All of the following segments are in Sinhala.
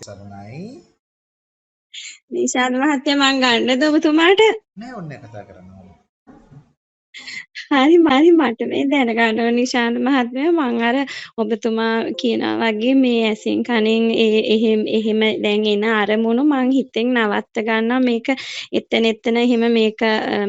සරණයි. නිශාන්ත මහත්තයා මං ගන්නද ඔබතුමාට? නෑ ඔන්න කතා කරන්න. හරි මරි මට මේ දැනගන්න ඕන නිශාන්ත මහත්මයා. මං අර ඔබතුමා කියනා වගේ මේ ඇසින් කනෙන් එහෙම එහෙම දැන් එන අරමුණු මං හිතෙන් නවත්ත ගන්නවා. මේක එතන එතන එහෙම මේක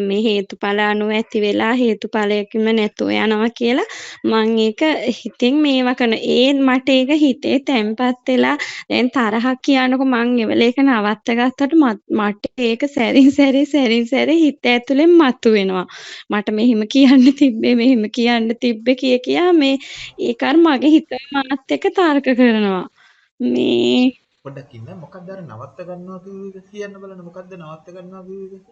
මේ හේතුඵල අනුව ඇති වෙලා හේතුඵලයකින්ම නැතුව යනවා කියලා මං ඒක හිතෙන් මේවා කරන. ඒ මට ඒක හිතේ තැම්පත් වෙලා දැන් තරහක් කියනකො මං එවල ඒක නවත්ත ගත්තට මට ඒක සැරින් සැරේ සැරින් සැරේ හිත ඇතුලෙන් මතුවෙනවා මට මෙහෙම කිය කියන්න තිබ්බේ මෙහෙම කියන්න තිබ්බේ කිය කියා මේ ඒක අර මගේ හිත මාත් එක්ක තර්ක කරනවා. මේ පොඩ්ඩක් ඉන්න මොකක්ද අර නවත්ත ගන්නවා කිව්ව එක කියන්න බලන්න මොකක්ද නවත්ත ගන්නවා කිව්ව එක?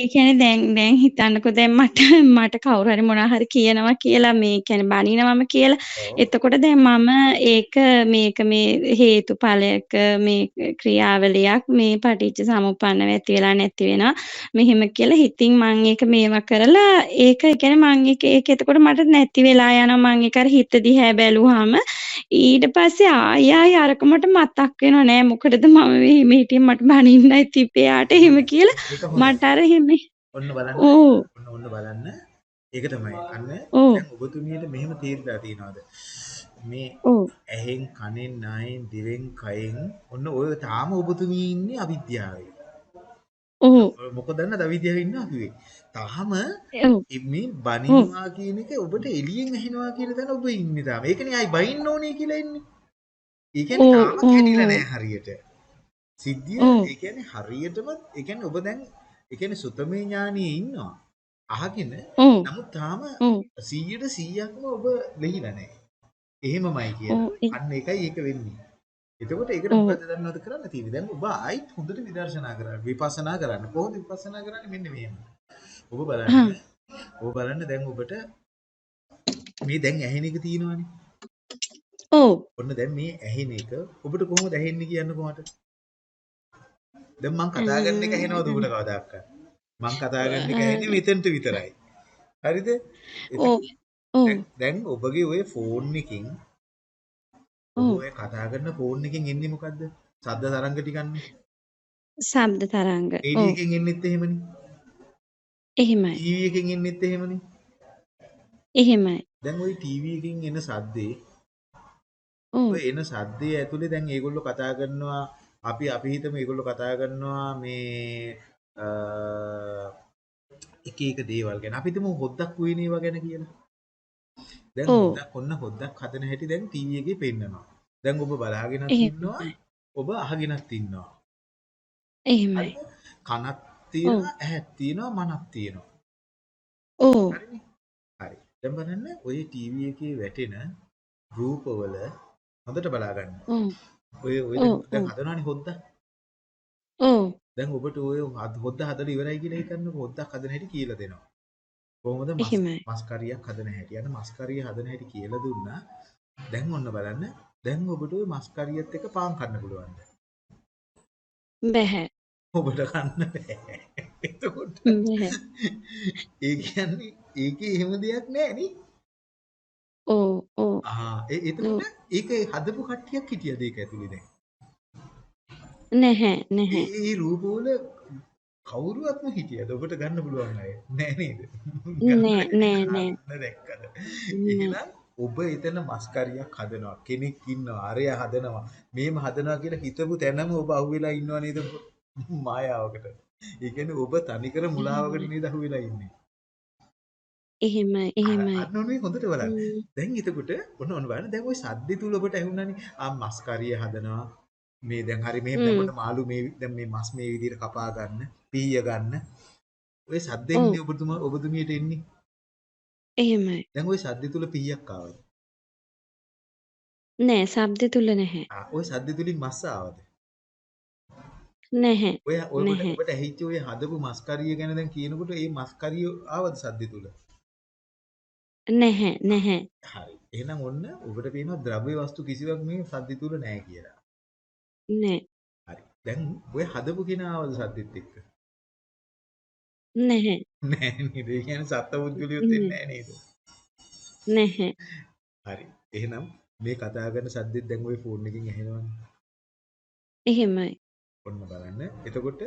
ඒ කියන්නේ දැන් දැන් හිතන්නකෝ දැන් මට මට කවුරු හරි මොනවා හරි කියනවා කියලා මේ කියන්නේ බනිනවම කියලා. එතකොට දැන් මම ඒක මේක මේ හේතුඵලයක මේ ක්‍රියාවලියක් මේ පටිච්ච සමුප්පන්නව ඇති වෙලා නැති වෙනවා. මෙහෙම කියලා හිතින් මම ඒක මේවා කරලා ඒක කියන්නේ මම ඒක ඒක එතකොට මට නැති වෙලා යනවා. මම ඒක අර හිත දිහා බැලුවාම ඊට පස්සේ ආය ආය අරක මට මතක් වෙනව නෑ. මොකටද මම මෙහෙම හිටියේ මට බනින්නයි තිබ්බේ යාට එහෙම කියලා. මට අර එහෙම ඔන්න බලන්න. ඔන්න ඔන්න බලන්න. ඒක තමයි. අන්න. දැන් ඔබතුමියට මෙහෙම තීරණා තියනවාද? මේ. ඇහෙන් කනෙන් නායෙන් දිවෙන් කයෙන් ඔන්න ඔය තාම ඔබතුමිය ඉන්නේ අවිද්‍යාවේ. ඔව්. මොකද දන්නද අවිද්‍යාවේ ඉන්නවා කිව්වේ. තාම. මේ බනිනවා කියන එක ඔබට එළියෙන් ඇහෙනවා කියන තැන ඔබ ඉන්නේ තාම. ඒකනේ ආයි බයින්න ඕනේ කියලා ඉන්නේ. ඒ කියන්නේ තාම කැඩිලා නැහැ හරියට. සිද්ධිය ඒ කියන්නේ හරියටම ඒ කියන්නේ ඔබ දැන් ඒ කියන්නේ සුතමේ ඥානියේ ඉන්නවා. අහගෙන නමුත් තාම 100ට 100ක්ම ඔබ ලෙහිලා නැහැ. එහෙමමයි කියන්නේ. අන්න ඒකයි ඒක වෙන්නේ. එතකොට ඒකට මොකද දන්නවද කරන්න තියෙන්නේ? දැන් ඔබ ආයිත් හොඳට විදර්ශනා කරන්න, විපස්සනා කරන්න. කොහොමද විපස්සනා කරන්නේ? මෙන්න මෙහෙම. ඔබ බලන්න. ඔබ බලන්න දැන් ඔබට මේ දැන් ඇහෙන එක තියෙනවනේ. ඔව්. ඔන්න දැන් මේ ඇහෙන එක ඔබට කොහොමද ඇහෙන්නේ කියන්නකෝ මට? දැන් මං කතා කරන එක ඇහෙනවද උඹට කවදාවත්? මං කතා කරන එක ඇහෙන්නේ මෙතෙන්ට විතරයි. හරිද? දැන් ඔබගේ ඔය ෆෝන් එකකින් ඔය කතා කරන ෆෝන් එකකින් එන්නේ මොකද්ද? ශබ්ද තරංග ටිකන්නේ. ශබ්ද තරංග. රේඩියෝ එකකින් එන්නෙත් එහෙමනේ. එහෙමයි. ටීවී එකකින් එන්නෙත් එහෙමනේ. එහෙමයි. දැන් ওই ටීවී එකකින් එන සද්දේ ඔය එන සද්දේ ඇතුලේ දැන් ඒගොල්ලෝ කතා කරනවා අපි අපි හිතමු ඒගොල්ලෝ කතා කරනවා මේ එක එක දේවල් ගැන. අපි හිතමු හොද්දක් උයනේවා ගැන කියලා. දැන් හොද්දක් ඔන්න හොද්දක් හදන හැටි දැන් ටීවී එකේ පෙන්නනවා. දැන් ඔබ බලාගෙනත් ඉන්නවා. ඔබ අහගෙනත් ඉන්නවා. එහෙමයි. කනක් තියෙනවා, ඇහක් තියෙනවා, මනක් තියෙනවා. හරිනේ. හරි. දැන් බලන්න ඔය ටීවී එකේ වැටෙන රූපවල හොඳට බලා ගන්න. ඔය ඔය දැන් හදනවනේ හොද්ද. ඔව්. දැන් ඔබට ඔය හොද්ද හදලා ඉවරයි කියලා හිතන්නකො හොද්දක් හදන හැටි කියලා දෙනවා. කොහොමද මස් කරියක් හදන හැටි. අන්න මස් කරිය හදන හැටි කියලා දුන්නා. දැන් ඔන්න බලන්න. දැන් ඔබට ඔය මස් කරියත් එක්ක පාන් කන්න පුළුවන්ද? බැහැ. ඔබට කන්න බැහැ. එතකොට ඒ කියන්නේ ඒකේ එහෙම දෙයක් නැහැ නේ. ඔව් ඔව්. ආ ඒ එතකොට ඒක හදපු කට්ටියක් හිටියද ඒක ඇතුලේ දැන්? නැහැ නැහැ. ඒ රූපවල කවුරුවත්ම හිටියද ඔබට ගන්න පුළුවන් අය? නෑ නේද? නෑ නෑ නෑ. දැක්කද? එහෙනම් ඔබ එතන මස්කරියක් හදනවා. කෙනෙක් ඉන්නවා. අරය හදනවා. මේම හදනවා කියලා හිතපු තැනම ඔබ අහුවෙලා ඉන්නව නේද? මායාවකට. ඒ කියන්නේ ඔබ තනිකර මුලාවකට නේද අහුවෙලා ඉන්නේ. එහෙමයි එහෙමයි. අන්න ඔන්නේ හොඳට බලන්න. දැන් එතකොට ඔන්න ඔන්න බලන්න දැන් ওই සද්දේ තුල ඔබට ඇහුණානේ ආ මස් කරිය හදනවා. මේ දැන් හරි මේ දැන් මාළු මේ දැන් මේ මස් මේ විදිහට කපා ගන්න, පීය ගන්න. ඔය සද්දෙන්නේ ඔබතුමා ඔබතුමියට එන්නේ. එහෙමයි. දැන් ওই සද්දේ තුල පීයක් ආවද? නෑ, සද්දේ තුල නැහැ. ආ ওই සද්දේ තුලින් මස් ආවද? නැහැ. ඔය ඔය ඔබට ඇහිච්ච ඔය හදපු මස් කරිය ගැන දැන් කියනකොට ඒ මස් කරිය ආවද සද්දේ තුල? නැහැ නැහැ. හරි. එහෙනම් ඔන්න ඔබට පේනවා ද්‍රව්‍ය වස්තු කිසිවක් මේ සද්ද තුල නැහැ කියලා. නෑ. හරි. දැන් ඔය හදපු කෙනා ආවද සද්දෙත් එක්ක? නැහැ. නැහැ නේද? ඒ කියන්නේ සත්පුද්ගලියොත් එන්නේ නැහැ නේද? නැහැ. හරි. එහෙනම් මේ කතා කරන සද්දෙත් දැන් ওই ෆෝන් එකකින් ඇහෙනවනේ. එහෙමයි. ඔන්න බලන්න. එතකොට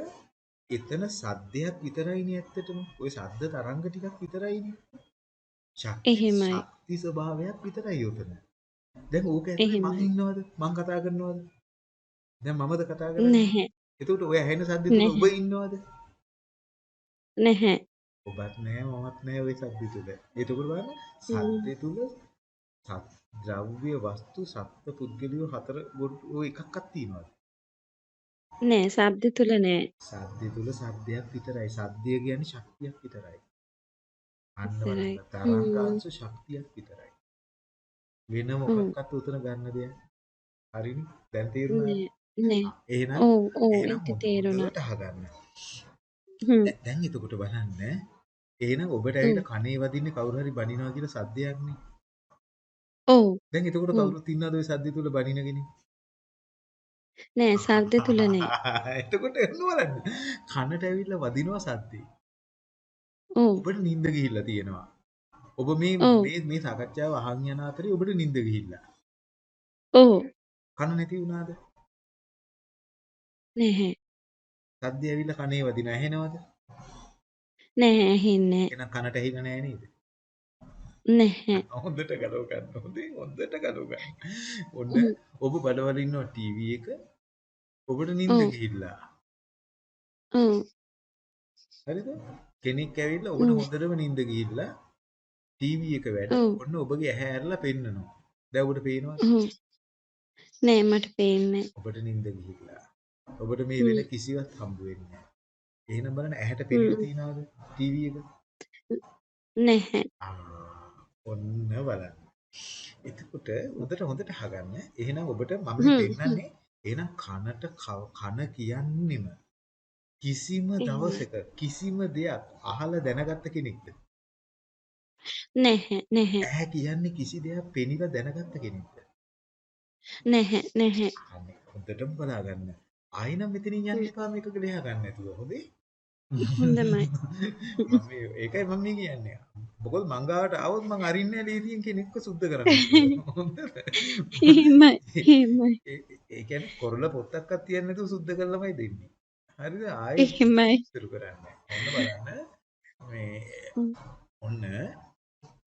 එතන සද්දයක් විතරයිනේ ඇත්තටම. ওই සද්ද තරංග ටිකක් විතරයිනේ. ශක්ති එහෙමයි. ශක්ති ස්වභාවයක් විතරයි උතන. දැන් ඕක ඇතුලේ මං එහෙමයි. ඉන්නවද? මං කතා කරනවද? දැන් මමද කතා කරන්නේ? නැහැ. එතකොට ඔය ඇහෙන සද්ද තුල ඔබ. ඉන්නවද? නැහැ. ඔබත් නැහැ මමත් නැහැ ওই සද්ද තුල. එතකොට බලන්න. සද්ද තුල ද්‍රව්‍ය වස්තු සත්ත්ව පුද්ගලියෝ හතර ඔය එකක්වත් තියනවද? නෑ ශබ්ද තුල නෑ. සද්ද තුල සද්දයක් විතරයි. සද්දය කියන්නේ ශක්තියක් විතරයි. අන්න. බලන්න තරංග හ්ම්. අංශ ශක්තියක් විතරයි. වෙන. මොකක්වත් උතන ගන්න දෙයක්. හරිනේ? දැන් තේරුණාද? නෑ. එහෙනම් ඔව් ඔව් ඒක තේරුණා. අහගන්න. දැන් එතකොට බලන්න එහෙනම් ඔබට. ඇවිල්ලා කනේ වදින්නේ කවුරු හරි බනිනවා කියලා සද්දයක්නේ. ඔව්. දැන් එතකොට. කවුරුත් ඉන්නවද ওই සද්ද තුල බනින කෙනෙක්? නෑ ශබ්ද තුල නෑ. එතකොට එන්න බලන්න. කනට ඇවිල්ලා වදිනවා සද්දේ. ඔබට නිින්ද ගිහිල්ලා තියෙනවා. ඔබ මේ. මේ මේ සාකච්ඡාව අහන් යන අතරේ ඔබට නිින්ද ගිහිල්ලා. ඔව්. කන නැති වුණාද? නැහැ. සද්දේ ඇවිල්ලා කනේ වදිනවා ඇහෙනවද? නැහැ ඇහෙන්නේ එහෙනම් කනට ඇහිලා නැහැ නේද? නැහැ. හොඳට ගලව ගන්න. හොඳේ හොඳට ගලව ගන්න. ඔන්න හ්ම්. ඔබ බලවල ඉන්නවා ටීවී එක. ඔබට නිින්ද. ගිහිල්ලා. ඔව්. හරිද? කෙනෙක් ඇවිල්ලා ඔබට. හොඳටම නිින්ද ගිහිල්ලා ටීවී එක වැඩ. ඔන්න ඔබගේ ඇහැ ඇරලා පෙන්නනවා. දැන් ඔබට පේනවද? නෑ මට පේන්නේ ඔබට නිින්ද ගිහිල්ලා. ඔබට මේ. වෙන කිසිවක් හම්බ වෙන්නේ නැහැ. එහෙනම් බලන්න ඇහැට හ්ම්. තියනවද ටීවී එක? නැහැ. ඔන්න බලන්න. එතකොට හොඳට හොඳට අහගන්න. එහෙනම් ඔබට මම. පෙන්නන්නේ එහෙනම් කනට කන කියන්නෙම කිසිම. දවසක කිසිම දෙයක් අහලා දැනගත්ත කෙනෙක්ද? නැහැ නැහැ. ඇහැ කියන්නේ කිසි දෙයක් පෙනිලා දැනගත්ත කෙනෙක්ද? නැහැ නැහැ. අනේ හොඳටම බලාගන්න. ආයිනම් මෙතනින් යන්න. එපා මේක ගලහ ගන්න නැතුව. හොඳේ? හොඳමයි. ඒකයි මම මේ කියන්නේ. මොකද මං ගාවට ආවොත් මං අරින්නේ ලීතියෙන් කෙනෙක්ව සුද්ධ කරන්න. හොඳද? එහෙමයි එහෙමයි. ඒ කියන්නේ කොරළ පොත්තක්වත් තියන්නේ නැතුව සුද්ධ කරලාමයි දෙන්නේ. හරිද? ආයෙ එහෙමයි. ඉතුරු කරන්නේ. ඔන්න බලන්න. මේ. ඔන්න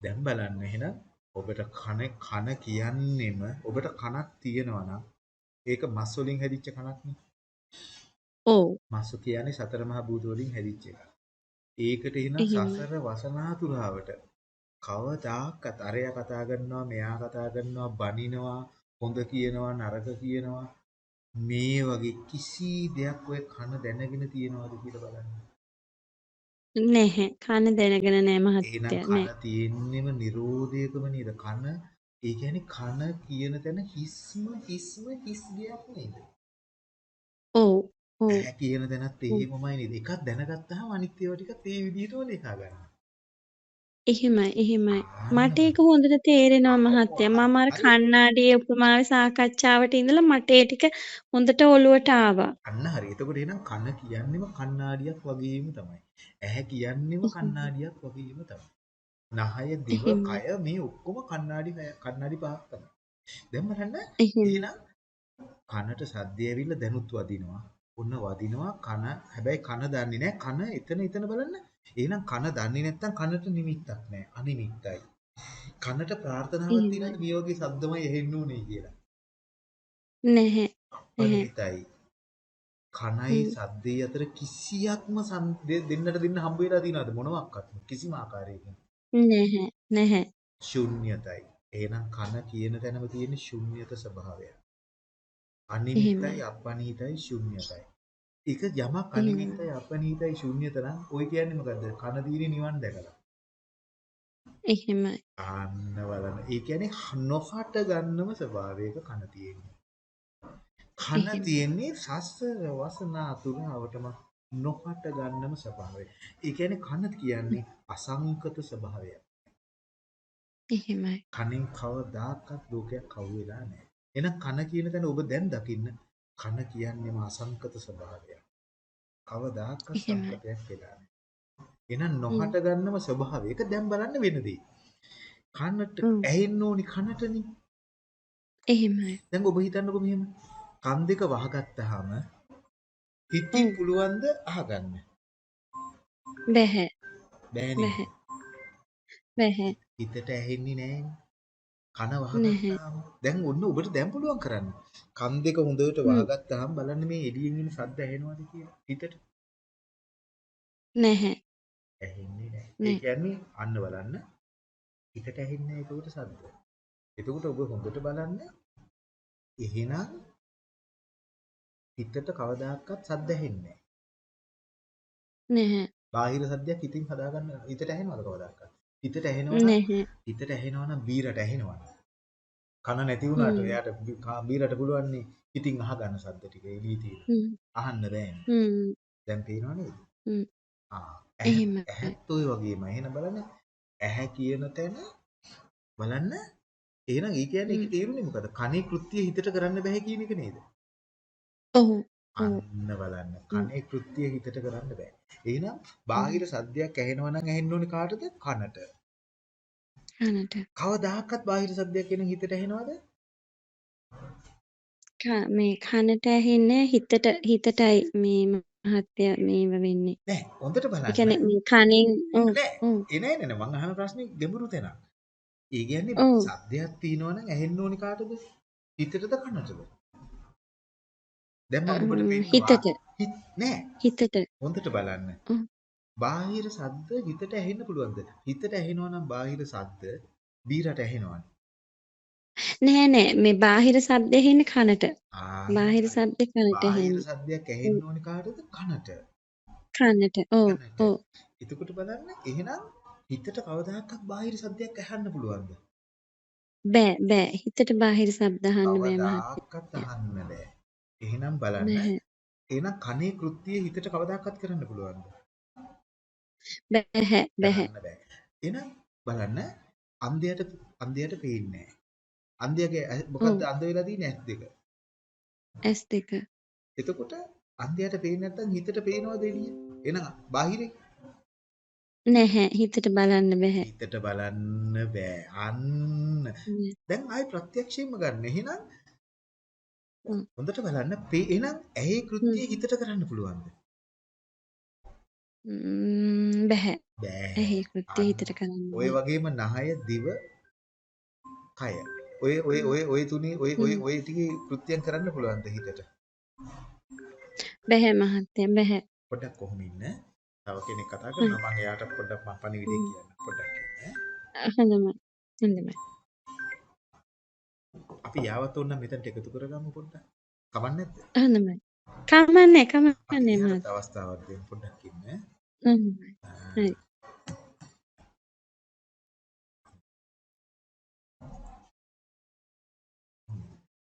දැන් බලන්න එහෙනම් ඔබට කන කන කියන්නෙම ඔබට කනක් තියෙනවා නම් ඒක මස් වලින් හැදිච්ච කනක් නේ. ඔව්. මස් කියන්නේ සතර මහා භූත වලින් හැදිච්ච එකක්. ඒකට එහෙනම්. සසර වසනාතුරාවට කවදාකවත් අරයා කතා කරනවා මෙයා කතා කරනවා බනිනවා හොඳ කියනවා නරක කියනවා මේ වගේ කිසි දෙයක් ඔය කන දැනගෙන තියනවාද කියලා බලන්න. නැහැ. කන දැනගෙන නෑ එහෙනම් මහත්තයා කන නෑ. තියෙන්නෙම නිරෝධයකම නේද? කන ඒ කියන්නේ කන කියන තැන හිස්ම හිස්ම හිස් දෙයක් නේද? ඔව්. ඔව්. ඇහැ කියන තැනත් ඔව්. එහෙමමයි නේද? එකක් දැනගත්තාම අනිත් ඒවා ටිකත් ඒ විදිහටම ලේඛා ගන්නවා. එහෙමයි එහෙමයි. මට ඒක. හොඳට තේරෙනවා මහත්තයා. මම අර. කන්නාඩියේ උපමාවේ සාකච්ඡාවට ඉඳලා මට ඒ ටික හොඳට ඔලුවට ආවා. අන්න හරි. එතකොට එහෙනම් කන කියන්නෙම කණ්ණාඩියක් වගේම තමයි. ඇහැ කියන්නෙම. කණ්ණාඩියක් වගේම තමයි. නහය, දිව. කය මේ ඔක්කොම කණ්ණාඩි කණ්ණාඩි පහක් තමයි. දැන් බලන්න. එහෙනම් කනට සද්දය ඇවිල්ලා දැනුත් වදිනවා. ඔන්න වදිනවා කන. හැබැයි කන දන්නේ නැහැ. කන එතන එතන බලන්න. එහෙනම් කන දන්නේ නැත්නම් කනට නිමිත්තක් නැහැ. අනිමිත්තයි. කනට ප්‍රාර්ථනාවක්. තියෙනවද මේ වගේ සද්දමයි ඇහෙන්න ඕනේ කියලා? නැහැ. අපරිමිතයි. කනයි. සද්දේ අතර කිසියක්ම දෙන්නට දෙන්න හම්බ වෙලා තියෙනවද මොනවාක්වත් කිසිම ආකාරයකින් නැහැ. නැහැ. ශුන්්‍යතයි එහෙනම් කන කියන තැනම තියෙන ශුන්්‍යත ස්වභාවය එහෙමයි. අනිමිත්තයි අපනිතයි ශුන්්‍යතයි එක යමක්. අනිමිත්තයි අපනිතයි ශුන්්‍යත නම් ඔය කියන්නේ මොකද්ද කන තියෙන නිවන් දැකලා එහෙමයි. ආන්න බලන්න ඒ කියන්නේ නොහට ගන්නම ස්වභාවයක කන තියෙන්නේ කන එහෙමයි. තියෙන්නේ සසර වසනා තුරාවටම නොහට ගන්නම ස්වභාවය. ඒ කියන්නේ කන කියන්නේ අසංකත ස්වභාවය. එහෙමයි. කනෙන් කවදාකවත් ලෝකයක් කවු වෙලා නැහැ. එහෙනම් කන කියන තැන ඔබ දැන් දකින්න කන කියන්නේම අසංකත ස්වභාවයක්. කවදාකවත්. සංකතයක් වෙලා නැහැ. එහෙනම්. නොහට ගන්නම ස්වභාවය. ඒක දැන් බලන්න වෙන දේ. කනට. ඇහෙන්න ඕනි කනටනේ. එහෙමයි. දැන් ඔබ හිතන්නකෝ මෙහෙම. කන් දෙක වහගත්තාම හිතින්. පුළුවන්ද අහගන්න? බැහැ. බැහැ. බැහැ. හිතට ඇහෙන්නේ නෑනේ. කන නැහැ. වහගත්තාම දැන් ඔන්න ඔබට දැන් පුළුවන් කරන්න. කන් දෙක හොඳට. වහගත්තාම බලන්න මේ එළියෙන් එන ශබ්ද ඇහෙනවද කියලා හිතට. නැහැ. ඇහෙන්නේ නෑ. ඒ. කියන්නේ අන්න බලන්න හිතට ඇහෙන්නේ නෑ ඒකට ශබ්ද. එතකොට ඔබ හොඳට බලන්න එහෙනම් හිතට කවදාකවත් ශබ්ද ඇහෙන්නේ. නැහැ. බාහිර සද්දයක් හිතින් හදාගන්න හිතට ඇහෙනවද කවදාකවත්? හිතට ඇහෙනවනම් නැහැ. හිතට ඇහෙනවනම් බීරට ඇහෙනවනේ. කන නැති වුණාට. එයාට බීරට පුළුවන් නේ හිතින් අහගන්න ශබ්ද ටික එළිය තියෙන. අහන්න බෑනේ. හ්ම්. දැන් පේනව නේද? හ්ම්. ආ ඇහැ එහෙමයි. ඇහත් ඔය වගේම. එහෙනම් බලන්න ඇහැ කියන තැන බලන්න එහෙනම් ඒ කියන්නේ. ඒකේ තේරුනේ මොකද? කනේ කෘත්‍ය හිතට කරන්න බෑ කියන එක නේද? ඔව්. අන්න බලන්න. කනේ කෘත්‍ය හිතට කරන්න බෑ. එහෙනම් බාහිර සද්දයක් ඇහෙනවා නම් ඇහෙන්න ඕනේ කාටද? කනට. කනට. කවදාකවත් බාහිර සද්දයක් එන හිතට ඇහෙනවද? ක- මේ කනට ඇහෙන්නේ හිතට හිතටයි මේ මහත්තයා මේව වෙන්නේ. නෑ. හොඳට ඒ බලන්න. කියන්නේ මේ කනෙන් ඔව් නෑ. ඔව් ඒ නෑ නෑ මං අහන ප්‍රශ්නේ ගැඹුරු තැනක්. ඒ කියන්නේ සද්දයක් තියෙනවා නම් ඇහෙන්න ඕනේ කාටද? හිතටද කනටද? දැන් මම ඔබට හිතට හිත නෑ හිතට හොඳට බලන්න. බාහිර සද්ද හිතට ඇහෙන්න පුළුවන්ද? හිතට ඇහෙනවා නම් බාහිර සද්ද බීරට ඇහෙනවනේ. නෑ නෑ මේ බාහිර ශබ්ද ඇහෙන්නේ කනට. ආ බාහිර ශබ්ද කනට බාහිර ඇහෙන්නේ. සද්දයක් ඇහෙන්න ඕනේ කාටද? කනට. කනට. ඔව් කනට. ඔව් එතකොට බලන්න එහෙනම් හිතට කවදාකවත් බාහිර සද්දයක් ඇහෙන්න පුළුවන්ද? බෑ බෑ හිතට බාහිර ශබ්ද අහන්න බෑ මහත්තයා. කවදාකවත් අහන්න බෑ. එහෙනම් බලන්න. එහෙනම් කනේ කෘත්‍ය හිතට කවදාකවත් කරන්න පුළුවන්ද? බැහැ බැහැ. කරන්න බෑ. එහෙනම් බලන්න අන්ධයට අන්ධයට පේන්නේ නැහැ. අන්ධයාගේ මොකද්ද අන්ධ වෙලා තියෙන්නේ ඇස් දෙක. ඇස් දෙක. එතකොට අන්ධයාට පේන්නේ නැත්නම් හිතට පේනවද එළිය? එහෙනම් බාහිරේ නැහැ හිතට බලන්න බැහැ. හිතට බලන්න බෑ. අන්න. දැන් ආයි ප්‍රත්‍යක්ෂයෙන්ම ගන්න. එහෙනම්. හොඳට බලන්න එහෙනම් ඇහි හ්ම්. කෘත්‍ය හිතට කරන්න පුළුවන්ද? ම්ම්, බැහැ. බෑ. ඇහි කෘත්‍ය අන්න හිතට කරන්න ඔය බෑ. වගේම නහය දිව කය. ඔය ඔය ඔය ඔය තුනේ ඔය ඔය හ්ම්. ඔය ටිකේ කෘත්‍යයන් කරන්න පුළුවන්ද හිතට? බැහැ මහත්තයා බැහැ. පොඩ්ඩක් කොහොම ඉන්න. තව කෙනෙක් කතා හ්ම්. කරනවා මම එයාට පොඩ්ඩක් මම පණිවිඩය හ්ම්. කියන්න. පොඩ්ඩක් ඉන්න. හොඳයි. හොඳයි. අපි යාවත් ඕන නම් මෙතනට එකතු කරගමු පොඩ්ඩක්. කමන්නේ නැද්ද? හොඳයි. කමන්නේ කමන්නේ මහත්තයා. අවස්ථාවක් දෙමු පොඩ්ඩක් ඉන්න. හොඳයි. හරි.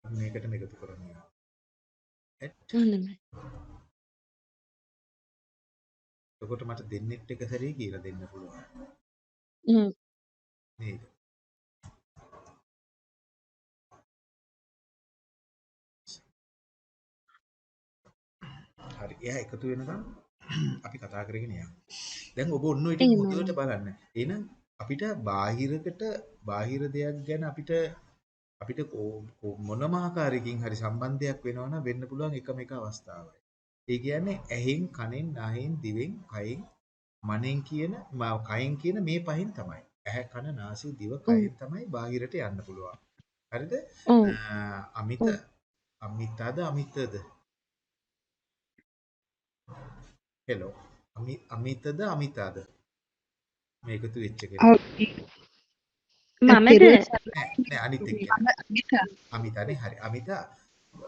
මේකටම එකතු කරමු. ඇට්. හොඳයි. එතකොට මට දෙන්නෙත් එක සැරේ කියලා දෙන්න පුළුවන්. හ්ම්. නේද? හරි. එයා එකතු වෙනකම් අපි කතා කරගෙන යමු. දැන් ඔබ ඔන්න ඔය ටික. හොඳට බලන්න. එහෙනම් අපිට බාහිරකට බාහිර දෙයක් ගැන අපිට අපිට මොනම ආකාරයකින් හරි සම්බන්ධයක් වෙනවා නම් වෙන්න පුළුවන් එකම එක අවස්ථාවයි. ඒ කියන්නේ ඇහෙන්, කනෙන්, නාහෙන්, දිවෙන්, කයෙන්, මනෙන් කියන කයෙන් කියන මේ පහෙන් තමයි. ඇහැ, කන, නාසය, දිව. කයෙන් තමයි බාහිරට යන්න පුළුවන්. හරිද? අමිත. අමිතද අමිතද? හෙලෝ. අමි අමිතද අමිතාද? මේ එකතු වෙච්ච කෙනා. මමද නෑ අනිත් අමිතා අමිතානේ හරි. අමිතා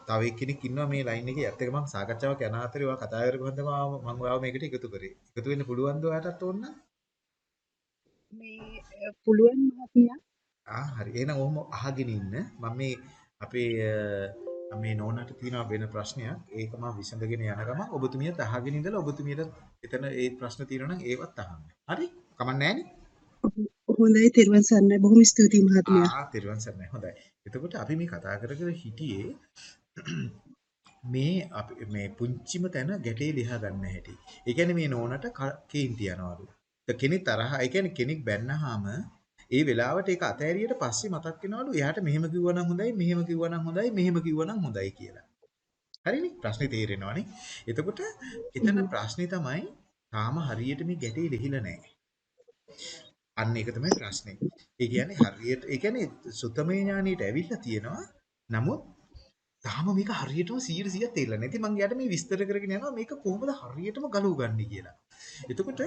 තව එක්කෙනෙක් ඉන්නවා මේ ලයින් එකේ. ඇත්ත එක මම සාකච්ඡාවක් යන අතරේ ඔයා කතා කරපු හන්ද මම මම ඔයාව මේකට එකතු කරේ. එකතු වෙන්න පුළුවන්ද ඔයාටත් ඕන නම්? මේ පුළුවන් මහත්මයා ආ හරි. එහෙනම් ඔහොම අහගෙන ඉන්න. මම මේ අපේ මේ නෝනාට තියෙන වෙන ප්‍රශ්නයක්. ඒක මම විසඳගෙන යන ගමන් ඔබතුමියත් අහගෙන ඉඳලා ඔබතුමියට එතන ඒ ප්‍රශ්න තියෙනවා නම් ඒවත් අහන්න. හරි? කමක් නැහැනේ? හොඳයි තෙරුවන් සරණයි බොහොම ස්තුතියි මහත්මයා ආ තිරුවන් සරණයි. හොඳයි. එතකොට අපි මේ කතා කර කර හිටියේ මේ අපි මේ පුංචිම තැන ගැටේ ලියා ගන්න හැටි. ඒ කියන්නේ මේ නෝනට කේන්ති යනවලු. කෙනෙක් තරහ, ඒ කියන්නේ කෙනෙක් බැන්නාම ඒ වෙලාවට ඒක අතෑරියට පස්සේ මතක් වෙනවලු එයාට මෙහෙම කිව්වනම් හොඳයි, මෙහෙම කිව්වනම් හොඳයි, මෙහෙම කිව්වනම් හොඳයි කියලා. හරිනේ? ප්‍රශ්නේ තේරෙනවනේ. එතකොට එතන ප්‍රශ්නේ තමයි තාම හරියට මේ ගැටේ ලිහිලා නැහැ. අන්න ඒක තමයි ප්‍රශ්නේ. ඒ කියන්නේ හරියට ඒ කියන්නේ සුතමේ ඥානියට ඇවිල්ලා තියෙනවා. නමුත් තාම මේක හරියටම 100%ක් තේරෙලා නැති මම යාට මේ විස්තර කරගෙන යනවා මේක කොහොමද හරියටම ගලව ගන්න කියලා. එතකොට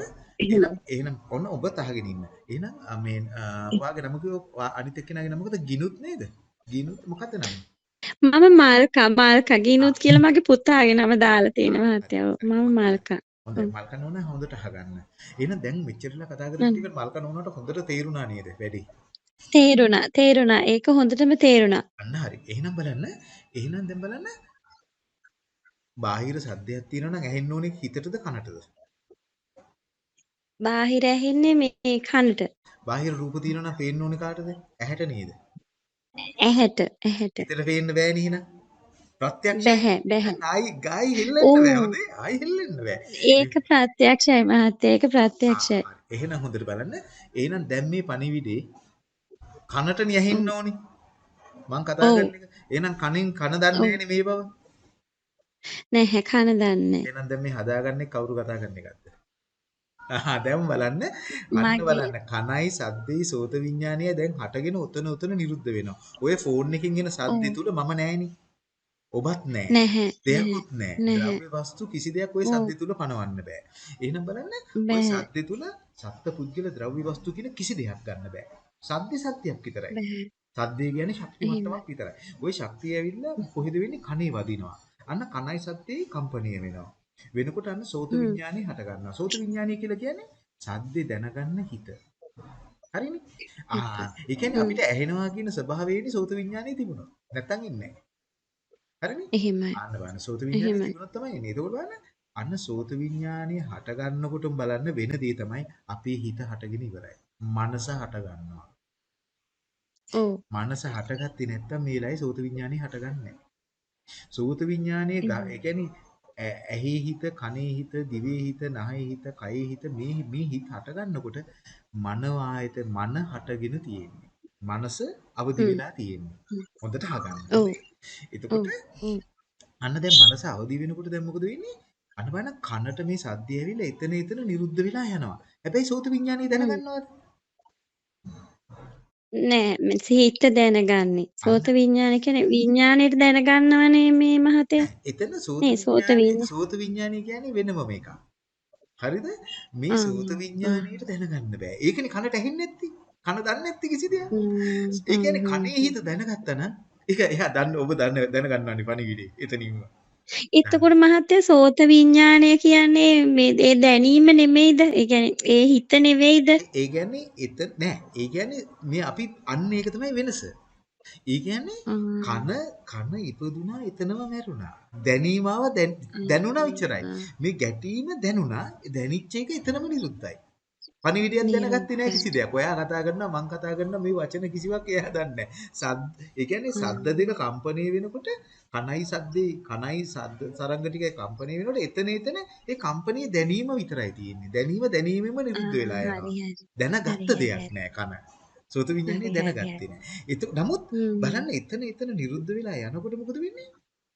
එහෙනම් එහෙනම් ඔන්න ඔබ තහගෙන ඉන්න. එහෙනම් මේ ඔයාගේ නම කිව්ව අනිත් එක්කෙනාගේ නම මොකද? ගිනුත් නේද? ගිනුත් මොකද්ද නම? මම මල්කා මල්කා ගිනුත් කියලා මගේ පුතාගේ නම දාලා තියෙනවා මහත්තයා. මම මල්කා. හොඳයි මල්කන ඕන හොඳට අහගන්න. එහෙනම් දැන් මෙච්චරලා කතා කරලා ටික මල්කන ඕනට හොඳට තේරුණා නේද වැඩි? තේරුණා තේරුණා. ඒක හොඳටම තේරුණා. අන්න හරි. එහෙනම් බලන්න. එහෙනම් දැන් බලන්න. බාහිර සද්දයක් තියෙනවා නම් ඇහෙන්න ඕනේ හිතටද කනටද? බාහිර ඇහෙන්නේ මේ කනට. බාහිර රූප තියෙනවා නම් පේන්න ඕනේ කාටද? ඇහැට නේද? ඇහැට ඇහැට. හිතට පේන්න බෑ නේ එහෙනම්. ප්‍රත්‍යක්ෂ බැහැ බැහැ. ආයි ගායි හෙල්ලෙන්න. බෑ හොඳේ. ආයි හෙල්ලෙන්න බෑ. ඒක ප්‍රත්‍යක්ෂයි මහත්තයා. ඒක ප්‍රත්‍යක්ෂයි. එහෙනම් හොඳට බලන්න. එහෙනම් දැන් මේ පණිවිඩේ කනටනේ ඇහෙන්න ඕනේ. මං කතා. කරන එක. එහෙනම් කනෙන් කන දන්නේ නැහැනේ මේ බව. නැහැ කන දන්නේ. එහෙනම් දැන් මේ හදාගන්නේ කවුරු කතා කරන එකක්ද? ආහා දැන් බලන්න අන්න මගේ. බලන්න කනයි සද්දේ සෝත විඥානය දැන් හටගෙන උතන උතන නිරුද්ධ වෙනවා. ඔය ෆෝන් එකකින් එන සද්දේ ඔව්. තුල මම නැහැනේ. ඔබත් නැහැ. නැහැ නැහැ දෙයක්වත් නැහැ. නැහැ. ද්‍රව්‍ය වස්තු කිසි දෙයක් ওই ඔව්. සද්දේ තුල පනවන්න බෑ. එහෙනම් බලන්න ওই බෑ සද්දේ තුල සත්ත්ව පුද්ගල ද්‍රව්‍ය වස්තු කියන කිසි දෙයක් ගන්න බෑ. සද්දේ සත්‍යයක් විතරයි. සද්දේ කියන්නේ ශක්ති. මට්ටමක් විතරයි. ওই ශක්තිය ඇවිල්ලා කොහෙද වෙන්නේ? කනේ වදිනවා. අන්න කනයි සද්දේ කම්පණය වෙනවා. වෙනකොට අන්න සෝත. විඥානේ හට ගන්නවා. සෝත විඥානය කියලා කියන්නේ සද්දේ දැනගන්න හිත. හරිනේ? ආ, ඒ කියන්නේ. අපිට ඇහෙනවා කියන ස්වභාවයේදී සෝත විඥානේ තිබුණා. නැත්තම් ඉන්නේ නැහැ. හරිනේ? එහෙමයි. අන්න බලන්න සෝත විඥානේ. තිබුණොත් තමයි එන්නේ. ඒකෝට බලන්න අන්න සෝත විඥානේ හට ගන්නකොටම බලන්න වෙන දේ තමයි අපේ හිත හටගෙන ඉවරයි. මනස හට ගන්නවා. ඔව්. මනස හටගත්තේ නැත්තම් මේ ලයි සෝත විඥානේ හටගන්නේ නැහැ. සෝත එහෙමයි. ඒ කියන්නේ ඇහි හිත, කනේ හිත, දිවේ හිත, නහේ හිත, කයේ හිත මේ මේ හිත හටගන්නකොට මන ආයත මන හටගෙන තියෙන්නේ. මනස අවදි. වෙලා තියෙන්නේ. හොඳට අහගන්න. ඔව්. එතකොට. අන්න දැන් මනස අවදි වෙනකොට දැන් මොකද වෙන්නේ? අන්න බලන්න කනට මේ සද්දය ඇවිල්ලා එතන එතන නිරුද්ධ වෙලා යනවා. හැබැයි සෝත විඥානය හ්ම්. දැනගන්නවද? නෑ මෙ- හිත දැනගන්නේ. සෝත විඥාන කියන්නේ විඥාණයට දැනගන්නවනේ මේ මහතේ. එතන සෝත නේ සෝත විඥාන. සෝත විඥානය කියන්නේ වෙනම එකක්. හරිද? මේ සෝත. විඥාණයට දැනගන්න බෑ. ඒකනේ කනට ඇහෙන්නේ නැත්තේ. කන දන්නේ නැත්තේ කිසි දෙයක්. ඒ කියන්නේ. කනේ හිත දැනගත්තා නම් ඒක එයා දන්න ඔබ දන්න දැනගන්නවනේ පණිවිඩේ. එතනින්ම. එතකොට මහත්තයා සෝත විඥානය කියන්නේ මේ ඒ දැනීම නෙමෙයිද? ඒ කියන්නේ ඒ හිත නෙවෙයිද? ඒ ඒ කියන්නේ එතන නෑ. ඒ කියන්නේ මේ අපි අන්න ඒක තමයි වෙනස. ඒ කියන්නේ ආ. කන කන ඉපදුනා එතනම මැරුණා. දැනීමාව දැනුණා විතරයි. ආ. මේ ගැටීම දැනුණා. දැනිච්ච එක එතනම නිරුද්ධයි. පණිවිඩයක් දැනගත්තේ නැහැ කිසි දෙයක්. ඔයා කතා කරනවා මං කතා කරනවා මේ වචන කිසිවක් එයා දන්නේ නැහැ. ඒ කියන්නේ සද්ද දෙක කම්පණය වෙනකොට කනයි සද්දේ කනයි සද්ද තරංග ටිකයි කම්පණය වෙනකොට එතන එතන ඒ කම්පණයේ දැනීම විතරයි තියෙන්නේ. දැනීම දැනීමෙම නිරුද්ධ වෙලා යනවා. දැනගත්ත දෙයක් හරි. නෑ කන. සෝත විඥානේ දැනගත්තේ නෑ. ඒක නමුත්. බලන්න එතන එතන නිරුද්ධ වෙලා යනකොට මොකද වෙන්නේ?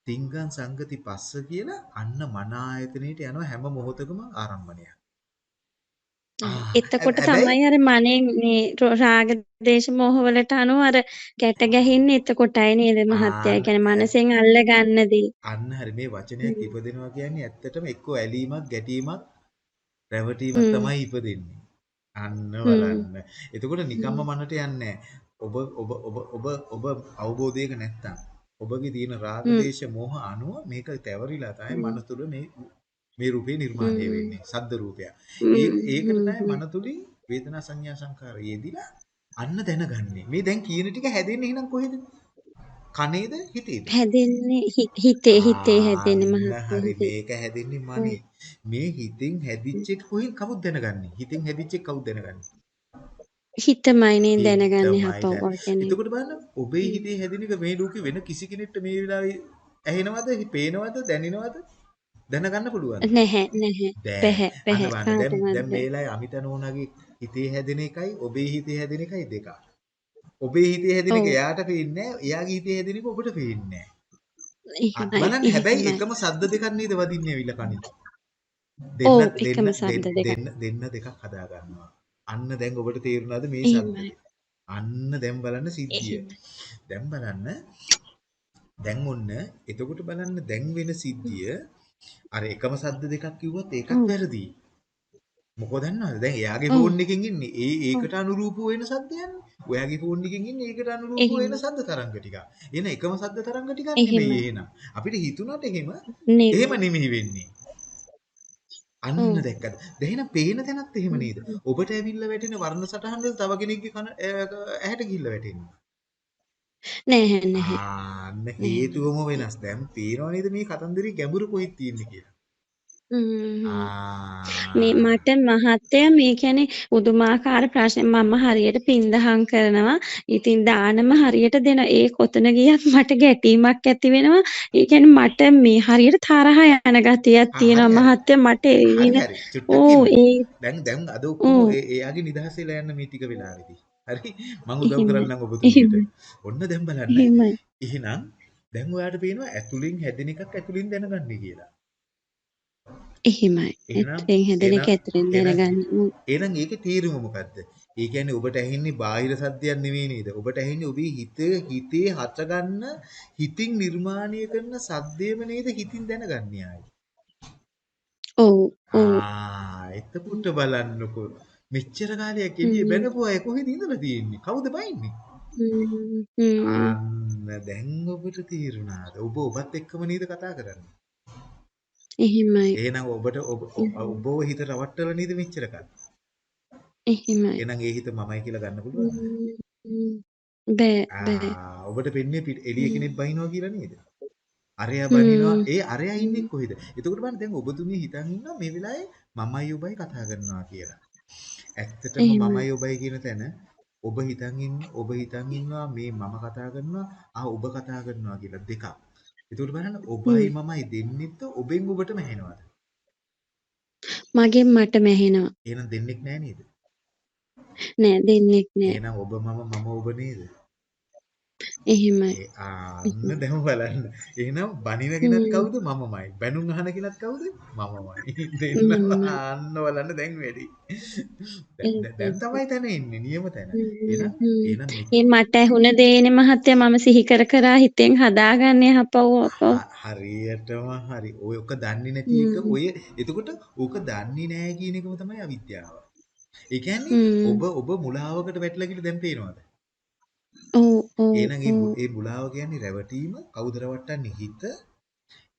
තිංගං සංගති පස්ස කියලා අන්න මන ආයතනෙට යනවා හැම මොහොතකම ආරම්භණය. එතකොට තමයි අර මනෙන් මේ රාග දේශ මොහ වලට අනුව අර ගැට ගැහින්නේ එතකොටයි නේද මහත්තයා? කියන්නේ මනසෙන් අල්ල ගන්න දේ. අන්න හරි මේ වචනයක්. ඉපදෙනවා කියන්නේ ඇත්තටම එක්ක ඇලීමක් ගැටීමක් රැවටීමක්. තමයි ඉපදෙන්නේ. අන්න. බලන්න. එතකොට නිකම්ම. මනට යන්නේ ඔබ ඔබ ඔබ ඔබ ඔබ අවබෝධයක නැත්තම් ඔබගේ තියෙන රාග. දේශ මොහ අනුව මේක තැවරිලා තමයි හ්ම්. මන තුල මේ මේ රූපේ නිර්මාණය. වෙන්නේ. සද්ද රූපය. ඒ හ්ම්. ඒකට. තමයි හ්ම්. මන තුලින් වේදනා සංඥා සංකාර යෙදිලා අන්න දැනගන්නේ. මේ දැන් කියන ටික හැදෙන්නේ එහෙනම් කොහෙද? කනේද හිතේද? හැදෙන්නේ හිතේ හිතේ හැදෙන්නේ මහත්තයා හරි. මේක හැදෙන්නේ. මනේ. මේ හිතෙන් හැදිච්ච එක කොහෙන් කවුද දැනගන්නේ? හිතෙන් හැදිච්ච එක කවුද දැනගන්නේ? හිතමයි නේ දැනගන්නේ හපව. කියන්නේ. එතකොට බලන්න ඔබේ. හිතේ හැදෙන එක මේ ලෝකේ වෙන කිසි කෙනෙක්ට මේ වෙලාවේ ඇහෙනවද, පේනවද, දැනෙනවද? දැනගන්න පුළුවන්ද? නැහැ නැහැ. බැහැ බැහැ දැන් දැන් බෑ. මේ වෙලාවේ අමිත නෝනාගේ හිතේ හැදෙන එකයි ඔබේ හිතේ හැදෙන එකයි දෙකක්. ඔබේ හිතේ හැදෙන එක. එයාට පේන්නේ නැහැ. එයාගේ හිතේ හැදෙන එක ඔබට පේන්නේ නැහැ. බලන්න හැබැයි. එකම සද්ද දෙකක් නේද වදින්නේ ඇවිල්ලා කනින්. දෙන්න දෙන්න. දෙන්න දෙන්න දෙකක් හදා ගන්නවා. අන්න දැන් ඔබට තේරුණාද මේ. සද්දේ? අන්න දැන් බලන්න සිද්ධිය. දැන් බලන්න දැන් ඔන්න එතකොට බලන්න දැන් වෙන සිද්ධිය අර එකම සද්ද දෙකක් කිව්වොත් ඒකත්. වැරදි. මොකද දන්නවද? දැන් එයාගේ. ෆෝන් එකෙන් ඉන්නේ ඒ ඒකට අනුරූප වෙන සද්දයන්නේ. ඔයාගේ ෆෝන් එකෙන් ඉන්නේ ඒකට අනුරූප වෙන. සද්ද තරංග ටික. එන එකම සද්ද තරංග ටිකක්. නෙමෙයි එහෙනම්. අපිට හිතුණට එහෙම. එහෙම නෙමෙයි වෙන්නේ. අන්න. දැක්කද? දැන් පේන තැනත් එහෙම නේද? ඔබට ඇවිල්ලා වැටෙන වර්ණ සටහන් වල තව කෙනෙක්ගේ කන ඇහැට ගිහිල්ලා වැටෙන්නේ. නැහැ නැහැ. ආන්න. හේතුවම වෙනස්. දැන් පේනව නේද මේ කතන්දරේ ගැඹුරු කොහෙද තියෙන්නේ කියලා. මේ මට මහත්තයා මේ කියන්නේ පුදුමාකාර ප්‍රශ්න මම හරියට පින්දහම් කරනවා. ඉතින් දානම හරියට දෙන ඒ කොතන ගියත් මට ගැටීමක් ඇති වෙනවා. ඒ කියන්නේ මට මේ හරියට තරහ යන ගතියක් තියෙනවා. මහත්තයා මට එවින ඕ. ඒ දැන් දැන් අද ඔක්කොම ඔව් ඒ එයාගේ නිදහස් වෙලා යන්න මේ ටික වෙලාවේදී. හරි? මම උදව් කරන්නම් ඔබතුමියට. එහෙමයි ඔන්න දැන් බලන්න. එහෙනම් දැන් ඔයාලට පේනවා ඇතුලින් හැදෙන එකක් ඇතුලින් දැනගන්නේ කියලා. එහෙමයි ඇතුලෙන් හැදෙන එක ඇතුලෙන් දැනගන්න. එහෙනම් ඒකේ තේරුම මොකද්ද? ඒ කියන්නේ ඔබට ඇහෙන්නේ බාහිර සද්දයක් නෙවෙයි නේද? ඔබට ඇහෙන්නේ ඔබේ හිත හිතේ හටගන්න හිතින් නිර්මාණය කරන සද්දේම නේද හිතින් දැනගන්නේ ආයි. ඔව් ඔව් ආ එතකොට බලන්නකෝ මෙච්චර කාලයක් එළිය බැනපු අය කොහෙද ඉඳලා තියෙන්නේ? කවුද බයින්නේ? අන්න දැන් ඔබට තේරුණාද? ඔබ ඔබත් එක්කම නේද කතා කරන්නේ? එහෙමයි එහෙනම් ඔබට ඔබ ඔබ- ඔබව හිත රවට්ටලා නේද මෙච්චර කාලේ? එහෙමයි එහෙනම් ඒ හිත මමයි කියලා ගන්න පුළුවන්ද? බෑ බෑ ඔබට පිට එළිය කෙනෙක් බයිනවා කියලා නේද? අරයා බනිනවා ඒ අරයා ඉන්නේ කොහෙද? එතකොට බලන්න දැන් ඔබතුමිය හිතන් ඉන්නවා මේ වෙලාවේ මමයි ඔබයි කතා කරනවා කියලා. ඇත්තටම මමයි ඔබයි කියන තැන ඔබ හිතන් ඉන්න ඔබ හිතන් ඉන්නවා මේ මම කතා කරනවා ආ ඔබ කතා කරනවා කියලා දෙකක්. එතකොට බලන්න ඔබයි හ්ම් මමයි දෙන්නෙත් ඔබෙන් ඔබටම ඇහෙනවද? මගෙන් මට මැහෙනවා එහෙනම් දෙන්නෙක් නෑ නේද? නෑ දෙන්නෙක් නෑ එහෙනම් ඔබ මම මම ඔබ නේද? එහෙමයි ඒ ආන්න දැන් බලන්න. එහෙනම් බනින කෙනත් කවුද? මමමයි. බැනුම් අහන කෙනත් කවුද? මමමයි. දෙන්න ආන්න බලන්න දැන් වැඩි. දැන් තමයි තැන එන්නේ නියම තැන. එහෙනම් එහෙනම් මට ඇහුණ දේනේ මහත්තයා මම සිහි කර කර හිතෙන් හදාගන්නේ හපව් අපව් හ- හරියටම හරි. ඔය ඔක දන්නේ නැති එක ඔය එතකොට ඕක දන්නේ නැහැ කියන එකම තමයි අවිද්‍යාව. ඒ කියන්නේ ඔබ ඔබ මුලාවකට වැටලා කියලා දැන් පේනවද? එහෙනම් ඒ මුලාව කියන්නේ රැවටීම කවුද රවට්ටන්නේ හිත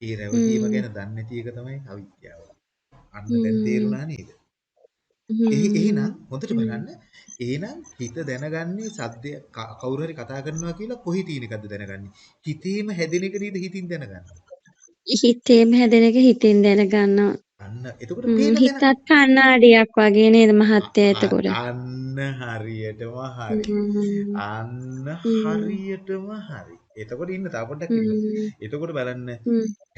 ඒ රැවටීම ගැන දන්නේ නැති එක තමයි අවිද්‍යාව. අන්න දැන් තේරුණා නේද? එහෙනම් හොඳට බලන්න. එහෙනම් හිත දැනගන්නේ සද්දය කවුරු හරි කතා කරනවා කියලා කොහේ තියෙන එකද දැනගන්නේ? හිතේම හැදෙන එක නේද හිතින් දැනගන්නේ. හිතේම හැදෙන එක හිතෙන් දැනගන්නවා අන්න. එතකොට හිතත් කණ්ණාඩියක් වගේ නේද මහත්තයා එතකොට? අන්න හරියටම හරි. අන්න හරියටම හරි. එතකොට ඉන්න තව පොඩ්ඩක් එතකොට බලන්න.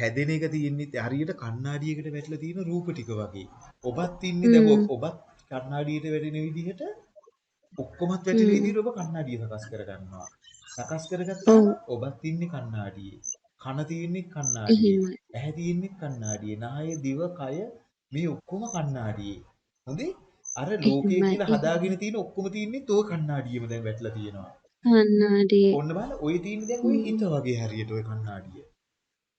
හැදෙන එක තියෙන්නේ හරියට කණ්ණාඩියකට වැටලා තියෙන රූප ටික වගේ. ඔබත් ඉන්නේ දැන් ඔබත් කණ්ණාඩියට වැටෙන විදිහට ඔක්කොමත් වැටෙන විදිහට ඔබ කණ්ණාඩිය සකස් කර ගන්නවා. සකස් ඔව්. කරගත්තාම ඔබත් ඉන්නේ කණ්ණාඩියේ. කන තියෙන්නේ කණ්ණාඩියේ. ඇහැ තියෙන්නේ කණ්ණාඩියේ. නාය දිව කය මේ ඔක්කොම කණ්ණාඩියේ. හොඳේ? අර ලෝකය කියලා හදාගෙන තියෙන ඔක්කොම තියන්නේ තෝ කණ්ණාඩියෙම දැන් වැටලා තියෙනවා. කණ්ණාඩියේ ඔන්න බලන්න ඔය තියෙන්නේ දැන් ඔය හිත වගේ හරියට ඔය කණ්ණාඩිය.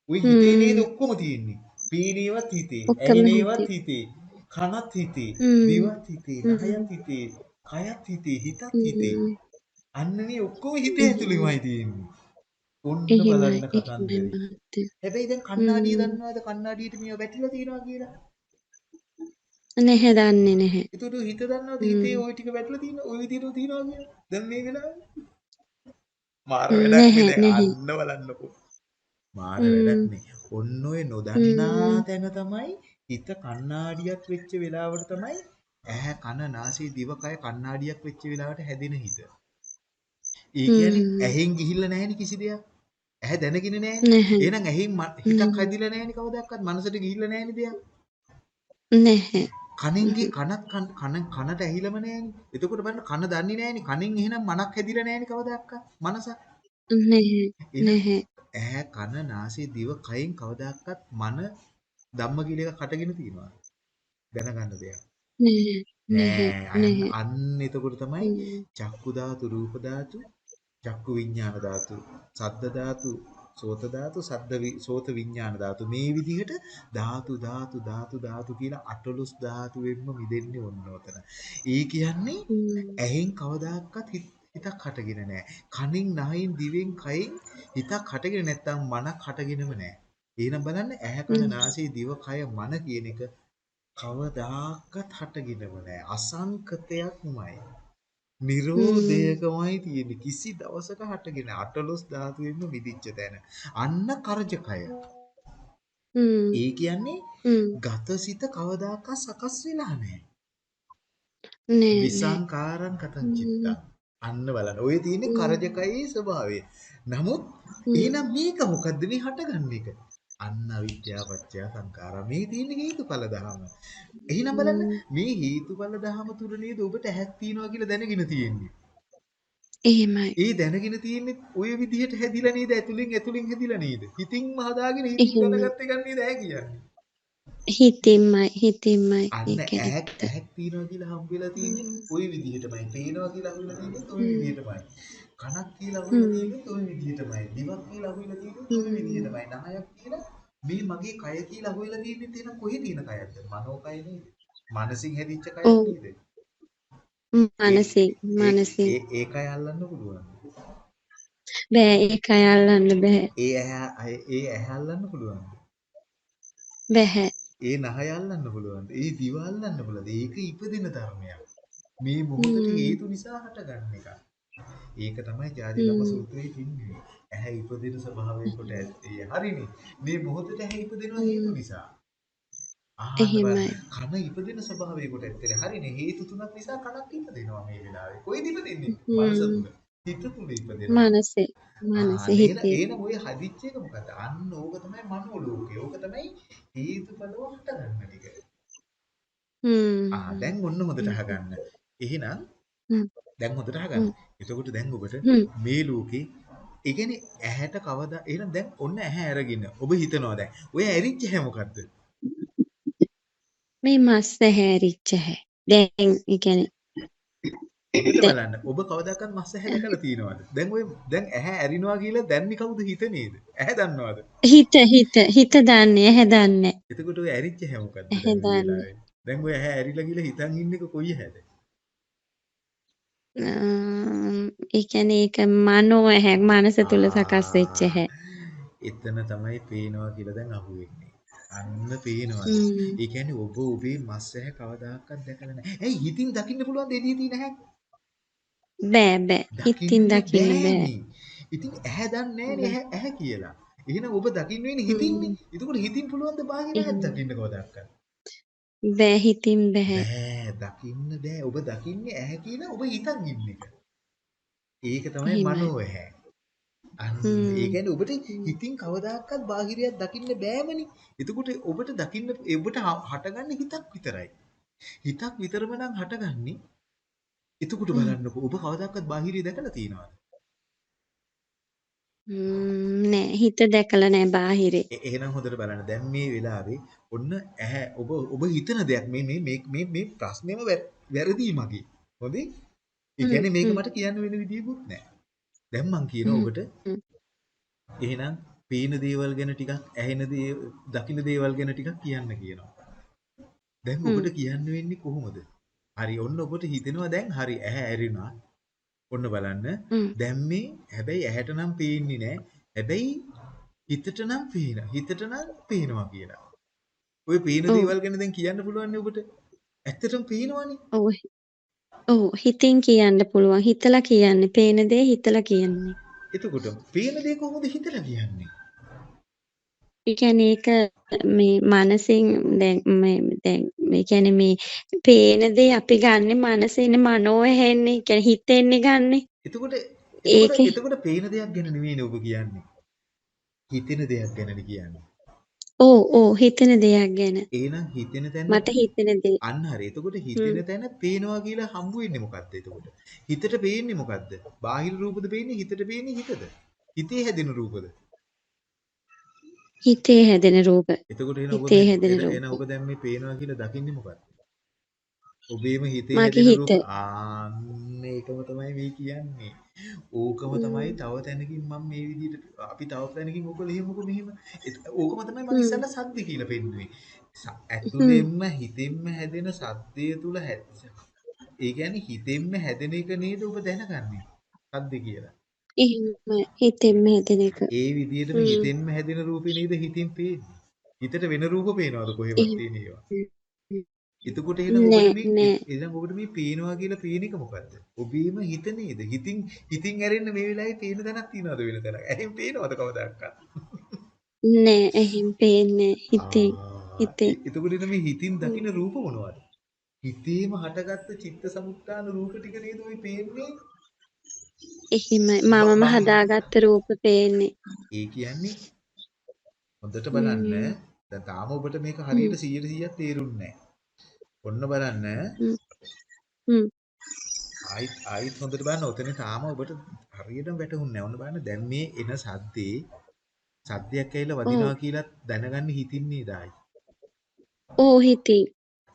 ඔය හිතේ නේද ඔක්කොම තියෙන්නේ. පීනේවත් හිතේ, ඇහෙනේවත් හිතේ කනත් හිතේ, දිවත් හිතේ, නහයත් හිතේ, කයත් හිතේ, හිතත් හිතේ. හ්ම් අන්නනේ ඔක්කොම හිතේ ඇතුළෙමයි තියෙන්නේ. ඔන්න එහෙමයි බලන්න එහෙමයි කතන්දරේ. මහත්තයා හැබැයි දැන් කණ්ණාඩිය හ්ම් දන්නවද කණ්ණාඩියට මේවා වැටිලා තියෙනවා කියලා? නැහැ දන්නේ නැහැ ඒකට හිත දන්නවද හිතේ හ්ම් ওই ටික වැටලා තියෙන ওই විදිහට තියෙනවා කියලා? දැන් මේ වෙලාවේ මාර වැඩක් නේ නැහැ දැන් නැහැ අන්න බලන්නකෝ. මාර හ්ම් වැඩක් නේ. ඔන්න ඔය නොදන්නා හ්ම් තැන තමයි හිත කණ්ණාඩියක් වෙච්ච වෙලාවට තමයි ඇහැ කන නාසය දිව කය කණ්ණාඩියක් වෙච්ච වෙලාවට හැදෙන හිත. ඒ කියන්නේ ඇහෙන් ගිහිල්ලා නැහෙනි කිසි දෙයක්. ඇහැ දැනගෙන නැහෙනි. නැහැ එහෙනම් ඇහෙන් හිතක් හැදිලා නැහෙනි කවදාවත් මනසට ගිහිල්ලා නැහෙනි දෙයක්. නැහැ කනෙන් කනත් කන කන කනට ඇහිලම නැහෙනි. එතකොට බලන්න කන දන්නේ නැහෙනි. කනෙන් එහෙනම් මනක් හැදිලා නැහෙනි කවදාවත් මනස. නැහැ ඇහැ කන නාසය දිව කයින් කවදාකවත් මන ධම්ම කියලා එකක් හටගෙන තියෙනවා. දැනගන්න දෙයක්. නැහැ නෑ අන්න එතකොට තමයි. චක්කු ධාතු රූප ධාතු චක්කු විඥාන ධාතු සද්ද ධාතු සෝත ධාතු සද්ද සෝත විඥාන ධාතු මේ විදිහට ධාතු ධාතු ධාතු ධාතු කියලා අටලොස් ධාතු වෙන්න මිදෙන්නේ ඔන්න ඔතන. ඒ කියන්නේ. ඇහෙන් කවදාකවත් හිත- හිතක් හටගෙන නැහැ. කනින් නහයින් දිවෙන් කයින් හිතක් හටගෙන නැත්තම් මනක් හටගෙනම නැහැ. එහෙනම් බලන්න ඇහැ කන. නාසය දිව කය මන කියන එක කවදාකවත් හටගෙනම නැහැ. අසංකතයක්මයි. නිරෝධයකමයි තියෙන්නේ. කිසි දවසක හටගෙන අටලොස් ධාතුවෙන්ම මිදිච්ච තැන. අන්න කරජකය. ඒ කියන්නේ. ගතසිත කවදාකවත් සකස් වෙලා නැහැ. නෑ. විසංකාරං කතං. චිත්තං. අන්න බලන්න. ඔය තියෙන්නේ. කරජකයේ ස්වභාවය. නමුත්. එහෙනම් මේක මොකද්ද මේ හටගන්න එක? අන්න අවිද්‍යාව පත්‍ය සංඛාරා. මේ තියෙන හේතුඵල ධහම. එහෙනම් බලන්න හ්ම්. මේ හේතුඵල ධහම තුර නේද ඔබට ඇහක් තියනවා කියලා දැනගෙන තියෙන්නේ. එහෙමයි. ඒ දැනගෙන තියෙන්නේ ඔය විදිහට හැදිලා නේද? ඇතුලින් ඇතුලින් හැදිලා නේද? හිතින්ම හදාගෙන හිතින් එහෙමයි. දැනගත්ත එකක් නේද ඇහැ කියන්නේ. හිතින්මයි හිතින්මයි අන්න ඒක ඇහක් ඇත්ත. ඇහක් තියනවා කියලා හම්බ වෙලා තියෙන්නේ හ්ම්. ওই විදිහටමයි. පේනවා කියලා හම්බ වෙලා තියෙන්නේ ওই හ්ම්. විදිහටමයි. කනක් කියලා හම්බ වෙලා හ්ම්. තියෙන්නේ ওই විදිහටමයි. දිවක් කියලා හම්බ වෙලා තියෙන්නේ ওই හ්ම්. විදිහටමයි. නහයක් කියලා මේ මගේ කය කියලා හොයලා තියෙන්නේ තේන කොහේ තියෙන කයක්ද? මනෝ කය නේද? මනසින් හැදිච්ච කයක් ඔව්. නේද? ඒ මනසින් ඒ මනසින් ඒ ඒ කය අල්ලන්න පුළුවන්. බෑ ඒකයි අල්ලන්න බෑ. ඒ ඇහැ ඒ ඇහැ අල්ලන්න පුළුවන්. බැහැ. ඒ නහය අල්ලන්න පුළුවන්. ඒ දිව අල්ලන්න පුළුවන්. ඒක ඉපදින ධර්මයක්. මේ මොහොතේ හ්ම්. හේතු නිසා හටගන්න එක. ඒක තමයි ජාතිගම හ්ම්. සූත්‍රයේ තින්නේ. ඇහැ ඉපදින ස්වභාවයෙන් කොට ඇත්තේ. හරිනේ. මේ මොහොතේ ඇහැ ඉපදිනවා හේතු. නිසා. එහෙමයි. කන ඉපදින ස්වභාවයෙන් කොට ඇත්තේ. හරිනේ. හේතු තුනක් නිසා කනක් ඉපදිනවා මේ වෙලාවේ. කොයිද ඉපදින්නේ? මනස. තුල. හිත තුල ඉපදිනවා. මනසේ මනසේ හිතේ. එන ඔය හදිච්ච එක මොකද? අන්න ඕක තමයි මනෝ ලෝකේ. ඕක තමයි හේතුඵලව හටගන්න ටික. හ්ම්. ආ දැන් ඔන්න හොඳට. අහගන්න. එහෙනම්. දැන් හොඳට අහගන්න. එතකොට දැන් ඔබට. මේ ලෝකේ ඒ කියන්නේ ඇහැට කවදා එහෙනම් දැන් ඔන්න ඇහැ අරගෙන ඔබ හිතනවා දැන්. ඔය ඇරිච්ච ඇහැ මොකද්ද? මේ මස් ඇහැරිච්ච හැ. දැන් ඒ කියන්නේ දැන් බලන්න. ඔබ කවදාකවත් මස් ඇහැ දැකලා තියෙනවද? දැන් ඔය දැන් ඇහැ ඇරිනවා කියලා දැන්නේ කවුද හිත නේද? ඇහැ දන්නවද? හිත හිත හිත දන්නේ ඇහැ දන්නේ එතකොට ඔය ඇරිච්ච ඇහැ මොකද්ද ඇහැ දැන් දන්නේ. දැන් ඔය ඇහැ ඇරිලා කියලා හිතන් ඉන්නක කොයි ඇහැද? ඒ කියන්නේ ඒක මනෝ ඇහැ මනස තුල සකස් වෙච්ච ඇහැ. එතන තමයි පේනවා කියලා දැන් අහුවෙන්නේ. අන්න පේනවද? හ්ම්. ඒ කියන්නේ ඔබ ඔබේ මස් ඇහැ කවදාකවත් දැකලා නැහැ. ඇයි හිතින් දකින්න පුළුවන් දෙලිය තියෙන ඇහැ? බෑ බෑ හිතින් දකින්න බෑ. ඉතින් ඇහැ දන්නේ නැහැනේ බෑ. ඇහැ ඇහැ කියලා. එහෙනම් ඔබ දකින්න වෙන්නේ හිතින්නේ. එතකොට හිතින් පුළුවන් ද බාහිර එහෙම. දකින්න කවදාකවත්? බෑ හිතින් බෑ. බෑ දකින්න බෑ. ඔබ දකින්නේ ඇහැ කියලා ඔබ හිතන් ඉන්න එක. ඒක තමයි එහෙමයි. මනෝ ඇහැ. අන්න ඒ හ්ම්. කියන්නේ ඔබට. හිතින් කවදාකවත් බාහිරයක් දකින්න බෑමනේ. එතකොට ඔබට දකින්න ඔබට හ- හටගන්නේ හිතක් විතරයි. හිතක් විතරම නම් හටගන්නේ. එතකොට හ්ම්. බලන්නකෝ ඔබ කවදාකවත් බාහිරය දැකලා තියෙනවද? නෑ හිත දැකලා නෑ බාහිරේ. එහෙනම් හොඳට බලන්න. දැන් මේ වෙලාවේ ඔන්න ඇහැ ඔබ ඔබ හිතන දෙයක් මේ මේ මේ මේ මේ ප්‍රශ්නේම වැරදි මගේ. හොඳේ? ඒ කියන්නේ මේක මට කියන්න වෙන විදියකුත් නැහැ. දැන් මං කියනවා හ්ම් ඔබට එහෙනම් පේන දේවල් ගැන ටිකක් ඇහෙන දේ දකින්න දේවල් ගැන ටිකක් කියන්න කියනවා. දැන් ඔබට කියන්න වෙන්නේ කොහොමද? හරි ඔන්න ඔබට හිතෙනවා දැන් හරි ඇහැ ඇරිනා. ඔන්න බලන්න. දැන් මේ හැබැයි ඇහැට නම් පේන්නේ නැහැ. හැබැයි හිතට නම් පේන. හිතට නම් පේනවා කියලා. ඔය පේන දේවල් ගැන දැන් කියන්න පුළුවන් නේ ඔබට. ඇත්තටම පේනවනේ. ඔව් ඔව් හිතින් කියන්න පුළුවන් හිතලා කියන්නේ පේන දේ හිතලා කියන්නේ. එතකොට පේන දේ කොහොමද හිතලා කියන්නේ? ඒ කියන්නේ ඒක මේ මනසින් දැන් මේ දැන් ඒ කියන්නේ මේ පේන දේ අපි ගන්නෙ මනසේනේ මනෝ ඇහෙන්නේ. කියන්නේ හිතෙන්නේ ගන්නෙ. එතකොට ඒකේ එතකොට පේන දෙයක් ගැන නෙවෙයිනේ ඔබ කියන්නේ. හිතෙන දෙයක් ගැනනේ කියන්නේ. ඔව් ඔව් හිතෙන දෙයක් ගැන. එහෙනම් හිතෙන තැන මට හිතෙන දේ. අන්න හරි. එතකොට හිතෙන තැන පේනවා කියලා හම්බ වෙන්නේ මොකද්ද එතකොට? හිතට පේන්නේ මොකද්ද? බාහිර රූපද පේන්නේ හිතට පේන්නේ හිතද? හිතේ හැදෙන රූපද? හිතේ හැදෙන රූප. එතකොට එන ඔබ හිතේ හැදෙන රූප. එන ඔබ දැන් මේ පේනවා කියලා දකින්නේ මොකක්ද? ඔබේම හිතේ හැදෙන. රූප ආන්න ඒකම තමයි මේ කියන්නේ. ඕකම තමයි. තව තැනකින් මම මේ විදිහට අපි තව තැනකින් ඔබ ලියමුකෝ මෙහෙම. එත- ඕකම තමයි මම. ඉස්සෙල්ලා සද්ද කියලා පෙන්නුවේ. ඇතුළෙන්ම හිතෙන්ම හැදෙන සද්දය තුල ඒ කියන්නේ හිතෙන්ම හැදෙන එක නේද ඔබ දැනගන්නේ. සද්ද කියලා. එහෙම හිතෙන්ම හැදෙන එක. ඒ විදිහටම. හිතෙන්ම හැදෙන රූපේ නේද හිතින් පේන්නේ. හිතට වෙන රූප පේනවද කොහෙවත්. තියෙන ඒවා? එතකොට එහෙනම් ඔබට මේ. එහෙනම් ඔබට මේ පේනවා කියලා පේන එක මොකද්ද? ඔබේම හිත නේද? හිතින් හිතින් ඇරෙන්න මේ වෙලාවේ පේන තැනක් තියනවද වෙන තැනක්? ඇහෙන් පේනවද කවදාවත්? නෑ එහෙම පේන්නේ හිතෙන්. එ- එතකොට මේ හිතින් ම්. දකින්න රූප මොනවද? හිතේම හටගත්ත චිත්ත සමුත්ථාන රූප ටික නේද ඔය පේන්නේ? එහෙමයි මමම මම හදාගත්ත රූප පේන්නේ. ඒ කියන්නේ හොඳට බලන්න. දැන් තාම ඔබට මේක. හරියට 100% තේරුන්නේ නැහැ. ඔන්න බලන්න. ආයිත් ආයිත් හොඳට බලන්න ඔතන තාම ඔබට හරියටම වැටහුන්නේ නැහැ. ඔන්න බලන්න දැන් මේ එන සද්දේ සද්දයක් ඇවිල්ලා. වදිනවා කියලා දැනගන්න හිතින් නේද ආයි. ඕ හිතේ.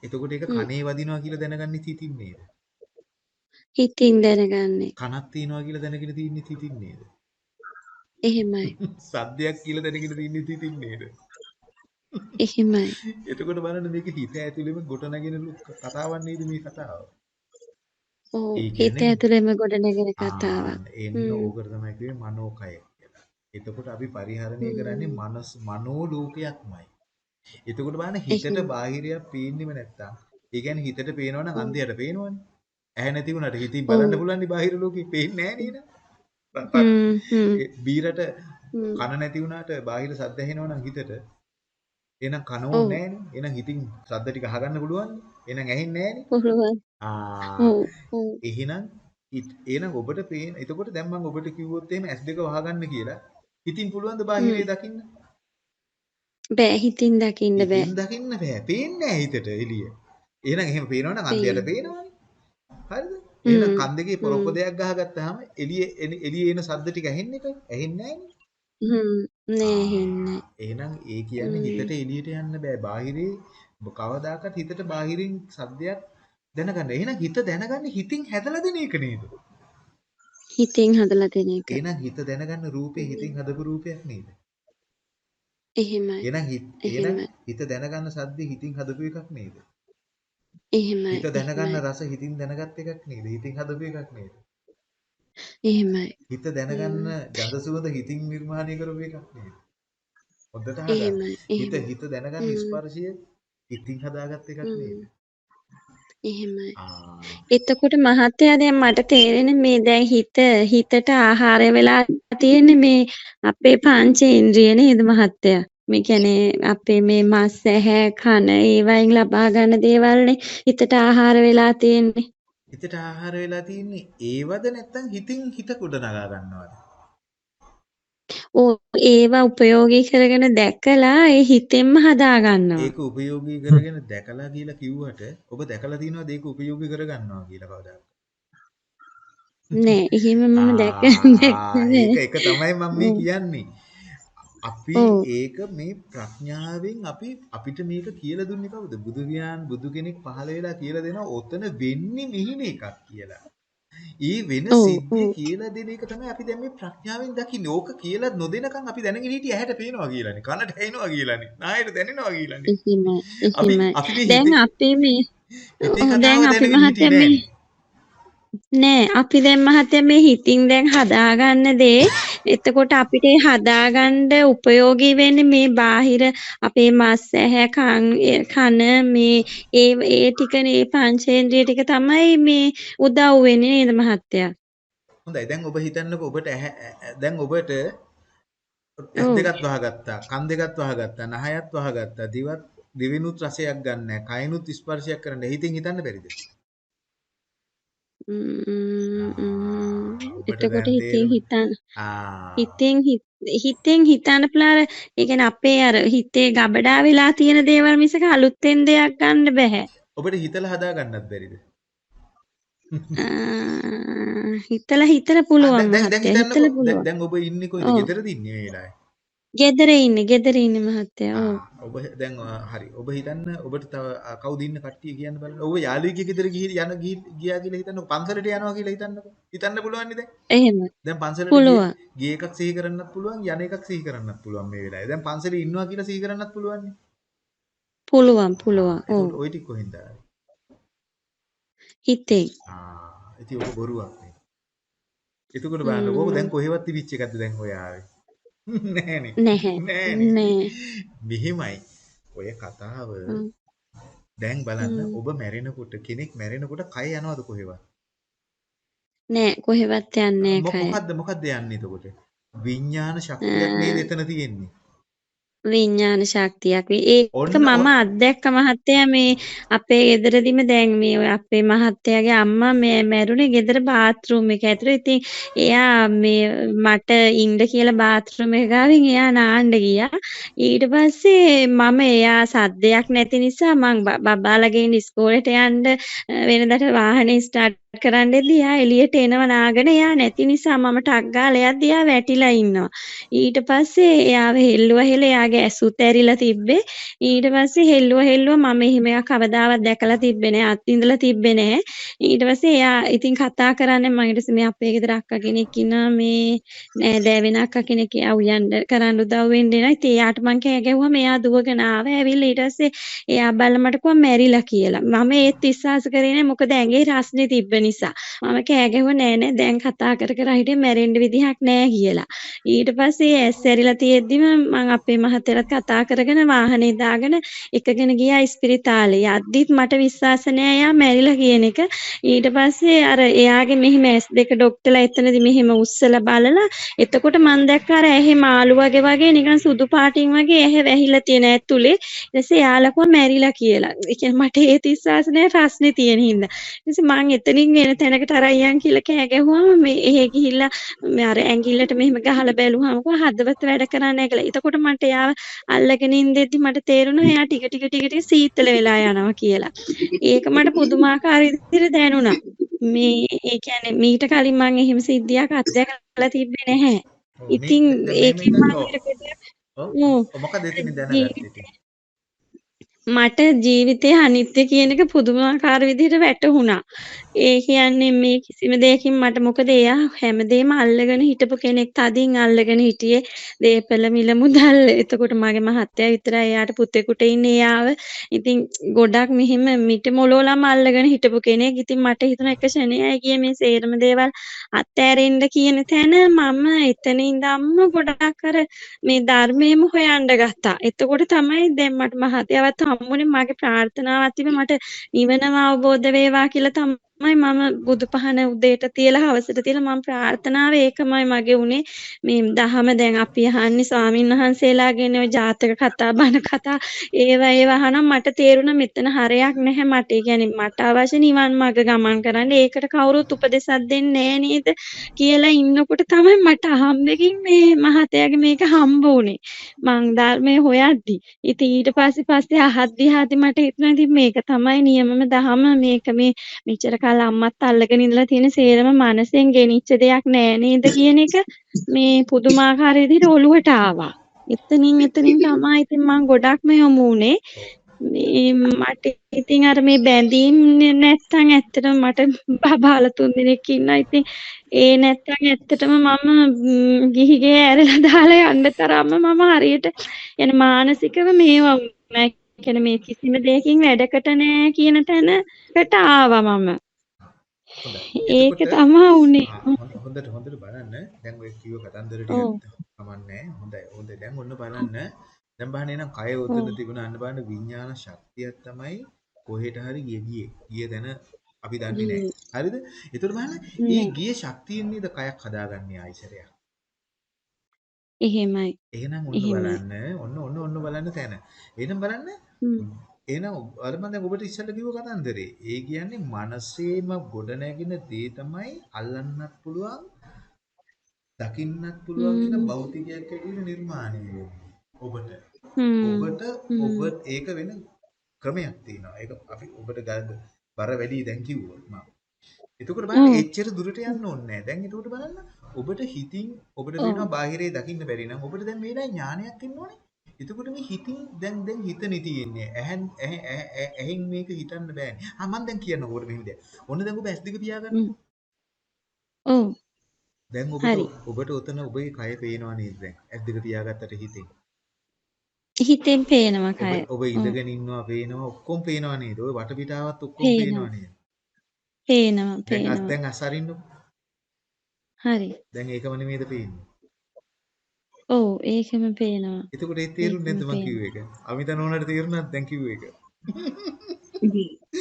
එතකොට ඒක. කනේ වදිනවා කියලා දැනගන්න හිතින් නේද? හිතින් දැනගන්නේ. කනක් තියනවා කියලා දැනගෙන තින්නේ හිතින් නේද? එහෙමයි. සද්දයක් කියලා දැනගෙන තින්නේ හිතින් නේද? එහෙමයි. එතකොට බලන්න මේක හිත ඇතුළෙම ගොඩනගෙන කතාවක් නේද මේ කතාව? ඔව් හිත ඇතුළෙම ගොඩනැගෙන කතාවක්. එන්න. ඕකට තමයි කිව්වේ මනෝකය කියලා. එතකොට අපි පරිහරණය කරන්නේ. මනස් මනෝ ලෝකයක්මයි. එතකොට බලන්න හිතට. බාහිරයක් පේන්නෙම නැත්තම් ඒ කියන්නේ හිතට පේනවනම්. අන්ධයට පේනවනේ. ඇහැ නැති වුණාට හිතින් බලන්න. පුළුවන් නේ බාහිර ලෝකෙ පේන්නේ නැහැ නේද? බීරට. කන නැති වුණාට බාහිර සද්ද ඇහෙනවනම් හිතට එහෙනම් කන. ඕනේ නැහනේ. එහෙනම් හිතින් සද්ද ටික අහගන්න පුළුවන්. එහෙනම් ඇහෙන්නේ ඔව්. ඔව්. එහෙනම් එහෙනම් ඔබට පේන එතකොට දැන් මම ඔබට කිව්වොත් එහෙම S2 වහගන්න කියලා හිතින් පුළුවන් ද ම්. බාහිරේ දකින්න? බෑ හිතින් දකින්න බෑ. හිතින් දකින්න බෑ. පේන්නේ නැහැ හිතට එළිය. එහෙනම් එහෙම පේනවනම් අන්ධයට පේන. පේනවනේ. හරිද? එහෙනම්. කන් දෙකේ ම්. දෙයක් ගහගත්තාම එළියේ එළියේ එන ශබ්ද ටික ඇහෙන්නේ එකයි. ඇහෙන්නේ නැහනේ. හ්ම්. නෑ ආ හෙන්නේ. එහෙනම් ඒ කියන්නේ. හිතට එළියට යන්න බෑ. බාහිරේ කවදාකවත් හිතට බාහිරින් සද්දයක් දැනගන්න. එහෙනම් හිත දැනගන්නේ හිතින් හැදලා දෙන එක නේද? හිතෙන් හදලා දෙන එක. එහෙනම් හිත දැනගන්න රූපේ හිතින් හදපු රූපයක් නේද? එහෙමයි. එහෙනම්. හිත දැනගන්න සද්ද හිතින් හදපු එකක් නේද? එහෙමයි. හිත දැනගන්න. රස හිතින් දැනගත් එකක් නේද? හිතින් හදපු එකක් නේද? එහෙමයි. හිත දැනගන්න. ගඳ සුවඳ හිතින් නිර්මාණය කරපු එකක් නේද? හොඳට. එහෙමයි. හිත. හිත දැනගන්න. ස්පර්ශය හිතින් හදාගත් එකක් නේද? එහෙමයි. එතකොට මහත්තයා දැන් මට තේරෙන්නේ මේ දැන් හිත හිතට ආහාර වෙලා තියෙන්නේ මේ අපේ පංචේන්ද්‍රිය නේද මහත්තයා? මේ කියන්නේ අපේ මේ මස් ඇහැ කන ඒවයින් ලබා ගන්න දේවල්නේ හිතට ආහාර වෙලා තියෙන්නේ. හිතට ආහාර වෙලා තින්නේ ඒවද නැත්නම් හිතින් හිත කුඩ නගා ගන්නවද? ඕ ඒවා උපයෝගී කරගෙන දැකලා ඒ හිතෙන්ම හදා ගන්නවා. ඒක උපයෝගී කරගෙන දැකලා කියලා කිව්වට ඔබ දැකලා තියෙනවද ඒක උපයෝගී කරගන්නවා කියලා කවදාවත්? නෑ එහෙම මම දැක දැක්ක නෑ. ඒක තමයි මම මේ. කියන්නේ. අපි. ඒක මේ ප්‍රඥාවෙන් අපි අපිට මේක කියලා දුන්නේ කවුද? බුදු විහාන් බුදු කෙනෙක් පහළ වෙලා කියලා දෙනවා ඔතන වෙන්නේ මෙහින එකක් කියලා. ඒ වෙන සිද්ධිය. කියලා දෙන එක තමයි අපි දැන් මේ ප්‍රඥාවෙන් දකින්නේ. ඕක කියලා නොදෙනකන් අපි දැනගෙන හිටියේ ඇහැට පේනවා කියලානේ. කනට ඇහෙනවා කියලානේ. නායට දැනෙනවා කියලානේ. එහෙමයි එහෙමයි. දැන් අපි මේ දැන් අපි දැනගෙන හිටියේ මහත්තයා මේ නෑනේ. නෑ අපි දැන් මහත්තයා මේ හිතින් දැන් හදාගන්න දේ. එතකොට අපිට හදාගන්න උපයෝගී වෙන්නේ මේ බාහිර අපේ මස් ඇහැ කන් මේ ඒ ඒ ටිකනේ පංචේන්ද්‍රිය ටික තමයි මේ උදව් වෙන්නේ නේද මහත්තයා? හොඳයි. දැන් ඔබ හිතන්නකෝ ඔබට දැන් ඔබට ඇස් දෙකත් වහගත්තා කන් දෙකත් වහගත්තා නහයත් වහගත්තා දිවත් දිවිනුත් රසයක් ගන්න නැහැ කයිනුත් ස්පර්ශයක් කරන්න. හිතින් හිතන්න බැරිද එතකොට හිතින් හිතෙන් හිත- හිතෙන් හිතන්න පුළුවන් අර ඒ කියන්නේ අපේ අර හිතේ ගබඩා වෙලා තියෙන දේවල් මිසක අලුතෙන් දෙයක් ගන්න බෑ. ඔබට හිතලා හදා ගන්නත් බැරිද හිතලා හිතලා පුළුවන්. දැන් ඔබ ඉන්නේ කොහෙද? ගෙදරද ඉන්නේ වෙලාවේ ගෙදර ඉන්නේ ගෙදර ඉන්නේ මහත්තයා. ඔව්. ඔබ දැන් හරි. ඔබ හිතන්න ඔබට තව කවුද ඉන්න කට්ටිය කියන්න බලන්න. ඔබ යාළුවෙක්ගේ ගෙදර ගිහින් යන ගියා කියලා හිතන්නකො. පන්සලට යනවා කියලා හිතන්නකො. හිතන්න පුළුවන් නේ දැන්. එහෙමයි. දැන් පන්සලට ගිය එකක් සිහි කරන්නත් පුළුවන් යන එකක් සිහි කරන්නත් පුළුවන් මේ වෙලාවේ. දැන් පන්සලේ ඉන්නවා කියලා සිහි කරන්නත් පුළුවන් නේ. පුළුවන් පුළුවන්. ඔව්. ওই ටික කොහෙන්ද ආවේ? හිතෙන්. ආ ඉතින් ඔක බොරුවක් නේ. එතකොට බලන්න ඕක දැන් කොහෙවත් තිබිච්ච එකක්ද දැන් ඔය ආවේ? නෑනේ. නැහැ. නෑනේ. නෑ. මෙහෙමයි. ඔය කතාව හ්ම්. දැන් බලන්න හ්ම්. ඔබ මැරෙනකොට කෙනෙක් මැරෙනකොට කය යනවද කොහෙවත්? නෑ කොහෙවත් යන්නේ නෑ කය. මොකද්ද මොකද්ද යන්නේ එතකොට? විඥාන ශක්තියක් නේද එතන තියෙන්නේ. විඥාන ශක්තියක් වේ. ඒක මම අත්දැක්ක මහත්තයා මේ අපේ ගෙදරදිම දැන් මේ ඔය අපේ මහත්තයාගේ අම්මා මේ මැරුණේ ගෙදර බාත්රූම් එක ඇතුලේ. ඉතින් එයා මේ මට ඉන්න කියලා බාත්රූම් එක ගාවින් එයා නාන්න ගියා. ඊට පස්සේ මම එයා සද්දයක් නැති නිසා මං බබාලා ඉස්කෝලේට යන්න වෙනදට වාහනේ ස්ටාර්ට් කරන්න එද්දි එයා එළියට එනවා නාගෙන එයා නැති නිසා මම ටක් ගාලා යද්දි එයා වැටිලා ඉන්නවා. ඊට පස්සේ එයාව හෙල්ලුවා හෙල එයාගේ ඇසුත් ඇරිලා තිබ්බේ. ඊට පස්සේ හෙල්ලුවා හෙල්ලුවා මම එහෙම එකක් කවදාවත් දැකලා තිබ්බේ නෑ. අත්විඳලා තිබ්බේ නෑ. ඊට පස්සේ එයා ඉතින් කතා කරන්නේ මම ඊට පස්සේ මේ අපේ ගෙදර අක්කා කෙනෙක් ඉන්නවා මේ නෑදෑ වෙන අක්කා කෙනෙක් එයා උයන්ඩ කරන්න උදව් වෙන්න එනවා. ඉතින් එයාට මං කෑ ගැහුවම එයා දුවගෙන ආවා. ඇවිල්ලා ඊට පස්සේ එයා බලලා මට කිව්වා මැරිලා කියලා. මම ඒත් විශ්වාස කරේ නෑ මොකද ඇඟේ රස්නේ තිබ්බ නිසා. මම කෑ ගැහුවා නෑ නෑ දැන් කතා කර කර හිටියේ මැරෙන්න විදිහක් නෑ කියලා. ඊට පස්සේ ඇස් ඇරිලා තියෙද්දිම මං අපේ මහත්තයලත් කතා කරගෙන වාහනේ දාගෙන එකගෙන ගියා ඉස්පිරිතාලේ. යද්දිත් මට විශ්වාස නෑ එයා මැරිලා කියන එක. ඊට පස්සේ අර එයාගේ මෙහෙම ඇස් දෙක ඩොක්ටර්ලා එතනදි මෙහෙම උස්සලා බලලා එතකොට මං දැක්කා අර ඇහි මාළු වගේ වගේ නිකන් සුදු පාටින් වගේ ඇහැ වැහිලා තියෙන ඇතුලේ. ඊට පස්සේ එයාලා කිව්වා මැරිලා කියලා. ඒ කියන්නේ මට ඒත් විශ්වාස නෑ රස්නේ තියෙන හින්දා. ඊට පස්සේ මං එතනින් වෙන තැනකට අරන් කියලා කෑ ගැහුවාම මේ එහෙ ගිහිල්ලා මේ අර ඇඟිල්ලට මෙහෙම ගහලා බැලුවාම කො හදවත වැඩ කරන්නේ නැහැ කියලා. එතකොට මට එයාව අල්ලගෙන ඉඳෙද්දි මට තේරුණා එයා ටික ටික ටික ටික සීතල වෙලා යනවා කියලා. ඒක මට පුදුමාකාර විදිහට දැනුණා. මේ ඒ කියන්නේ මීට කලින් මම එහෙම සිද්ධියක් අත්දැකලා තිබ්බේ නැහැ. ඉතින් ඒකෙන් මම ඔව්. මොකද ජී- දැනගත්තේ ඉතින්? මට ජීවිතේ අනිත්‍ය කියන එක පුදුමාකාර විදිහට වැටහුණා. ඒ කියන්නේ මේ කිසිම දෙයකින් මට මොකද එයා හැමදේම අල්ලගෙන හිටපු කෙනෙක් තදින් අල්ලගෙන හිටියේ දේපල මිල මුදල්. එතකොට මගේ මහත්තයා විතරයි එයාට පුතෙකුට ඉන්නේ එයාව. ඉතින් ගොඩක් මෙහෙම මිට මොලෝලම අල්ලගෙන හිටපු කෙනෙක්. ඉතින් මට හිතුණා එක ෂණයයි ගියේ මේ සේරම දේවල් අත්හැරෙන්න කියන තැන මම එතන ඉඳන්ම ගොඩක් අර මේ ධර්මයේම හොයන්න ගත්තා. එතකොට තමයි දැන් මට මහත්තයාවත් හම්බුනේ මගේ ප්‍රාර්ථනාවක් තිබේ මට නිවනම අවබෝධ වේවා කියලා තමයි මම බුදුපහන උදේට තියලා හවසට තියලා මම ප්‍රාර්ථනාව ඒකමයි මගේ උනේ මේ දහම දැන් අපි අහන්නේ ස්වාමින් වහන්සේලාගෙන ඔය ජාතක කතා බණ කතා ඒවා ඒවා අහනම් මට තේරුණා මෙතන හරයක් නැහැ මට. ඒ කියන්නේ මට අවශ්‍ය නිවන් මාර්ග ගමන් කරන්න. ඒකට කවුරුත් උපදෙසක් දෙන්නේ නැහැ නේද කියලා ඉන්නකොට තමයි මට අහම්බෙකින් මේ මහතයාගේ මේක හම්බ වුනේ. මං ධර්මයේ හොයද්දි. ඉතින් ඊට පස්සේ පස්සේ අහද්දි අහද්දි මට හිතුණා ඉතින් මේක තමයි නියමම දහම මේක මේ මෙච්චර කල් අම්මත් අල්ලගෙන ඉඳලා තියෙන සේරම මනසෙන් ගෙනිච්ච දෙයක් නෑ නේද කියන එක මේ පුදුමාකාර විදිහට ඔලුවට ආවා. එතනින් එතනින් තමයි ඉතින් මං ගොඩක්ම යොමු වුනේ. මේ මට ඉතින් අර මේ බැඳීම් නැත්තම් ඇත්තටම මට බබාලා තුන් දෙනෙක් ඉන්නවා. ඉතින් ඒ නැත්තම් ඇත්තටම මම ම්, ගිහි ගේ ඇරලා දාලා යන්න තරම්ම මම හරියට يعني මානසිකව මේවා මම කියන්නේ මේ කිසිම දෙයකින් වැඩකට නෑ කියන තැනකට ආවා මම. ඒක තමයි උනේ. හොඳට හොඳට බලන්න. දැන් ඔය කිව්ව කතන්දර. ටික කමන්නේ. හොඳයි. හොඳයි. දැන් ඔන්න බලන්න. දැන් බලන්න එහෙනම් කය උතන. තිබුණා අන්න බලන්න විඥාන ශක්තියක් තමයි කොහෙට හරි ගිය ගියේ. ගිය තැන අපි දන්නේ නැහැ. හරිද? ඒතකොට බලන්න මේ. ගිය ශක්තියෙන් නේද කයක් හදාගන්නේ ආයිසරයක්. එහෙමයි. එහෙනම් ඔන්න. බලන්න. ඔන්න ඔන්න ඔන්න බලන්න තැන. එහෙනම් බලන්න. එහෙනම් අර මම දැන් ඔබට ඉස්සෙල්ලා කිව්ව කතන්දරේ. ඒ කියන්නේ මනසේම ගොඩ නැගෙන දේ තමයි අල්ලන්නත් පුළුවන්, දකින්නත් පුළුවන් කියන. භෞතිකයක් ඇටියට නිර්මාණය වෙන්නේ. ඔබට. ඔබට. ඔබ ඒක වෙන ක්‍රමයක් තියෙනවා. ඒක අපි ඔබට බර වැඩි දැන් කිව්වොත් මම. එතකොට බලන්න. එච්චර දුරට යන්න ඕනේ නැහැ. දැන් එතකොට බලන්න ඔබට හිතින් ඔබට ඔව්. දෙනවා බාහිරේ දකින්න බැරි නම් ඔබට දැන් මේලා ඥානයක් එන්න ඕනේ. එතකොට මේ හිතින් දැන් දැන් හිතනේ තියෙන්නේ. ඇහෙන් ඇහැ- ඇහැ- ඇහැ- ඇහෙන් මේක හිතන්න බෑනේ. ආ මම දැන් කියන්න ඕකට මෙහෙම දෙයක්. ඔන්න දැන් ඔබ S2 පියාගන්න. හ්ම්. ඔව්. දැන් ඔබට. ඔබට උතන ඔබේ කය පේනවා නේද දැන්? S2 පියාගත්තට හිතෙන්. හිතෙන් පේනවා කය. ඔබ. ඉඳගෙන ඉන්නවා පේනවා ඔක්කොම පේනවා නේද? ඔය වටපිටාවත් ඔක්කොම පේනවා. නේද? පේනවා දැන් පේනවා. දැන් අස් අරින්නකො. හරි. දැන් ඒකම නෙමෙයිද පේන්නේ. ඔව් ඒකෙම පේනවා. එතකොට ඒ තේරුන්නේ ඒකම නැද්ද මං පේනවා. කිව්ව එක? අමිත නෝනාට තේරුණාද දැන් කිව්ව එක?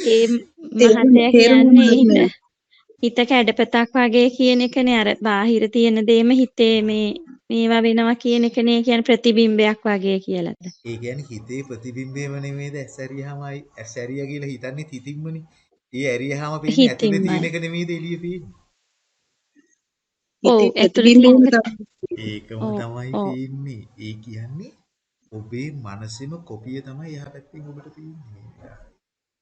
ඒ තේරුම් මහත්තයා තේරුම් කියන්නේ හිත ගන්න හිත කැඩපතක් වගේ කියන එකනේ අර බාහිර තියෙන දේම හිතේ මේ මේවා වෙනවා කියන එකනේ කියන්නේ ප්‍රතිබිම්බයක් වගේ කියලාද. ඒ කියන්නේ හිතේ ප්‍රතිබිම්බයම නෙමෙයිද ඇසැරියාමයි ඇසැරියා කියලා හිතන්නේ හිතින්මනේ. ඒ ඇරියාම පේන්නේ ඇතුලේ හිතින්මයි. තියෙන එක නෙමෙයිද එළියේ පේන්නේ. ඔව් හිතේ ඇතුළේ ප්‍රතිබිම්බයම තියෙන තමයි ඒකම තමයි පේන්නේ. ඒ කියන්නේ ඔබේ මනසෙම කොපිය තමයි එහා පැත්තෙන් ඔබට පේන්නේ.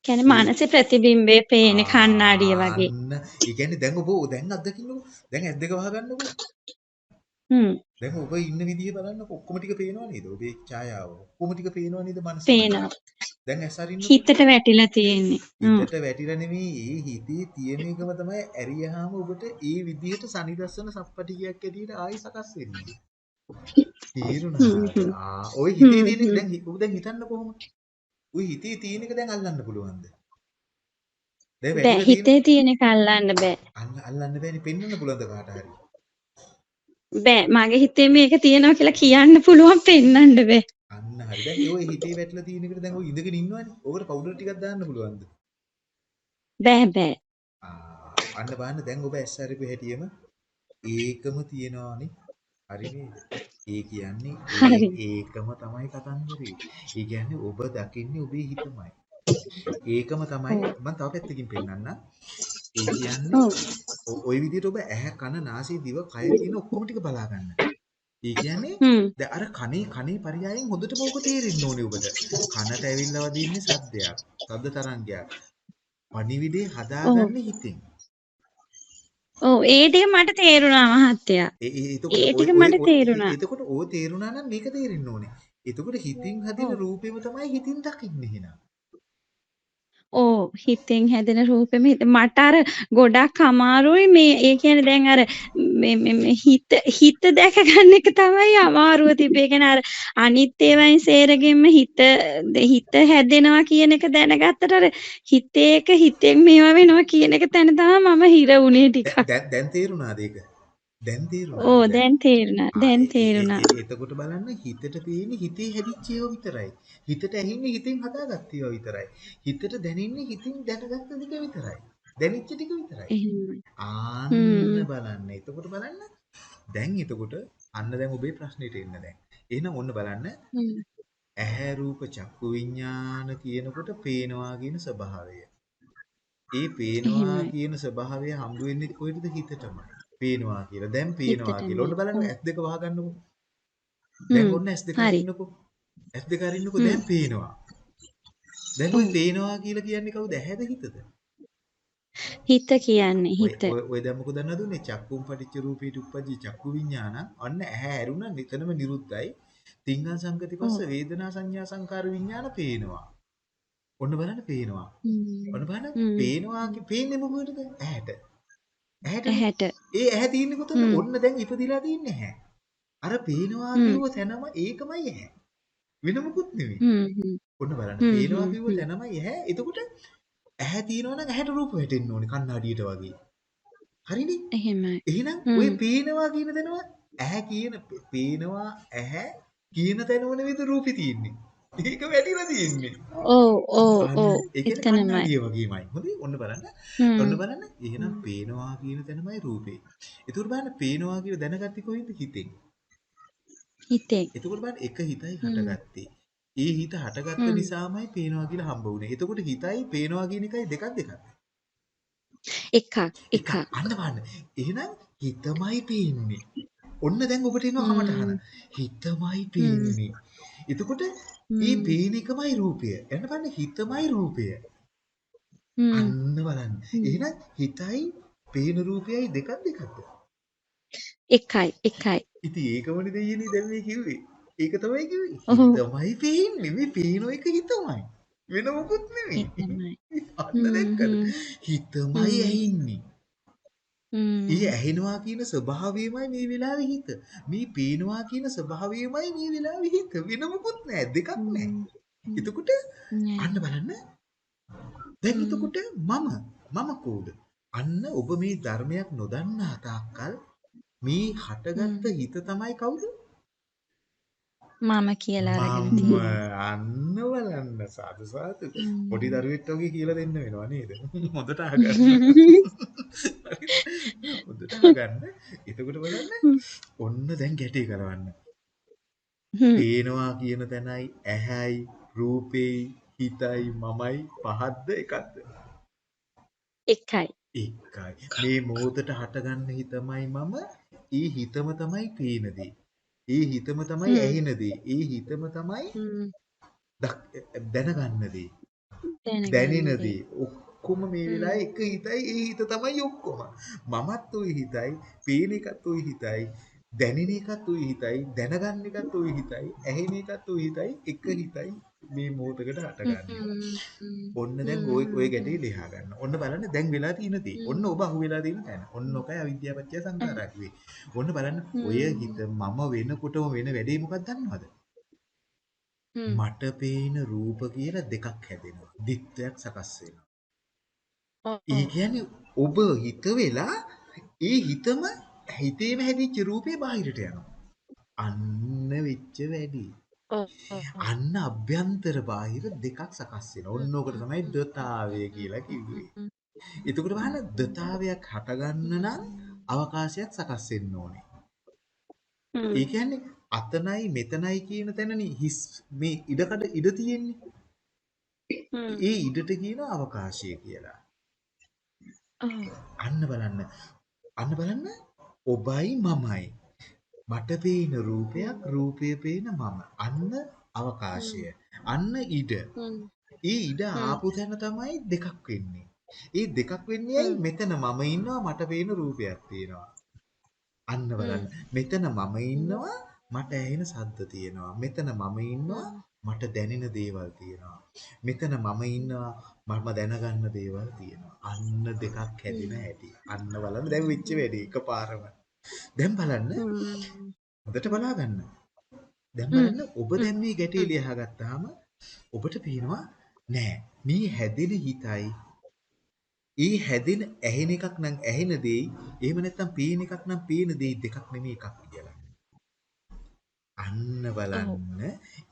කියන්නේ මානසික ප්‍රතිබිම්බේ පේන්නේ කණ්ණාඩිය වගේ. ඒ කියන්නේ දැන් ඔබ දැන් අත්දකින්නකො. දැන් ඇස් දෙක වහගන්නකො. හ්ම්. දැන් ඔබ ඉන්න විදිහ බලන්නකො ඔක්කොම ටික පේනව නේද? ඔබේ ඡායාව ඔක්කොම ටික පේනව නේද මනසට? පේනවා. දැන් ඇස් අරින්න හිතට වැටිලා තියෙන්නේ. හිතට වැටිලා නෙමෙයි ඒ හිතේ තියෙන එකම තමයි ඇරියාම ඔබට ඒ විදිහට සනිදස්සන සප්පටිකයක් ඇදියට ආයි සකස් වෙන්නේ. තේරුණා. ආ ඔය හිතේ තියෙන දැන් ඔබ දැන් හිතන්න කොහොමද? ඔය හිතේ තියෙන එක දැන් අල්ලන්න පුළුවන්ද? දැන් හිතේ තියෙන එක අල්ලන්න බෑ. අල්ලන්න බෑනේ පෙන්වන්න පුළුවන්ද කාට හරි? බෑ මගේ හිතේ මේක තියෙනවා කියලා කියන්න පුළුවන් පෙන්වන්න බෑ. අන්න හරි. දැන් ඔය හිතේ වැටිලා තියෙන එකට දැන් ඔය ඉඳගෙන ඉන්නවනේ. ඕකට පවුඩර් ටිකක් දාන්න පුළුවන්ද? බෑ බෑ. අන්න බලන්න දැන් ඔබ අරපු හැටියෙම ඒකම තියෙනවානේ. හරි නේද? ඒ කියන්නේ. ඒකම තමයි කතන්දරේ. ඒ කියන්නේ ඔබ දකින්නේ ඔබේ හිතමයි. ඒකම තමයි මම තව පැත්තකින් පෙන්නන්නම්. ඒ කියන්නේ ওই විදිහට ඔබ ඇහැ කන නාසය දිව කය කියන ඔක්කොම ටික බලා ගන්න. ඒ කියන්නේ දැන් අර කනේ කනේ පරයයන් හොඳටම ඕක තේරෙන්න ඕනේ ඔබට. කනට ඇවිල්ලා වදින්නේ සද්දයක්, ශබ්ද තරංගයක්. පණිවිඩේ හදාගන්නේ හිතෙන්. ඔව් ඒ ටික මට තේරුණා මහත්තයා. ඒ ටික මට තේරුණා. එතකොට ඕ තේරුණා නම් මේක තේරෙන්න ඕනේ. එතකොට හිතින් හදින රූපෙම තමයි හිතින් දකින්නේ එහෙනම්. ඕ හිතෙන් හැදෙන රූපෙම හිත මට අර ගොඩක් අමාරුයි මේ ඒ කියන්නේ දැන් අර මේ මේ මේ හිත හිත දැක ගන්න එක තමයි අමාරුව තිබේ. ඒ කියන්නේ අර අනිත් ඒවායින් සේරගෙම හිත හිත හැදෙනවා කියන එක දැනගත්තට අර හිතේක හිතෙන් මේවා වෙනවා කියන එක තැන තමයි මම හිර වුණේ ටිකක්. දැන් දැන් දැන් තේරුණාද ඒක? දැන් තේරුණාද ඕ දැන්? තේරුණා. දැන් තේරුණා. එතකොට බලන්න හිතට පේන්නේ හිතේ හැදිච්ච ඒවා විතරයි. හිතට ඇහින්නේ හිතෙන් හදාගත්ත ඒවා විතරයි. හිතට දැනෙන්නේ හිතින් දැනගත්ත ටික විතරයි. දැනෙච්ච ටික විතරයි. ආන්න. බලන්න. එතකොට බලන්න. දැන් එතකොට අන්න දැන් ඔබේ ප්‍රශ්නෙට එන්න දැන්. එහෙනම් ඔන්න බලන්න. ඇහැ රූප චක්කු විඤ්ඤාණ කියනකොට පේනවා කියන ස්වභාවය. ඒ පේනවා. කියන ස්වභාවය හම්බ වෙන්නේ කොහෙද හිතටමයි. පේනවා කියලා. දැන් පේනවා කියලා. ඔන්න. බලන්න ඔව්. ඇස් දෙක වහගන්නකො. දැන්. ඔන්න ඇස් දෙක හරි. අරින්නකො. ඇස් දෙක අරින්නකො හ්ම්. දැන් පේනවා. දැන් ඔය. පේනවා කියලා කියන්නේ කවුද? ඇහැද හිතද? හිත කියන්නේ හිත. ඔය දැන් මොකද උනේ? චක්කුම් පටිච්ච රූපීට උප්පජ්ජි චක්කු විඤ්ඤාණ. අන්න ඇහැ ඇරුණා නිතනම නිරුද්ධයි. තිංගං සංගති පස්ස. වේදනා සංඥා සංකාර විඤ්ඤාණ පේනවා. ඔන්න බලන්න පේනවා. ඔන්න බලන්න. පේනවා කි- පේන්නේ මොකටද? ඇහැට. ඇහැට. ඒ ඇහැ තියෙන්නේ කොතනද? ඔන්න දැන් ඉපදිලා තින්නේ ඇහැ. අර පේනවා. කිව්ව තැනම ඒකමයි ඇහැ. වෙන මොකුත්. හ්ම්. ඔන්න බලන්න. පේනවා. කිව්ව. තැනමයි ඇහැ. එතකොට ඇහැ තියෙනවා නම් ඇහැට රූප වැටෙන්න ඕනේ කණ්ණාඩියට වගේ. හරිනේ? එහෙමයි. එහෙනම් හ්ම්. පේනවා කියන තැනම ඇහැ කියන පේනවා ඇහැ කියන තැනම නෙවෙයිද රූපේ තියෙන්නේ. ඒක වැටිලා තියෙන්නේ. ඔව් ඔව් ඔව් ඒ එතනමයි. කණ්ණාඩිය වගේමයි. හොඳේ ඔන්න බලන්න. ඔන්න. බලන්න. එහෙනම් පේනවා කියන තැනමයි රූපේ. ඒතකොට බලන්න පේනවා කියලා දැනගත්තේ කොහෙන්ද හිතෙන්. හිතෙන්. එතකොට බලන්න එක හිතයි. හටගත්තේ. ඒ හිත හටගත්ත. නිසාමයි පේනවා කියලා හම්බ වුනේ. එතකොට හිතයි පේනවා කියන එකයි දෙකක් දෙකක්. එකක් එකක්. අන්න බලන්න. එහෙනම් හිතමයි පේන්නේ. ඔන්න දැන් ඔබට එනවා කමටහන. හිතමයි. පේන්නේ. එතකොට හ්ම්. පේන එකමයි රූපය. එන්න බලන්න හිතමයි රූපය. අන්න බලන්න. එහෙනම් හිතයි පේන රූපයයි දෙකක් දෙකක්ද? එකයි එකයි. ඉතින් ඒකමනේ දෙයියනේ දැන් මේ කිව්වේ. ඒක තමයි කිව්වේ. හිතමයි පේන්නේ. මේ පේන එක හිතමයි. වෙන මොකුත් නෙමෙයි. අන්න දැක්කද? හිතමයි හ්ම්. ඇහින්නේ. හ්ම්. ඇහෙනවා කියන ස්වභාවයමයි මේ වෙලාවේ හිත. මේ පේනවා කියන ස්වභාවයමයි මේ වෙලාවේ හිත. වෙන මොකුත් නෑ. දෙකක් නෑ. හ්ම්. හ්ම්. එතකොට නෑ. අන්න බලන්න. දැන් හ්ම්. එතකොට මම මම කෝද? අන්න ඔබ මේ ධර්මයක් නොදන්නා තාක්කල් මේ හටගත්ත හ්ම්. හිත තමයි කවුද? මම කියලා අරගෙන මම තියෙන්නේ. අන්න බලන්න සාදු සාදු. පොඩි හ්ම්. දරුවෙක්ට වගේ කියලා දෙන්න වෙනවා නේද? හොඳට අහගන්න. හොඳට අහගන්න. එතකොට බලන්න ඔන්න දැන් ගැටේ කරවන්න. පේනවා කියන තැනයි ඇහැයි රූපේයි හිතයි මමයි පහක්ද එකක්ද? එකයි. එකයි. මේ මොහොතට හටගන්න හිතමයි මම. ඒ හිතම තමයි පේන දේ. ඒ හිතම තමයි හ්ම්. ඇහෙන දේ. ඒ හිතම තමයි හ්ම්. දක්- දැනගන්න දේ. දැනගන්න දැනෙන දේ. දේ. ඔක්කොම මේ හ්ම්. වෙලාවේ එක හිතයි. ඒ හිත තමයි ඔක්කොම. මමත් ওই හිතයි, පේන එකත් ওই හිතයි, දැනෙන එකත් ওই හිතයි, දැනගන්න එකත් ওই හිතයි, ඇහෙන එකත් ওই හිතයි, එක හිතයි මේ මොහොතකට හටගන්නේ. හ්ම්. හ්ම්. ඔන්න දැන් ඔය ඔය හ්ම්. ගැටේ ලියා ගන්න. ඔන්න බලන්න දැන් වෙලා තියෙන දේ. හ්ම්. ඔන්න ඔබ අහුවෙලා තියෙන තැන. ඔන්න ඔකයි අවිද්‍යාව පත්‍ය සංඛාරා කිව්වේ. ඔන්න බලන්න ඔය හ්ම්. හිත මම වෙනකොටම වෙන වැඩේ මොකක්ද දන්නවද? හ්ම්. මට පේන රූප කියලා දෙකක් හැදෙනවා. දිත්වයක් සකස් වෙනවා. ඒ ඔව්. කියන්නේ ඔබ හිත වෙලා ඒ හිතම හිතේම හැදිච්ච රූපේ බාහිරට යනවා. අන්න වෙච්ච වැඩි. ඔව්. අන්න අභ්‍යන්තර බාහිර දෙකක් සකස් වෙනවා. ඔන්න ඕකට තමයි දතාවය කියලා කිව්වේ. එතකොට බලන්න දතාවයක් හටගන්න නම් අවකාශයක් සකස් වෙන්න ඕනේ. ඒ කියන්නේ අතනයි මෙතනයි කියන තැනනේ හිස් මේ ඉඩකඩ ඉඩ තියෙන්නේ. ඒ ඉඩට කියනවා අවකාශය කියලා. අන්න බලන්න. අන්න බලන්න ඔබයි මමයි. මට පේන රූපයක් රූපය පේන මම. අන්න අවකාශය. අන්න ඉඩ. ඒ ඉඩ. ආපු තැන තමයි දෙකක් වෙන්නේ. ඒ දෙකක් වෙන්නේ. මෙතන මම ඉන්නවා මට පේන රූපයක් තියෙනවා. අන්න බලන්න. මෙතන මම ඉන්නවා මට ඇහෙන ශබ්ද තියෙනවා. මෙතන මම ඉන්නවා. මට දැනෙන දේවල් තියෙනවා. මෙතන මම ඉන්නවා මම දැනගන්න දේවල් තියෙනවා. අන්න දෙකක් හැදෙන. හැටි. අන්න බලන්න දැන් වෙච්ච වැඩේ එකපාරම. දැන් බලන්න. හොඳට බලා ගන්න. දැන්. බලන්න ඔබ. දැන් මේ ගැටේ හ්ම්. ලියහා ගත්තාම ඔබට පේනවා නෑ මේ හැදෙන හිතයි ඒ හැදෙන ඇහෙන එකක් නම් ඇහෙන දෙයි එහෙම නැත්නම් පේන එකක් නම් පේන දෙයි දෙකක් නෙමෙයි එකක් කියලා. අන්න. බලන්න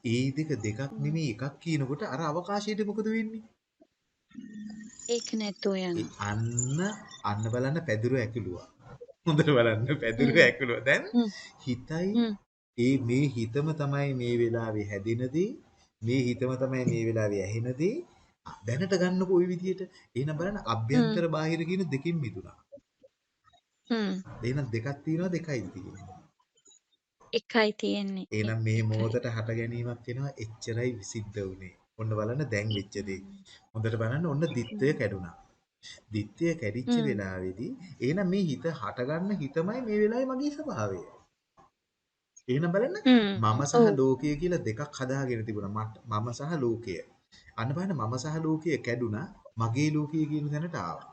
ඒ දෙක දෙකක්. නෙමෙයි එකක් කියනකොට අර අවකාශයට මොකද වෙන්නේ? ඒක යනවා. අන්න අන්න බලන්න පැදුර ඇකිලුවා. හොඳට බලන්න පැදුර. ඇකිලුවා. දැන්. හිතයි. ඒ මේ හිතම තමයි මේ වෙලාවේ හැදෙන දේ මේ හිතම තමයි මේ වෙලාවේ ඇහෙන දේ දැනට ගන්නකො ওই විදිහට එහෙනම් බලන්න. අභ්‍යන්තර බාහිර කියන දෙකෙන් මිදුණා හ්ම්. එහෙනම් දෙකක් තියෙනවා දෙකයි තියෙන්නේ එකයි තියෙන්නේ. එහෙනම් මේ. මොහොතට හට ගැනීමක් වෙනවා එච්චරයි සිද්ධ වුනේ ඔන්න බලන්න දැන් වෙච්ච දේ හොඳට බලන්න ඔන්න දිත්වය කැඩුනා දිත්වය කැඩිච්ච. වෙලාවේදී එහෙනම් මේ හිත හටගන්න හිතමයි මේ වෙලාවේ මගේ ස්වභාවය එහෙනම් බලන්න. මම සහ. ලෝකය කියලා දෙකක් හදාගෙන තිබුණා. මම සහ ලෝකය. අන්න බලන්න මම සහ ලෝකය කැඩුනා. මගේ ලෝකය කියන තැනට ආවා.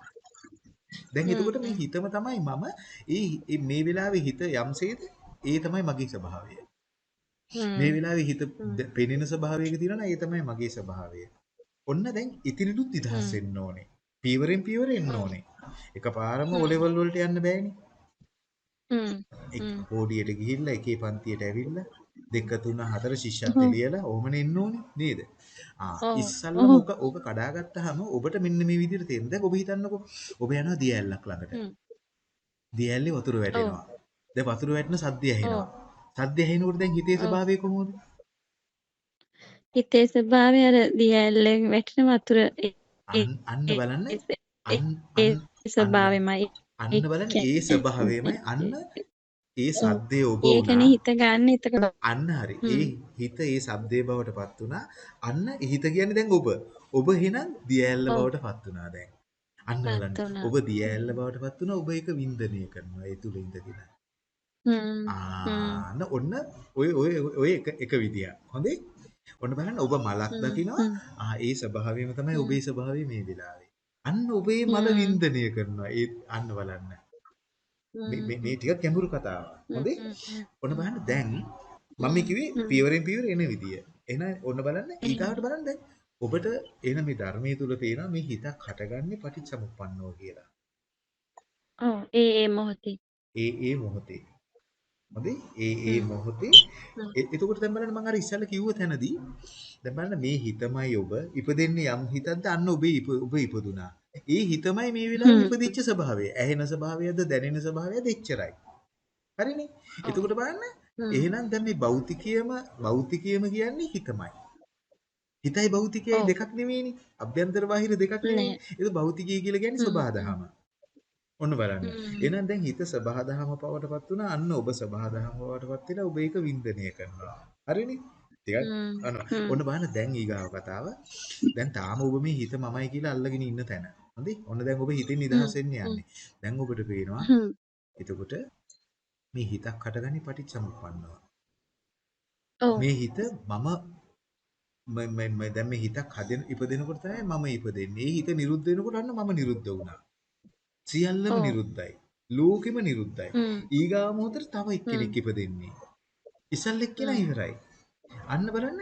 දැන්. එතකොට මේ. හිතම තමයි මම මේ වෙලාවේ හිත යම්සේද ඒ තමයි මගේ ස්වභාවය. මේ. වෙලාවේ හිත පෙනෙන ස්වභාවයක තියෙනවා ඒ තමයි මගේ ස්වභාවය. ඔන්න දැන් ඉතිරිලුත් නිදහස්. වෙන්න ඕනේ. පීවරෙන් පීවර එන්න. ඕනේ. එකපාරම level වලට යන්න බෑනේ. හ්ම්. එක්. පොඩියට ගිහිල්ලා එකේ පන්තියට ඇවිල්ලා දෙක තුන හතර ශිෂ්‍යත්ව. ලියලා ඕමනේ එන්න ඕනේ නේද? ආ. ඉස්සල්ලාම. ඕක ඕක කඩාගත්තාම ඔබට මෙන්න මේ විදිහට තේරෙන. දැන් ඔබ හිතන්නකෝ ඔබ යනවා දිය ඇල්ලක් ළඟට. හ්ම්. දිය ඇල්ලේ වතුර. වැටෙනවා. දැන් වතුර වැටෙන සද්දය. ඇහෙනවා. සද්දය ඇහෙනකොට දැන් හිතේ. ස්වභාවය කොහොමද? හිතේ ස්වභාවය අර දිය ඇල්ලෙන් වැටෙන වතුර අන්න බලන්න ඒ ස්වභාවෙමයි. අන්න බලන්න ඒ ස්වභාවයමයි අන්න ඒ. සද්දේ ඔබ ඒකනේ. හිත ගන්න එතකොට. අන්න හරි. ඒ හිත ඒ සද්දේ බවට පත් වුණා. අන්න හිත කියන්නේ දැන් ඔබ. ඔබ එහෙනම් දියඇල්ල ඔව්. බවට පත් වුණා දැන්. අන්න බලන්න. ඔබ දියඇල්ල බවට පත් වුණා. ඔබ ඒක වින්දනය කරනවා. ඒ තුල ඉඳගෙන. ආන්න ඔන්න ඔය ඔය ඔය එක එක විදියක්. හොඳේ? ඔන්න බලන්න ඔබ මලක්. දකිනවා. ආ ඒ ස්වභාවයම තමයි. ඔබේ ස්වභාවය මේ වෙලාවේ. අන්න ඔබේ මල. වින්දනය කරනවා. ඒ අන්න බලන්න. මේ. මේ ටික ගැඹුරු කතාවක්. හොඳේ? ඔන්න බලන්න දැන් මම කිව්වේ. පියවරෙන් පියවර එන විදිය. එහෙනම් ඔන්න බලන්න. ඊගාවට බලන්න දැන් ඔබට එන මේ ධර්මයේ තුල තියෙනවා මේ හිතක් හටගන්නේ පටිච්චසමුප්පන්නෝ කියලා. ඔව්. ඒ ඒ මොහොතේ. ඒ ඒ මොහොතේ. හොඳේ? ඒ ඒ. මොහොතේ එතකොට දැන් බලන්න මම අර ඉස්සෙල්ලා කිව්ව තැනදී දැන් බලන්න මේ හිතමයි ඔබ ඉපදෙන්නේ යම් හිතක්ද අන්න ඔබේ ඉප ඔබ ඉපදුනා. ඒ හිතමයි මේ වෙලාවේ. ඉපදිච්ච ස්වභාවය. ඇහෙන ස්වභාවයද දැනෙන ස්වභාවයද එච්චරයි. හරිනේ? එතකොට බලන්න. එහෙනම් දැන් මේ භෞතිකයම භෞතිකයම කියන්නේ හිතමයි. හිතයි භෞතිකයයි. දෙකක් නෙවෙයිනේ. අභ්‍යන්තර බාහිර දෙකක්. නෙවෙයි. ඒක භෞතිකය කියලා කියන්නේ හ්ම්. සබහාදහම. ඔන්න බලන්න. එහෙනම් දැන් හිත සබහාදහම පවටපත් වුණා. අන්න ඔබ සබහාදහම පවටපත් වෙලා ඔබ ඒක වින්දනය කරනවා. හරිනේ? ටිකක්. අන්න. ඔන්න බලන්න දැන් ඊගාව කතාව. දැන් තාම ඔබ මේ හිත මමයි කියලා අල්ලගෙන ඉන්න තැන. හොඳේ? ඔන්න දැන් ඔබ හිතෙන්. නිදහස් වෙන්න. යන්නේ. දැන් ඔබට පේනවා. එතකොට මේ හිතක් හටගන්නේ පටිච්චසමුප්පන්නව. මේ හිත මම ම- ම- ම- දැන් මේ හිතක් හදෙන ඉපදෙනකොට තමයි මම ඉපදෙන්නේ. හිත නිරුද්ධ වෙනකොට අන්න මම නිරුද්ධ වුණා. සියල්ලම. නිරුද්ධයි. ලෝකෙම නිරුද්ධයි. ඊගාව මොහොතට තව. එක්කෙනෙක් ඉපදෙන්නේ. ඉස්සල් එක්කෙනා හ්ම්. ඉවරයි. අන්න බලන්න.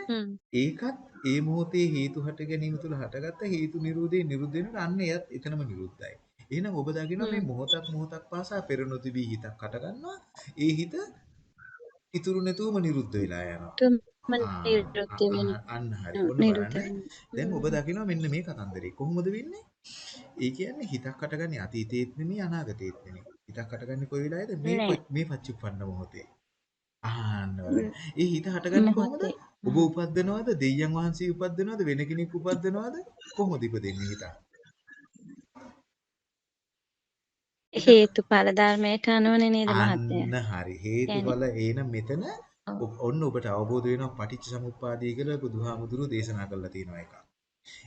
ඒකත් ඒ මොහොතේ හේතු හට ගැනීම තුළ හටගත්ත හේතු නිරෝධේ නිරුද්ධ වෙනකොට අන්න එයත් එතනම නිරුද්ධයි. එහෙනම් ඔබ දකිනවා මේ. මොහොතක් මොහොතක් පාසා පෙර නොතිබී හිතක් හටගන්නවා. ඒ හිත ඉතුරු නැතුවම නිරුද්ධ වෙලා යනවා. අන්න. දැන් ඔබ. දකිනවා මෙන්න මේ කතන්දරේ. කොහොමද වෙන්නේ? ඒ කියන්නේ හිතක් හටගන්නේ අතීතේත් නෙමෙයි අනාගතේත් නෙමෙයි. හිතක් හටගන්නේ කොයි වෙලාවේද? මේ මේ පච්චුප්පන්න මොහොතේ. ආන්න. බලන්න. ඒ හිත හටගන්නේ කොහොමද? ඔබ. උපද්දනවද? දෙවියන් වහන්සේ උපද්දනවද? වෙන කෙනෙක් උපද්දනවද? කොහොමද ඉපදෙන්නේ හිත? හිත හේතුඵල ධර්මයට අනුවනේ නේද මහත්තයා? අන්න හරි. හේතුඵල එන මෙතන ඔන්න ඔබට අවබෝධ වෙනවා පටිච්චසමුප්පාදය කියලා බුදුහාමුදුරුවෝ දේශනා කරලා තියෙනවා එකක්.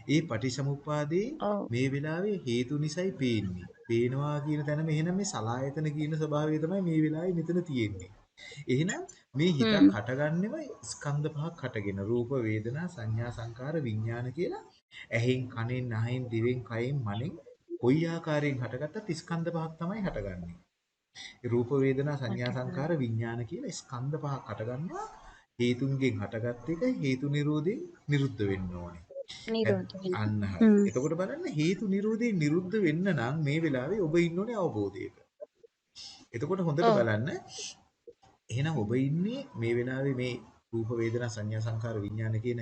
ඒ පටිච්චසමුප්පාදේ ඔව්. මේ වෙලාවේ හේතු නිසයි පේන්නේ. පේනවා කියන තැනම එහෙනම් මේ සලායතන කියන ස්වභාවය තමයි මේ වෙලාවේ මෙතන තියෙන්නේ. එහෙනම් මේ හ්ම්. හටගන්නෙම ස්කන්ධ පහක් හටගෙන රූප වේදනා සංඥා සංකාර විඥාන කියලා ඇහෙන් කනෙන් නහයෙන් දිවෙන් කයෙන් මනෙන් කොයි ආකාරයෙන් හටගත්තත් ස්කන්ධ පහක් තමයි හටගන්නේ. රූප වේදනා සංඥා. සංකාර විඥාන කියලා ස්කන්ධ පහක් හටගන්නවා හේතුන්ගෙන් හටගත් එක හේතු නිරෝධයෙන් නිරුද්ධ වෙන්න ඕනේ. අන්න. එතකොට බලන්න හේතු නිරෝධයෙන් නිරුද්ධ වෙන්න නම් මේ වෙලාවේ ඔබ ඉන්න ඕනේ අවබෝධයක. එතකොට හොඳට. බලන්න එහෙනම් ඔබ ඉන්නේ මේ වෙලාවේ මේ රූප වේදනා සංඥා සංකාර විඥාන කියන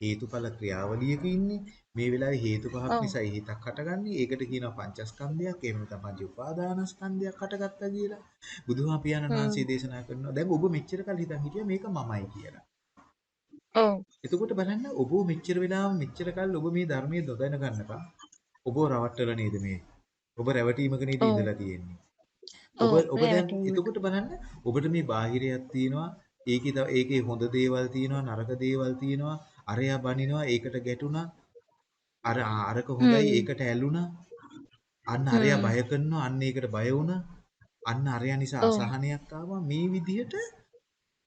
හේතුඵල ක්‍රියාවලියක ඉන්නේ. මේ වෙලාවේ හේතු පහක් ඔව්. නිසා හිතක් හටගන්නේ. ඒකට කියනවා පංචස්කන්ධයක්. එහෙම නැත්නම් පංච උපාදානස්කන්ධයක් හටගත්තා කියලා. බුදුහා පියාණන්. වහන්සේ දේශනා කරනවා. දැන් ඔබ මෙච්චර කල් හිතන් හිටියා මේක මමයි කියලා. ඔව්. එතකොට බලන්න ඔබ මෙච්චර වෙලාව මෙච්චර කල් ඔබ මේ ධර්මයේ නොදැන ගන්නකම් ඔබ රවට්ටලා නේද මේ? ඔබ රැවටීමක නේද. ඉඳලා තියෙන්නේ. ඔබ. ඔබ දැන්. එතකොට බලන්න ඔබට මේ බාහිරයක් තියෙනවා. ඒකේ ඒකේ හොඳ දේවල් තියෙනවා, නරක දේවල් තියෙනවා. අරයා බනිනවා, ඒකට ගැටුණා. අර අරක හොඳයි. ඒකට ඇලුනා. අන්න අරයා. බය කරනවා, අන්න ඒකට බය වුණා. අන්න අරයා නිසා. අසහනයක් ආවා. මේ විදිහට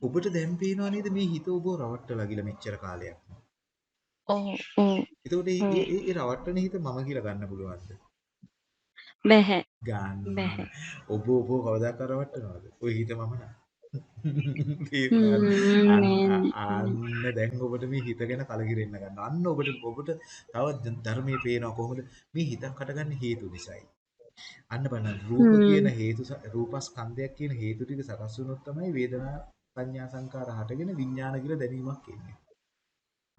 ඔබට දැන් පේනවා නේද මේ හිත ඔබ රවට්ටලා ගිල මෙච්චර කාලයක්. ඔව්. එතකොට ඒ ඒ රවට්ටන හිත මම කියලා ගන්න පුළුවන්ද? බැහැ. ගන්න. බැහැ. ඔබ ඔබ කවදාක රවට්ටනවද? ওই හිත මම නා. අන්න දැන් ඔබට මේ හිත ගැන කලකිරෙන්න ගන්න. අන්න ඔබට ඔබට තව ධර්මයේ පේනවා කොහොමද මේ හිතක් හටගන්නේ හේතු නිසායි. අන්න බලන්න රූප කියන. හේතු රූපස්කන්ධයක් කියන හේතු ටික සකස් වුණොත් තමයි වේදනා සංඥා සංකාර හටගෙන විඥාන කියලා දැනීමක් එන්නේ.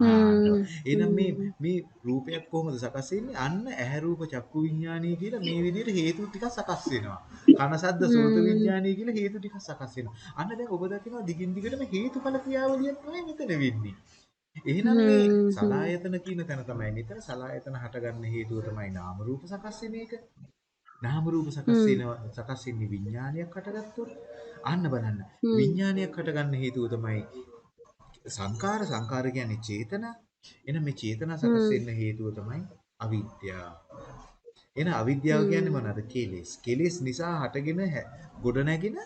එහෙනම් මේ. මේ රූපයක් කොහොමද සකස් වෙන්නේ? අන්න ඇහැ රූප චක්කු විඥානීය කියලා මේ විදිහට හේතු ටිකක් සකස් වෙනවා. කන සද්ද සෝත. විඥානීය කියලා හේතු ටිකක් සකස් වෙනවා. අන්න දැන් ඔබ දකිනවා දිගින් දිගටම හේතුඵල ක්‍රියාවලියක් තමයි මෙතන වෙන්නේ. එහෙනම් මේ. සලායතන කියන තැන තමයි මෙතන සලායතන හටගන්න හේතුව තමයි නාම රූප සකස් වෙන එක. නාම රූප සකස් වෙනවා සකස් වෙන්නේ විඥානයක් හටගත්තොත් අන්න බලන්න. විඥානයක් හටගන්න හේතුව තමයි සංකාර සංකාර කියන්නේ චේතනා එහෙනම් මේ චේතනා සකස්. වෙන්න හේතුව තමයි අවිද්‍යාව එහෙනම් අවිද්‍යාව කියන්නේ. මොනවාද කෙලෙස් කෙලෙස් නිසා හටගෙන ගොඩ නැගෙන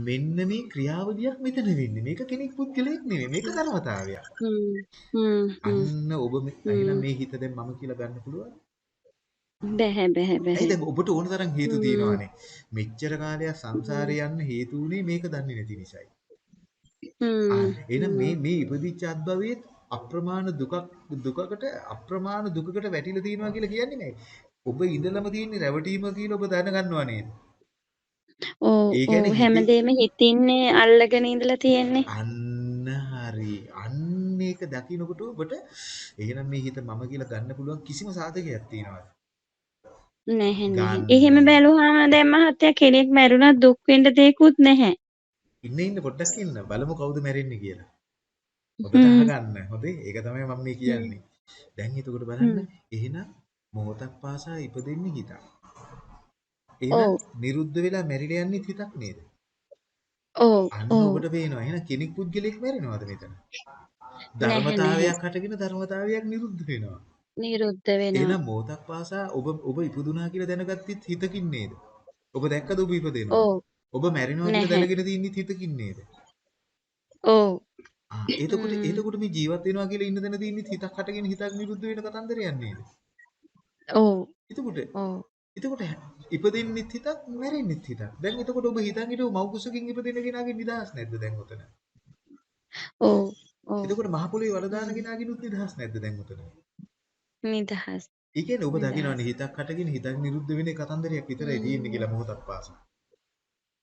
මෙන්න මේ ක්‍රියාවලියක් මෙතන වෙන්නේ මේක කෙනෙක් පුද්ගලයෙක් නෙමෙයි මේක ධර්මතාවයක්. අන්න ඔබ එහෙනම් මේ හිත දැන් මම කියලා ගන්න පුළුවන් බැහැ බැහැ බැහැ. දැන් ඔබට ඕන තරම් හේතු. තියෙනවානේ. මෙච්චර කාලයක් සංසාරේ යන්න හේතු උනේ මේක දන්නේ නැති නිසායි. එහෙනම්. මේ මේ ඉපදිච්ච අත්භවයේ අප්‍රමාණ දුකක් දුකකට අප්‍රමාණ දුකකට වැටිලා තියෙනවා කියලා කියන්නේ නෑ. ඔබ ඉඳලම තියෙන රැවටීම කියලා ඔබ දැනගන්නවා නේද? ඔව් ඔව් හැමදේම හිතින්නේ අල්ලගෙන ඉඳලා තියෙන්නේ. අන්න හරි. අන්න ඒක දකින්නකොට ඔබට එහෙනම් මේ හිත මම කියලා ගන්න පුළුවන් කිසිම සාධකයක් තියනවාද? නැහැ නැහැ. එහෙම බැලුවාම දැන් මහත්තයා කෙනෙක් මැරුණත් දුක් වෙන්න දෙයක්වත් නැහැ. ඉන්න ඉන්න පොඩ්ඩක් ඉන්න බලමු කවුද මැරෙන්නේ කියලා. හ්ම්. අහගන්න. හොඳේ. ඒක තමයි මම මේ. කියන්නේ. දැන් එතකොට බලන්න. එහෙනම් මොහොතක් පාසා ඉපදෙන්නේ හිතක්. එහෙනම්. නිරුද්ධ වෙලා මැරිලා යන්නේ හිතක් නේද? ඔව් අන්න. ඔබට පේනවා. එහෙනම් කෙනෙක් පුද්ගලෙක් මැරෙනවද මෙතන? ධර්මතාවයක් හටගෙන ධර්මතාවයක් නිරුද්ධ වෙනවා. නිරුද්ධ වෙනවා. එහෙනම් මොහොතක් පාසා ඔබ ඔබ ඉපදුනා කියලා දැනගත්තෙත් හිතකින් නේද? ඔබ දැක්කද ඔබ ඉපදෙනවා? ඔව් ඔබ මැරෙනවා කියලා. දැනගෙන තින්නේ හිතකින් නේද? ඔව්. ආ එතකොට. එතකොට මේ ජීවත් වෙනවා කියලා ඉන්න තැන තින්නේ හිතක් හටගෙන හිතක් නිරුද්ධ වෙන කතන්දරයක් නේද? ඔව් එතකොට ඔව්. එතකොට ඉපදෙන්නෙත් හිතක් මැරෙන්නෙත් හිතක්. දැන් එතකොට ඔබ හිතන් හිටව මව් කුසකින් ඉපදෙන කෙනාගේ නිදහස් නැද්ද දැන් උතන? ඔව් ඔව්. එතකොට මහ පොළොවේ වලදාන කෙනාගේනුත් නිදහස් නැද්ද දැන් උතන? නිදහස්. ඒ කියන්නේ ඔබ. දකිනවනේ හිතක් හටගෙන හිතක් නිරුද්ධ වෙන කතන්දරයක් විතරයි තියෙන්නේ කියලා මොහොතක් පාසා.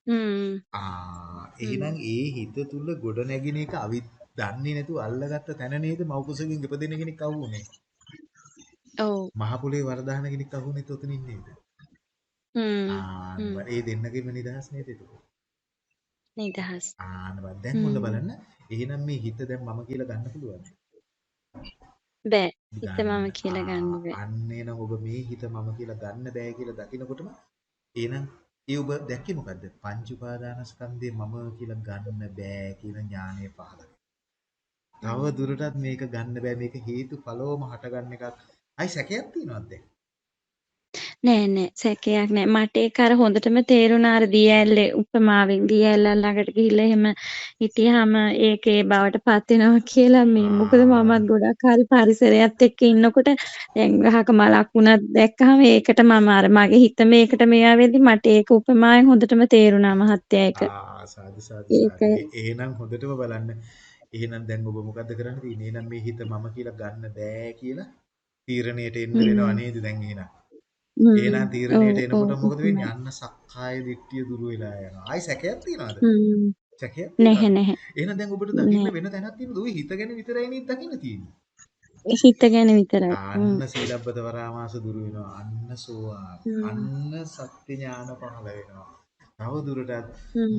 හ්ම්. ආ. එහෙනම් ඒ හිත තුල ගොඩ නැගින එක අවි දන්නේ නැතුව අල්ලගත්ත තැන නේද මව් කුසකින් ඉපදෙන කෙනෙක් අහුුනේ. ඔව්. මහ පොළොවේ වලදාන කෙනෙක් අහුුනේත් ඔතනින් නේද? හ්ම්. ආ හ්ම්. ඒ දෙන්නගෙම නිදහස් නේද එතකොට? නිදහස්. බලන්න. දැන් ඔන්න හ්ම්. බලන්න. එහෙනම් මේ හිත දැන් මම කියලා ගන්න පුළුවන්ද? බෑ. හිත ගන්න. මම කියලා ගන්න ආ බෑ. අන්න එනම් ඔබ මේ හිත මම කියලා ගන්න බෑ කියලා දකිනකොටම එහෙනම් ඒ ඔබ දැක්කේ මොකද්ද? පංච උපාදානස්කන්ධය මම කියලා ගන්න බෑ කියන ඥානය පහළ වෙනවා. තව දුරටත් මේක ගන්න බෑ මේක හේතු ඵලවම හටගන්න එකක්. අයි සැකයක් තියනවද දැන්? නෑ නෑ සැකයක් නෑ. මට ඒක අර හොඳටම තේරුණා අර දිය ඇල්ලේ උපමාවෙන් දිය ඇල්ල ළඟට ගිහිල්ලා එහෙම හිටියාම ඒක බවට පත් වෙනවා කියලා මේ මොකද මමත් ගොඩක් හරි පරිසරයත් එක්ක ඉන්නකොට දැන් ගහක මලක් වුණත් දැක්කහම ඒකට මම අර මගේ හිත මේකට මේවා වෙද්දි මට ඒක උපමාවෙන් හොඳටම තේරුණා මහත්තයා ඒක. සාදු සාදු එහෙනම් හොඳටම බලන්න. එහෙනම් දැන් ඔබ මොකද්ද කරන්න තියෙන්නේ? එහෙනම් මේ හිත මම කියලා ගන්න බෑ කියලා තීරණයට එන්න වෙනව. නේද දැන් එහෙනම්? ඔව් තීරණයට එනකොට මොකද වෙන්නේ? අන්න සක්කාය දිට්ඨිය දුරු වෙලා යනවා. ආයි සැකයක් තියනවද? සැකයක් නැහැ? නැහැ. එහෙනම් දැන් ඔබට දකින්න. වෙන තැනක් තියෙනවද? ওই හිත ගැන විතරයි නේද දකින්න තියෙන්නේ. හිත ගැන විතරයි. අන්න සීලබ්බත වරාමාස දුරු වෙනවා. අන්න සෝවාන්. අන්න සත්‍ය ඥාන පහළ වෙනවා. තව දුරටත්.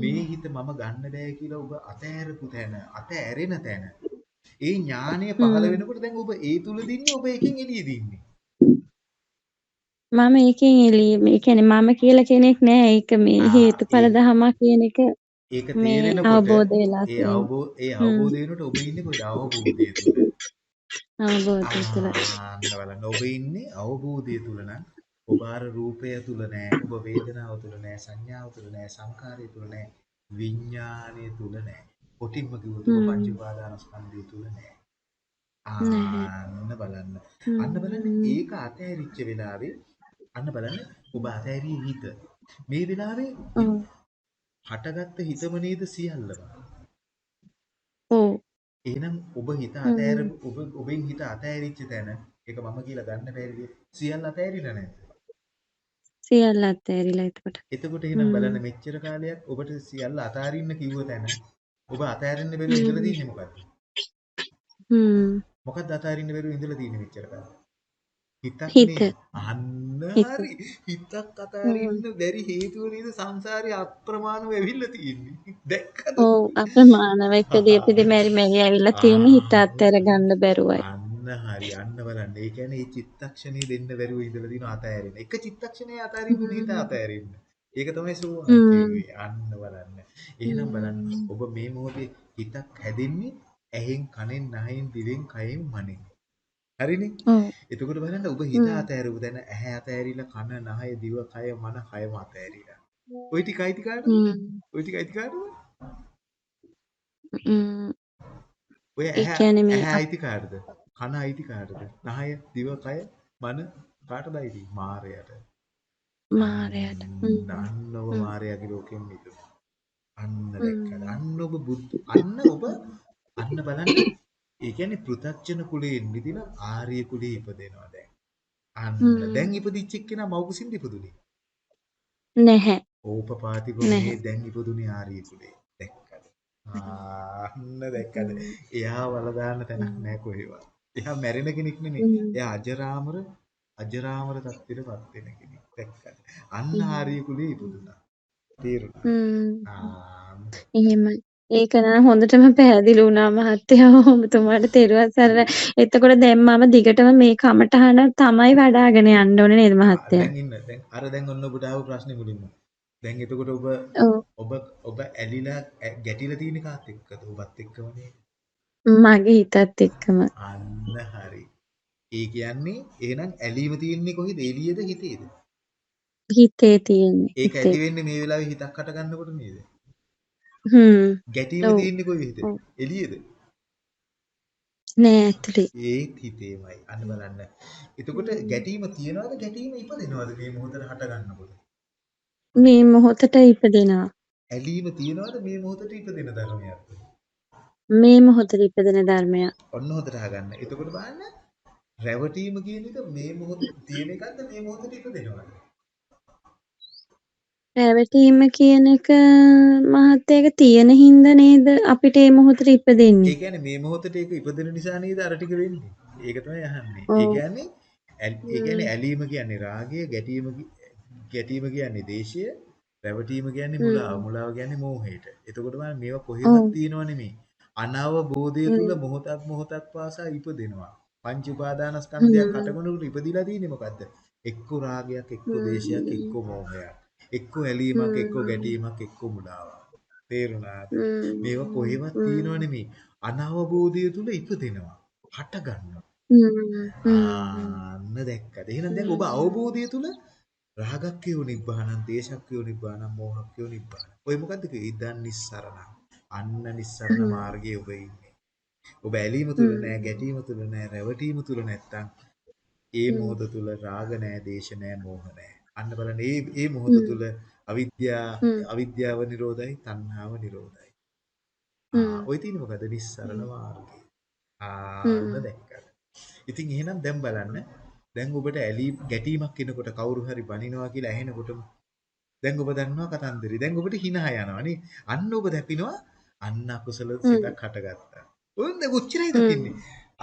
මේ හිත මම ගන්න බෑ කියලා ඔබ අතෑරපු තැන, අතෑරෙන තැන. ඒ ඥානය පහළ. වෙනකොට දැන් ඔබ ඒ තුල දින්නේ ඔබ එකෙන් එළිය දින්නේ. මම ඒකෙන් එළිය ඒ කියන්නේ මම කියලා කෙනෙක් නෑ ඒක මේ හේතුඵල දහමක් කියන එක ඒක තේරෙනකොට අවබෝධ වෙලා ඒ. අවබෝධ ඒ හ්ම්. අවබෝධ වෙනකොට ඔබ ඉන්නේ කොහෙද අවබෝධය තුල. අවබෝධය. ආන්න බලන්න ඔබ ඉන්නේ අවබෝධය තුල නම් ඔබ අර රූපය තුල නෑ ඔබ වේදනාව තුල නෑ සංඥාව තුල නෑ සංකාරය තුල නෑ විඥානය තුල නෑ කොටින්ම කිව්වොත් ඔබ පංච හ්ම්. උපාදානස්කන්ධය තුල නෑ. ආන්න බලන්න අන්න බලන්න. ඒක අතහැරිච්ච වෙලාවේ අන්න බලන්න ඔබ අතහැරිය හිත මේ වෙලාවේ. හටගත්ත හිතම නේද සියල්ලම. එහෙනම් ඔබ හිත. අතෑරපු ඔබ ඔබෙන් හිත අතෑරිච්ච තැන ඒක මම කියලා ගන්න බැරිද සියල්ල අතෑරිලා නැද්ද සියල්ල අත්හැරිලා එතකොට. එතකොට එහෙනම්. බලන්න මෙච්චර කාලයක් ඔබට සියල්ල අතාරින්න කිව්ව තැන ඔබ අතෑරෙන්න බැරුව ඉඳලා. තින්නේ මොකද්ද? හ්ම්. මොකද්ද අතාරින්න බැරුව ඉඳලා තින්නේ මෙච්චර කාලයක්? හිතක් හිත. නේද? අන්න හිත. හරි. හිතක්. අතාරින්න බැරි හේතුව නේද සංසාරේ අප්‍රමාණව ඇවිල්ලා තියෙන්නේ. දැක්කද? ඔව් අප්‍රමාණව ඉපදී ඉපදී මෙරි මෙරි ඇවිල්ලා තියෙන හිත අත්හැර ගන්න බැරුවයි. අන්න හරි අන්න බලන්න. ඒ කියන්නේ මේ චිත්තක්ෂණේ දෙන්න බැරුව ඉඳලා දින අතෑරෙන. එක චිත්තක්ෂණේ අතාරින්න හිත අතෑරෙන්න. ඒක තමයි සෝවාන්. අන්න බලන්න. එහෙනම් බලන්න ඔබ මේ මොහොතේ හිතක් හැදෙන්නේ ඇහෙන් කනෙන් නහයෙන් දිවෙන් කයෙන් මනෙන්. හරිනේ? ඔව්. එතකොට බලන්න ඔබ හිත අතෑරුව දැන් ඇහැ අතෑරිලා කන නහය දිව කය මන කයම අතෑරිලා. ওই ටික අයිති කාටද? ওই ටික අයිති කාටද? ඔය ඒ ඇහැ කියන්නේ මේ ඇහැ අයිති කාටද? කන අයිති කාටද? නහය දිව කය මන කාටද අයිති? මාරයට. මාරයට. අන්න ඔබ මාරයාගේ ලෝකෙන් මිදුණා. අන්න දැක්කද? අන්න ඔබ බුදු අන්න ඔබ අන්න බලන්න. ඒ කියන්නේ පෘථග්ජන කුලයෙන් මිදිලා ආර්ය කුලයේ ඉපදෙනවා දැන්. අන්න දැන් ඉපදිච්ච එක්කෙනා මව් කුසින්ද ඉපදුනේ. නැහැ. ඕපපාතික නැහැ. මේ දැන් ඉපදුනේ ආර්ය කුලේ. දැක්කද? ආන්න දැක්කද? එයා වල දාන්න තැනක් නැහැ කොහෙවත්. එයා මැරෙන කෙනෙක් නෙමෙයි. එයා අජරාමර අජරාමර තත්ත්වෙටපත් වෙන කෙනෙක්. දැක්කද? අන්න ආර්ය කුලේ ඉපදුනා. තේරුණා? හ්ම්. ආ එහෙමයි. ඒක නම් හොඳටම පැහැදිලි වුණා මහත්තයා ඔබතුමාට තෙරුවන් සරණයි. එතකොට දැන් මම දිගටම මේ කමටහන තමයි වඩාගෙන යන්න ඕනේ නේද මහත්තයා? දැන් ඉන්න. දැන් අර දැන් ඔන්න ඔබට ආව ප්‍රශ්නේ මුලින්ම. දැන් එතකොට ඔබ. ඔබ ඔබ ඇලිලා ගැටිලා තියෙන කාත් එක්කද? ඔබත් එක්කමනේ. මගේ හිතත් එක්කම. අන්න හරි. ඒ කියන්නේ එහෙනම් ඇලීම තියෙන්නේ කොහෙද? එළියේද හිතේද? හිතේ තියෙන්නේ. ඒක. ඇති වෙන්නේ මේ වෙලාවේ හිතක් හට ගන්නකොට නේද? හ්ම්. ගැටීම ඔව්. තියෙන්නේ කොහෙද? ඔව්. එළියේද? නෑ ඇතුලේ. ඒත් හිතේමයි. අන්න බලන්න. එතකොට ගැටීම තියනවාද ගැටීම ඉපදෙනවද මේ මොහොතට හට ගන්නකොට? මේ මොහොතට ඉපදෙනවා. ඇලීම තියනවාද මේ මොහොතට ඉපදෙන ධර්මයක්ද? මේ මොහොතට ඉපදෙන ධර්මයක්. ඔන්න හොඳට අහගන්න. එතකොට බලන්න රැවටීම කියන එක මේ මොහොත තියෙන එකක්ද මේ මොහොතට ඉපදෙනවද? රැවටීම කියන එක මහත්තයා ඒක තියෙන හින්දා නේද අපිට මේ මොහොතට ඒ ඉපදෙන්නේ. කියන්නේ මේ මොහොතේ ඒක ඉපදෙන නිසා නේද අර ටික වෙන්නේ. ඒක තමයි අහන්නේ. ඒ කියන්නේ ඒ කියන්නේ ඇලීම කියන්නේ රාගය, ගැටීම ගැටීම කියන්නේ දේශය, රැවටීම කියන්නේ මුලාව, මුලාව කියන්නේ මෝහයට. එතකොට බලන්න මේවා කොහෙවත්. තියෙනව නෙමෙයි. අනවබෝධය තුල මොහොතක් මොහොතක් පාසා ඉපදෙනවා. පංච උපාදානස්කන්ධයක් හ්ම්. හටගනකොට ඉපදිලා තියෙන්නේ මොකද්ද? එක්ක රාගයක්, එක්ක. දේශයක්, එක්ක මෝහයක්. එක්ක ඇලීමක්, එක්ක. ගැටීමක්, එක්ක මුලාවක්. තේරුණාද? මේවා කොහෙවත්. තියෙනව නෙමෙයි. අනවබෝධය තුල ඉපදෙනවා. හට ගන්නවා. ආන්න දැක්කද? එහෙනම් දැන් ඔබ අවබෝධය තුල රාගක්කයෝ නිබ්බානං, දේශක්කයෝ නිබ්බානං, මෝහක්කයෝ නිබ්බානං. ඔය මොකද්ද කිව්වේ? ඉදන් නිස්සරණ. අන්න නිස්සරණ. මාර්ගයේ ඔබ ඉන්නේ. ඔබ ඇලීම තුල. නෑ, ගැටීම තුල නෑ, රැවටීම තුල නැත්තම් ඒ. මොහොත තුල රාග නෑ, දේශ නෑ, මෝහ නෑ. අන්න බලන්න ඒ ඒ මොහොත. තුල අවිද්‍යා. අවිද්‍යාව නිරෝධයි, තණ්හාව නිරෝධයි. ඔය තියෙන්නේ මොකද්ද? නිස්සරණ මාර්ගය. ආන්න. දැක්කද? ඉතින් එහෙනම් දැන් බලන්න දැන් ඔබට ඇලී ගැටීමක් එනකොට කවුරු හරි බනිනවා කියලා ඇහෙනකොටම දැන් ඔබ දන්නවා කතන්දරේ. දැන් ඔබට hina යනවා නේ. අන්න ඔබ දැපිනවා අන්න අකුසල. සිතක් හටගත්තා. ඔන්න කොච්චරයි. දකින්නේ.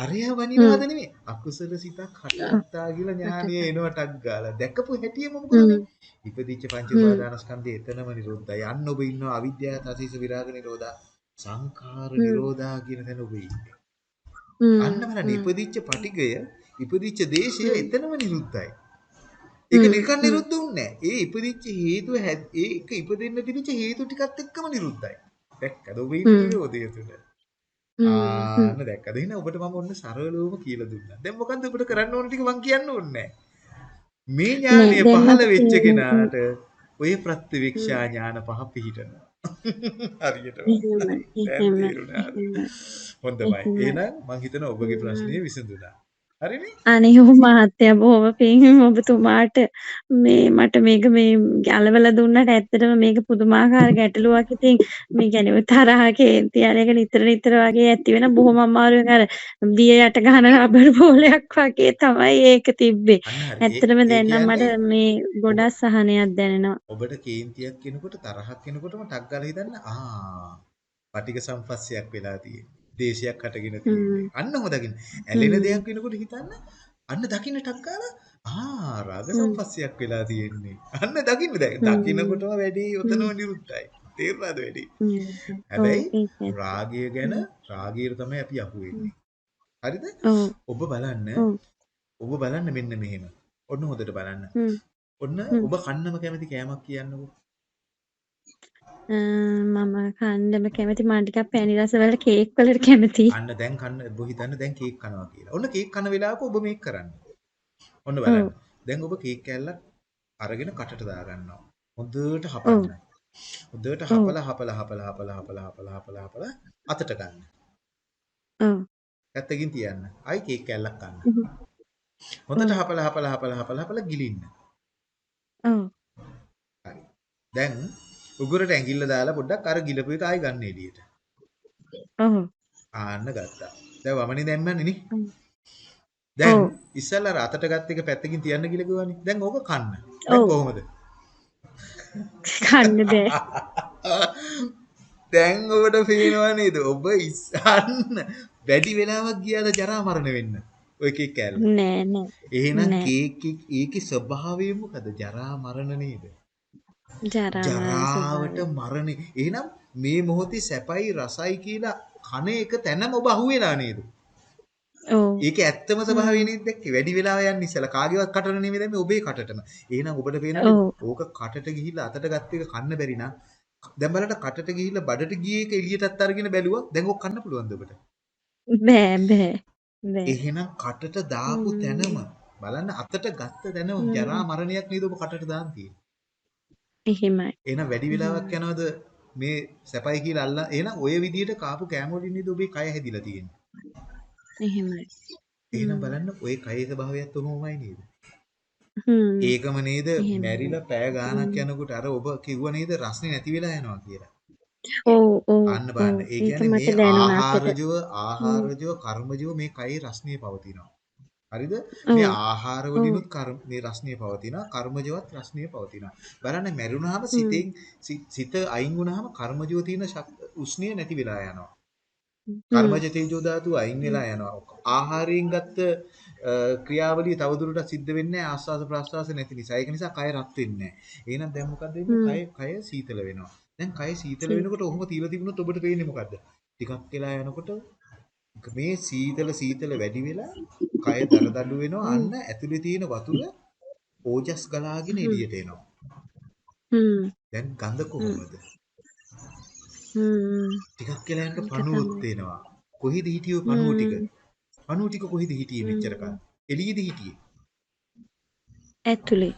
අරයා හ්ම්. බනිනවද නෙමෙයි. අකුසල සිතක් හටගත්තා කියලා ඥානිය එනවා ටක් ගාලා. දැකපු හැටියෙම මොකද? ඉපදිච්ච පංච. උපාදානස්කන්ධය එතනම නිරුද්ධයි. අන්න ඔබ ඉන්නවා අවිද්‍යාව තසීස විරාග නිරෝධා සංඛාර. නිරෝධා කියන තැන ඔබ ඉන්නේ. අන්න. බලන්න. ඉපදිච්ච පටිගය ඉපදිච්ච දේශය. එතනම නිරුද්ධයි. ඒක. නිකන්. නිරුද්ධ වුන්නේ. ඒ ඉපදිච්ච හේතුව ඒක ඉපදෙන්න තිබිච්ච හේතු ටිකත් එක්කම නිරුද්ධයි. දැක්කද? ඔබ ඉන්නේ. නිරෝධය. හ්ම්. හ්ම්. ආන්න දැක්කද? එහෙනම් ඔබට මම ඔන්න සරලවම කියලා දුන්නා. දැන් මොකද්ද ඔබට කරන්න ඕන ටික මං කියන්න ඕනේ. මේ ඥානය පහළ වෙච්ච. කෙනාට ඔය. ප්‍රත්‍යවේක්ෂා ඥාන පහ පිහිටනවා. එහෙමයි. හොඳයි. එහෙනම් මං හිතනවා ඔබගේ. ප්‍රශ්නේ විසඳුණා. හරිනේ? අනේ මහත්තයා බොහොම පිං ඔබතුමාට මේ මට මේක මේ ගලවලා දුන්නට ඇත්තටම මේක පුදුමාකාර ගැටලුවක් ඉතින් මේ කියන්නේ ඔය තරහ කේන්ති අර එක නිතර නිතර වගේ ඇති වෙන බොහොම අමාරුවෙන් අර දිය යට ගහන රබර් බෝලයක් වගේ තමයි ඒක තිබ්බේ. ඇත්තටම දැන් නම් මට මේ ගොඩක් සහනයක් දැනෙනවා. ඔබට කේන්තියක් එනකොට තරහක් එනකොටම ටක් ගාලා හිතන්න ආ පටික සම්පස්සයක් වෙලා තියෙන්නේ. දේශයක් හටගෙන තියෙන්නේ. අන්න හොදකින්. ඇලෙන හ්ම්. දෙයක් වෙනකොට හිතන්න අන්න දකින්න ටක් ගාලා ආ රාග. සම්පස්සයක් වෙලා තියෙන්නේ. අන්න දකින්න දැන්. දකින්නකොටම වැඩි. උතනම නිරුද්ධයි. තේරුණාද වැඩි? හැබැයි. රාගය ගැන. රාගයට තමයි අපි අහු හ්ම්. වෙන්නේ. හරිද? ඔබ බලන්න. ඔබ බලන්න මෙන්න මෙහෙම. ඔන්න හොඳට බලන්න. ඔන්න. ඔබ කන්නම කැමති කෑමක් කියන්නකෝ. මම කන්නම කැමති මම ටිකක් පැණි රස වලට කේක් වලට කැමතියි. අන්න දැන් කන්න ඔබ හිතන්න දැන් කේක් කනවා කියලා. ඔන්න කේක් කන වෙලාවක ඔබ මේක කරන්න. ඔන්න බලන්න. දැන් ඔබ කේක් කෑල්ලක් අරගෙන කටට දා ගන්නවා. හොඳට. හපන්න. හොඳට. හපලා හපලා හපලා හපලා හපලා හපලා හපලා හපලා අතට ගන්න. ඔව්. පැත්තකින් තියන්න. ආයි කේක් කෑල්ලක්. හ්ම්. හොඳට. හපලා හපලා හපලා හපලා හපලා ගිලින්න. ඔව්. හරි. දැන් උගුරට ඇඟිල්ල දාලා පොඩ්ඩක් අර ගිලපු එක ආයි ගන්න එළියට. ඔව්. ආන්න ගත්තා. දැන් වමනේ දැම්මන්නේ නේ. දැන්. ඉස්සල්ලා අර අතට ගත්ත එක පැත්තකින් තියන්න කියලා කිව්වනේ. දැන් ඕක කන්න. දැන්. කොහොමද? කන්න බෑ. දැන් ඔබට පේනවා නේද? ඔබ ඉස්සන්න වැඩි වෙලාවක් ගියාද ජරා මරණ වෙන්න. ඔය කේක් කෑල්ල. නෑ නෑ. එහෙනම්. කේක් එක- ඒකේ ස්වභාවය මොකද? ජරා මරණ නේද? ජරාවට ස්වභාවය. මරණේ. එහෙනම් මේ මොහොතේ සැපයි රසයි කියලා කන එක තැනම ඔබ අහුවෙලා නේද? ඔව්. ඒකේ ඇත්තම ස්වභාවය නේද දැක්කේ? වැඩි වෙලාව යන්නේ ඉස්සලා කාගේවත් කටට නෙමෙයි දැම්මේ ඔබේ කටටම. එහෙනම් ඔබට පේනවද? ඔව්. ඕක කටට ගිහිල්ලා අතට ගත්ත එක කන්න බැරි නම් දැන් බලන්න කටට ගිහිල්ලා බඩට ගියේ එක එළියටත් අරගෙන බැලුවා. දැන් ඕක කන්න පුළුවන්ද ඔබට? බෑ බෑ. බෑ. එහෙනම් කටට දාපු. තැනම බලන්න අතට ගත්ත තැනම. ජරා මරණයක් නේද ඔබ කටට දාන් තියෙන්නේ. එහෙමයි. එහෙනම් වැඩි වෙලාවක්. යනවද මේ සැපයි කියලා අල්ලා එහෙනම් ඔය විදිහට කාපු කෑම වලින් නේද ඔබේ කය හැදිලා තියෙන්නේ. එහෙමයි. එහෙනම්. බලන්න ඔය කයේ ස්වභාවයත් ඔහොමයි නේද? හ්ම්. ඒකම නේද. මැරිලා පැය ගාණක් හ්ම්. යනකොට අර ඔබ කිව්ව නේද රස්නේ නැති වෙලා යනවා කියලා. ඔව් ඔව් අන්න. බලන්න. ඒ කියන්නේ මේ. ආහාරජව. ආහාරජව කර්මජව මේ කයේ රස්නේ පවතිනවා. හරිද? මේ ආහාර. වලිනුත් කර්ම මේ රස්නේ පවතිනවා. කර්මජවත් රස්නේ පවතිනවා. බලන්න මැරුණාම. සිතෙන් සිත අයින් වුණාම කර්මජව තියෙන උෂ්ණය නැති වෙලා යනවා. කර්මජ තේජෝ ධාතුව අයින්. වෙලා යනවා. ආහාරයෙන් ගත්ත ක්‍රියාවලිය තවදුරටත් සිද්ධ වෙන්නේ ආස්වාද ප්‍රාස්වාස නැති නිසා. ඒක නිසා කය රත් වෙන්නේ නැහැ. එහෙනම් දැන් මොකද වෙන්නේ? කය කය සීතල වෙනවා. දැන් කය සීතල. වෙනකොට ඔහොම තියලා තිබුණොත් ඔබට පේන්නේ මොකද්ද? ටිකක් වෙලා යනකොට මේ සීතල සීතල වැඩි වෙලා කය දරදඬු වෙනවා. අන්න ඇතුලේ තියෙන වතුර ඕජස් ගලාගෙන. එළියට එනවා. හ්ම්. දැන් ගඳ හ්ම්. කොහොමද? හ්ම්. ටිකක් යනකොට ඒක පණුවොත්. එනවා. කොහෙද හිටියෝ පණුව ටික? පණුව ටික කොහෙද හිටියේ මෙච්චර කල්? එළියේද හිටියේ? ඇතුලේ.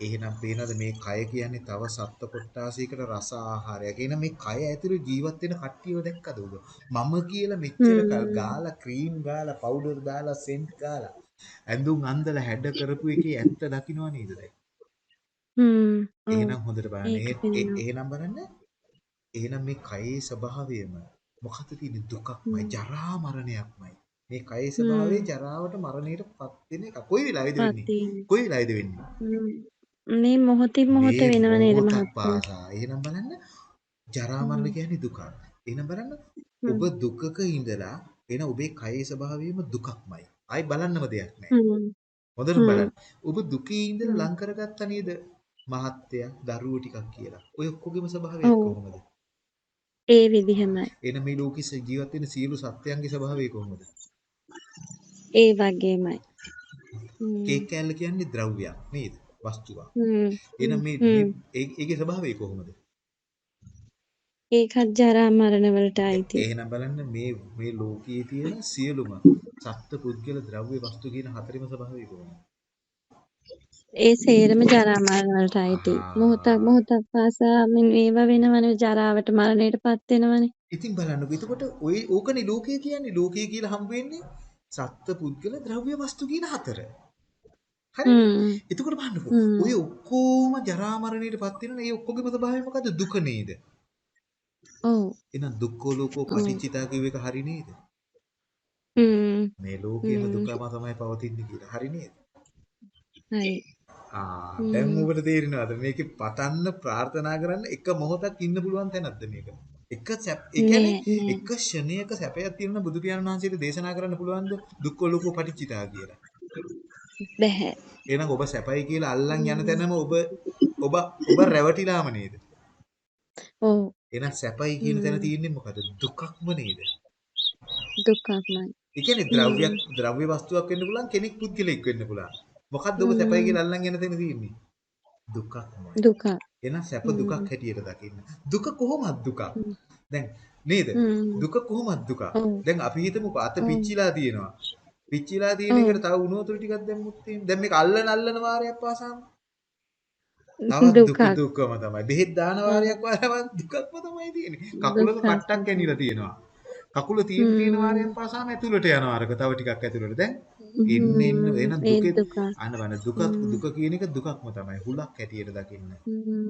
එහෙනම් පේනවද මේ කය කියන්නේ තව සත්ත්ව කොට්ටාසයකට රස ආහාරයක්. එහෙනම් මේ කය ඇතුලේ ජීවත් වෙන කට්ටියව දැක්කද ඔබ? මම කියලා මෙච්චර කල්. ගාලා ක්‍රීම් ගාලා පවුඩර් දාලා සෙන්ට් ගාලා ඇඳුම් අන්දලා හැඩ කරපු එකේ ඇත්ත දකින්නව නේද දැන්? හ්ම්. එහෙනම් හොඳට බලන්න. එහෙනම් බලන්න. එහෙනම් මේ කයේ ස්වභාවයම මොකක්ද තියෙන්නේ? දුකක්මයි. ජරා මරණයක්මයි. මේ කයේ ස්වභාවය. ජරාවට මරණයට පත් වෙන එක. කොයි වෙලාවේද? වෙන්නේ. කොයි වෙලාවේද වෙන්නේ? මේ මොහොතින් මොහොත මේ වෙනව නේද මොහොතක් මහත්තයා? පාසා. එහෙනම් බලන්න ජරා මරණ. කියන්නේ දුකක්. එහෙනම් බලන්න ඔබ. දුකක ඉඳලා එන ඔබේ කයේ ස්වභාවයම දුකක්මයි. ආයි බලන්නම දෙයක් නැහැ. හොඳට. බලන්න. ඔබ දුකේ ඉඳලා. ලං කරගත්තා නේද? මහත්ය, දරුවෝ ටිකක් කියලා. ඔය ඔක්කොගේම ස්වභාවයක් ඔව්. කොහොමද? ඒ විදිහමයි. එන මේ ලෝකෙ ජීවත් වෙන සියලු සත්‍යයන්ගේ ස්වභාවය කොහොමද? ඒ වගේමයි. කේක් කෑල්ල කියන්නේ ද්‍රව්‍යයක් නේද? වස්තුවක්. හ්ම්. එහෙනම් හ්ම්. මේ හ්ම්. ඒකේ ස්වභාවය කොහොමද? ඒකත් ජරා මරණ වලට අයිති. එහෙනම් බලන්න මේ මේ ලෝකයේ තියෙන සියලුම සත්ත්ව පුද්ගල ද්‍රව්‍ය වස්තු කියන හතරෙම ස්වභාවය කොහොමද? ඒ සේරම ජරා මරණ වලට අයිති. මොහොතක් මොහොතක් පාසා මෙන් ඒවා වෙනවනේ ජරාවට මරණයටපත් වෙනවනේ. ඉතින් බලන්නකෝ එතකොට ඔය ඕකනේ ලෝකය කියන්නේ ලෝකය කියලා හම්බ වෙන්නේ සත්ත්ව පුද්ගල ද්‍රව්‍ය වස්තු කියන හතර. හරිද? එතකොට බලන්නකෝ. ඔය ඔක්කොම ජරා මරණයටපත් වෙනනේ ඒ ඔක්කොගේම ස්වභාවය මොකද්ද? දුක නේද? ඔව්. එහෙනම් දුක්ඛෝ ලෝකෝ. පටිච්චිතා කියව එක හරි නේද? හ්ම්. මේ ලෝකයේම හ්ම්. දුකම තමයි පවතින්නේ කියලා. හරි නේද? හරි. ආ දැන්. ඔබට තේරෙනවද මේකේ පතන්න ප්‍රාර්ථනා කරන්න එක මොහොතක් ඉන්න පුළුවන් තැනක්ද මේක? එක සැප ඒ කියන්නේ. එක ෂණයක සැපයක් තියෙන බුදු පියාණන් වහන්සේට දේශනා කරන්න පුළුවන්ද දුක්ඛ ලෝකෝ පටිච්චිතා කියලා. බැහැ. එහෙනම් ඔබ සැපයි කියලා අල්ලන් යන. තැනම ඔබ ඔබ ඔබ රැවටිලාම නේද? ඔව්. එහෙනම් සැපයි කියන තැන. තියෙන්නේ මොකද? දුකක්ම නේද? දුකක්මයි. ඒ කියන්නේ ද්‍රව්‍යයක් ද්‍රව්‍ය වස්තුවක් වෙන්න පුළුවන් කෙනෙක් පුද්ගලෙක් වෙන්න පුළුවන්. මොකද්ද ඔබ සැපයි කියලා අල්ලන් යන තැන තියෙන්නේ? දුකක්මයි. දුක. එහෙනම් සැප. දුකක් හැටියට දකින්න. දුක කොහොමද දුකක්? දැන් නේද? දුක කොහොමද? ඔව්. දැන් අපි හිතමුකෝ අත. පිච්චිලා තියෙනවා. පිච්චිලා තියෙන. එකට තව උණු වතුර ටිකක් දැම්මොත් එහෙම. දැන් මේක අල්ලන අල්ලන වාරයක් පාසාම තවත් දුක. දුකම තමයි. බෙහෙත් දාන වාරයක් වාරයක් දුකක්ම තමයි තියෙන්නේ. කකුලක දුකක්. කට්ටක් ඇනිලා තියෙනවා. කකුල තියෙන තියෙන. වාරයක් පාසාම ඇතුළට යනවා අරක තව ටිකක් ඇතුළට. දැන් එන්න එන්න හ්ම්. එහෙනම් ඒ දුකේ දුක. කියන එක දුකක්ම තමයි. හුලක් හැටියට දකින්න.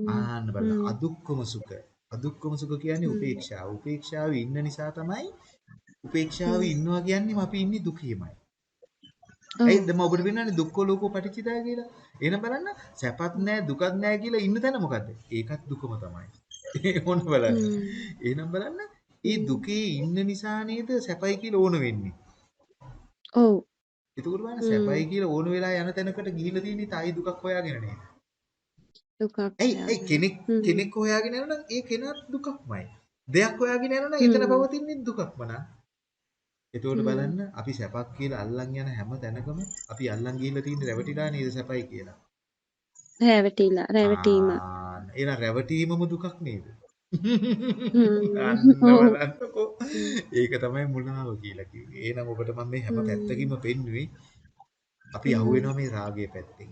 ආන්න බලන්න. අදුක්කම සුඛ. අදුක්කම සුඛ කියන්නේ. උපේක්ෂාව. උපේක්ෂාවේ ඉන්න නිසා තමයි උපේක්ෂාවේ. ඉන්නවා කියන්නේම අපි ඉන්නේ දුකේමයි. ඇයි දැන් ඔබට වෙනවනේ දුක්ඛ ලෝකෝ පටිච්චිතය කියලා. එහෙනම් බලන්න සැපත් නැහැ දුකත් නැහැ කියලා ඉන්න තැන මොකද්ද? ඒකත් දුකම තමයි. ඕන බලන්න. එහෙනම් බලන්න ඒ දුකේ ඉන්න නිසා නේද සැපයි කියලා ඕන වෙන්නේ. ඔව්. එතකොට බලන්න. සැපයි කියලා ඕන වෙලා යන තැනකට ගිහිල්ලා තියෙන්නේ තයි දුකක් හොයාගෙන නේද? දුකක් ඇයි ඇයි. කෙනෙක්. කෙනෙක් හොයාගෙන යනනම් ඒ කෙනාට දුකක්මයි. දෙයක් හොයාගෙන යනනම් එතන. පවතින්නේ දුකක්ම නා. එතකොට. බලන්න අපි සැපක් කියලා අල්ලන් යන හැම තැනකම අපි අල්ලන් ගිහිල්ලා තියෙන්නේ රැවටිලා නේද සැපයි කියලා. රැවටිලා රැවටීම. එහෙනම් රැවටීමම දුකක් නේද? ඒක තමයි මුලාව කියලා කිව්වේ. එහෙනම් ඔබට මම මේ හැම. පැත්තකින්ම පෙන්නුවේ අපි. අහුවෙනවා මේ රාගයේ පැත්තෙන්.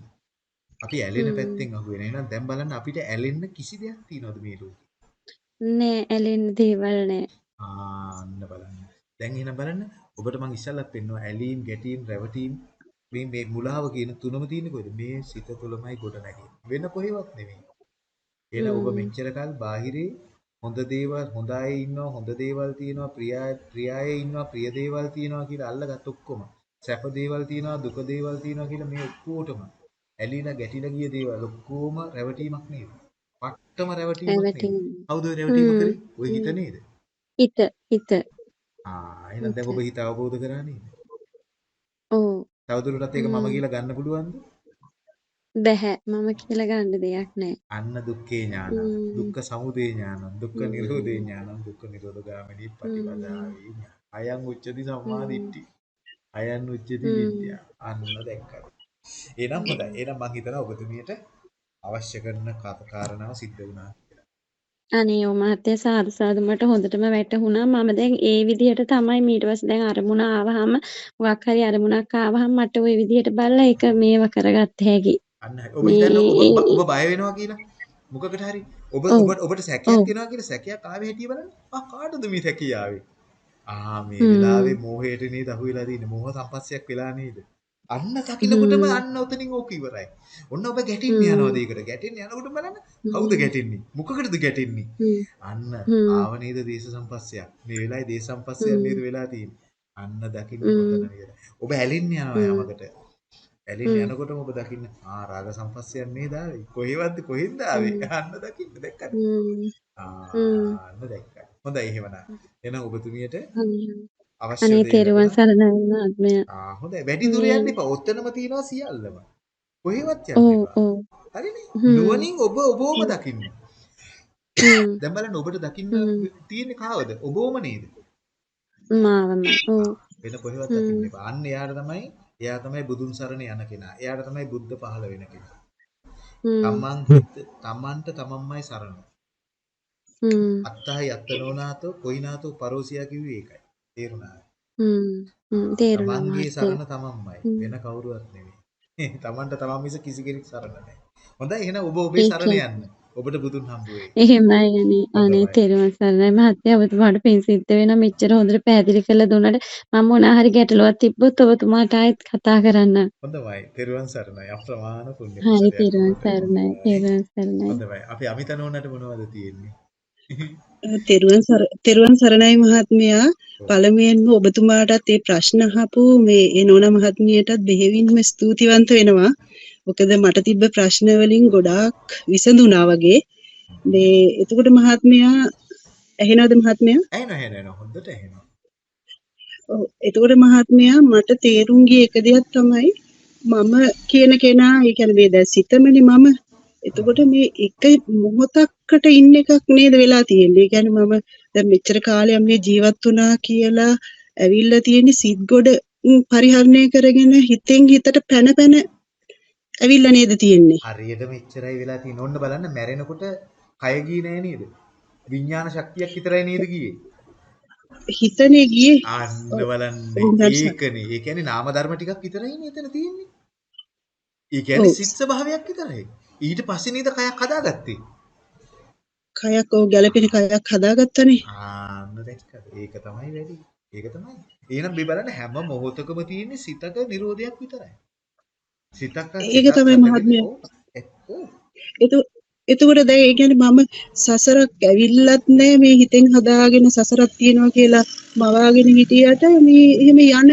අපි ඇලෙන. පැත්තෙන් අහුවෙන. එහෙනම් දැන් බලන්න අපිට ඇලෙන්න කිසි දෙයක් තියනවද මේ ලෝකේ? නෑ ඇලෙන්න දේවල් නෑ. ආන්න බලන්න. දැන් එහෙනම් බලන්න ඔබට මම ඉස්සල්ලත් පෙන්නුවා ඇලීම්, ගැටීම්, රැවටීම් මේ මේ මුලාව කියන තුනම තියෙන්නේ කොහෙද? මේ සිත තුළමයි ගොඩ නැගෙන්නේ. වෙන කොහෙවත් නෙමෙයි. එහෙනම් ඔබ. මෙච්චර කල් බාහිරේ හොඳ දේවල් හොඳ අය ඉන්නවා හොඳ දේවල් තියෙනවා ප්‍රිය අය- ප්‍රිය අය ඉන්නවා ප්‍රිය දේවල් තියෙනවා කියලා අල්ලගත් ඔක්කොම සැප දේවල් තියෙනවා දුක දේවල් තියෙනවා කියලා මේ ඔක්කොටම ඇලිලා ගැටිලා ගිය දේවල් ඔක්කොම රැවටීමක් නේද? පට්ටම රැවටීමක් නේද? කවුද රැවටීම. කරේ? ඔය හිත. නේද? හිත හිත. ආ එහෙනම් දැන්. ඔබ හිත අවබෝධ කරා නේද? ඔව්. තවදුරටත් ඒක මම. කියලා ගන්න පුළුවන්ද? බැහැ. මම කියලා ගන්න දෙයක් නෑ. අන්න දුක්ඛේ ඥානං. දුක්ඛ සමුදය ඥානං දුක්ඛ නිරෝධේ. ඥානං දුක්ඛ නිරෝධ ගාමිනී. පටිපදාවේ ඥාන. අයං උච්චති සම්මා. දිට්ඨි. අයං උච්චති. විද්‍යා. අන්න දැක්කා. එහෙනම් හොඳයි. එහෙනම් මං හිතනවා ඔබතුමියට අවශ්‍ය කරන කාරණාව සිද්ධ වුණා. අනේ ඔව් මහත්තයා සාදු සාදු මට හොඳටම වැටහුණා. මම දැන් ඒ විදිහට තමයි ඊට පස්සේ දැන් අරමුණ ආවහම මොකක් හරි අරමුණක් ආවහම මට ওই විදිහට බලලා ඒක මේව කරගත්ත හැකි. අන්න. ඔබ හිතන්නේ ඔබ බය වෙනවා කියලා? මොකකට හරි ඔබ ඔබ ඔබට සැකයක් එනවා කියලා සැකයක් ආවේ හැටි බලන්න. ආ කාටද මේ සැකිය ආවේ? ආ මේ වෙලාවේ මෝහයට නේද අහු වෙලා තියෙන්නේ. මෝහ සම්පස්සයක් වෙලා නේද? අන්න දකින්නකොටම අන්න උතනින් ඕක ඉවරයි. ඔන්න ඔබ ගැටින්න යනවා ඒකට. ගැටින්න යනකොට බලන්න කවුද ගැටෙන්නේ? මොකකටද ගැටෙන්නේ? අන්න ආව නේද දේශ සම්පස්සයක්. මේ වෙලාවේ දේශ සම්පස්සයක් නේද වෙලා තියෙන්නේ. අන්න දකින්න කොතන නේද? ඔබ ඇලින්න යනවා යමකට. ඇලින්න යනකොටම ඔබ දකින්න ආ රාග සම්පස්සයක් නේද ආවේ. කොහෙවත්ද කොහෙන්ද ආවේ? අන්න දකින්න දැක්කද? හ්ම් ආන්න දැක්කා. හොඳයි එහෙමනම්. එහෙනම් ඔබතුමියට අවශ්‍ය අනේ තෙරුවන්. සරණයි මහත්මයා. ආ හොඳයි. වැඩි දුර යන්න එපා. ඔතනම තියෙනවා සියල්ලම. කොහෙවත් යන්න එපා. හරිනේ? නුවණින් ඔබ ඔබවම දකින්න. දැන් බලන්න ඔබට දකින්න තියෙන්නේ කාවද? ඔබවම නේද? මාවම ඔව් වෙන කොහෙවත් දකින්න එපා. අන්න එයාට තමයි එයා තමයි බුදුන් සරණ යන කෙනා. එයාට තමයි බුද්ධ පහළ වෙන කෙනා. තමන් තමන්ට තමන්මයි සරණ. අත්තහයි අත්තනෝනාතෝ කොයිනාතෝ පරෝසියා කිව්වේ ඒකයි. තේරුණාද? හ්ම් හ්ම් තේරුණා තමන්ගේ. සරණ තමන්මයි. වෙන කවුරුවත් නෙමෙයි. තමන්ට තමන් මිස කිසි කෙනෙක් සරණ නැහැ. හොඳයි එහෙනම් ඔබ ඔබේ සරණ යන්න. ඔබට බුදුන් හම්බ වෙයි. එහෙමයි අනේ අනේ. තෙරුවන් සරණයි මහත්තයා ඔබතුමාට පින් සිද්ධ වෙනවා මෙච්චර හොඳට පැහැදිලි කරලා දුන්නාට මම මොනා හරි ගැටලුවක් තිබ්බොත් ඔබතුමාට ආයෙත් කතා කරන්න. හොඳයි. තෙරුවන් සරණයි. අප්‍රමාණ පුණ්‍ය හරි තෙරුවන්. සරණයි තෙරුවන් සරණයි. හොඳයි. අපි අමිත නෝනට මොනවද තියෙන්නේ? තෙරුවන් තෙරුවන් සරණයි මහත්මයා. පළමුවෙන්ම ඔබතුමාටත් මේ ප්‍රශ්න අහපු මේ ඒ නෝනා මහත්මියටත් බෙහෙවින්ම ස්තුතිවන්ත වෙනවා. මොකද මට තිබ්බ ප්‍රශ්න වලින් ගොඩාක් විසඳුණා වගේ. මේ එතකොට මහත්මයා ඇහෙනවද මහත්මයා? ඇහෙනවා ඇහෙනවා. හොඳට ඇහෙනවා. ඔව් එතකොට මහත්මයා මට තේරුම් ගිය එක දෙයක් තමයි මම කියන කෙනා ඒ කියන්නේ මේ දැන් සිතමනේ මම එතකොට මේ එක මොහොතකට ඉන්න එකක් නේද වෙලා තියෙන්නේ. ඒ කියන්නේ මම දැන් මෙච්චර කාලයක් මේ ජීවත් වුණා කියලා ඇවිල්ලා තියෙන්නේ සිත් ගොඩ පරිහරණය කරගෙන හිතෙන් හිතට පැන පැන ඇවිල්ලා නේද තියෙන්නේ. හරියටම එච්චරයි වෙලා තියෙන්නේ. ඔන්න බලන්න මැරෙනකොට කය ගියේ නෑ නේද? විඥාන ශක්තියක් විතරයි නේද ගියේ? හිතනේ ගියේ අන්න බලන්න. ඒකනේ. ඒ කියන්නේ නාම ධර්ම ටිකක් විතරයි නේ එතන තියෙන්නේ. ඒ කියන්නේ සිත් ස්වභාවයක් විතරයි. ඊට පස්සේ නේද කයක් හදාගත්තේ. කයක් ඔව් ගැළපෙන කයක් හදාගත්තනේ. ආන්න දැක්කද? ඒක තමයි වැඩි. ඒක තමයි. එහෙනම් මේ බලන්න හැම මොහොතකම තියෙන්නේ සිතක නිරෝධයක් විතරයි. සිතක ඒක තමයි මහත්මයා. එතකොට දැන් ඒ කියන්නේ මම සසරක් ඇවිල්ලත් නෑ මේ හිතෙන් හදාගෙන සසරක් තියෙනවා කියලා මවාගෙන හිටියට මේ එහෙම යන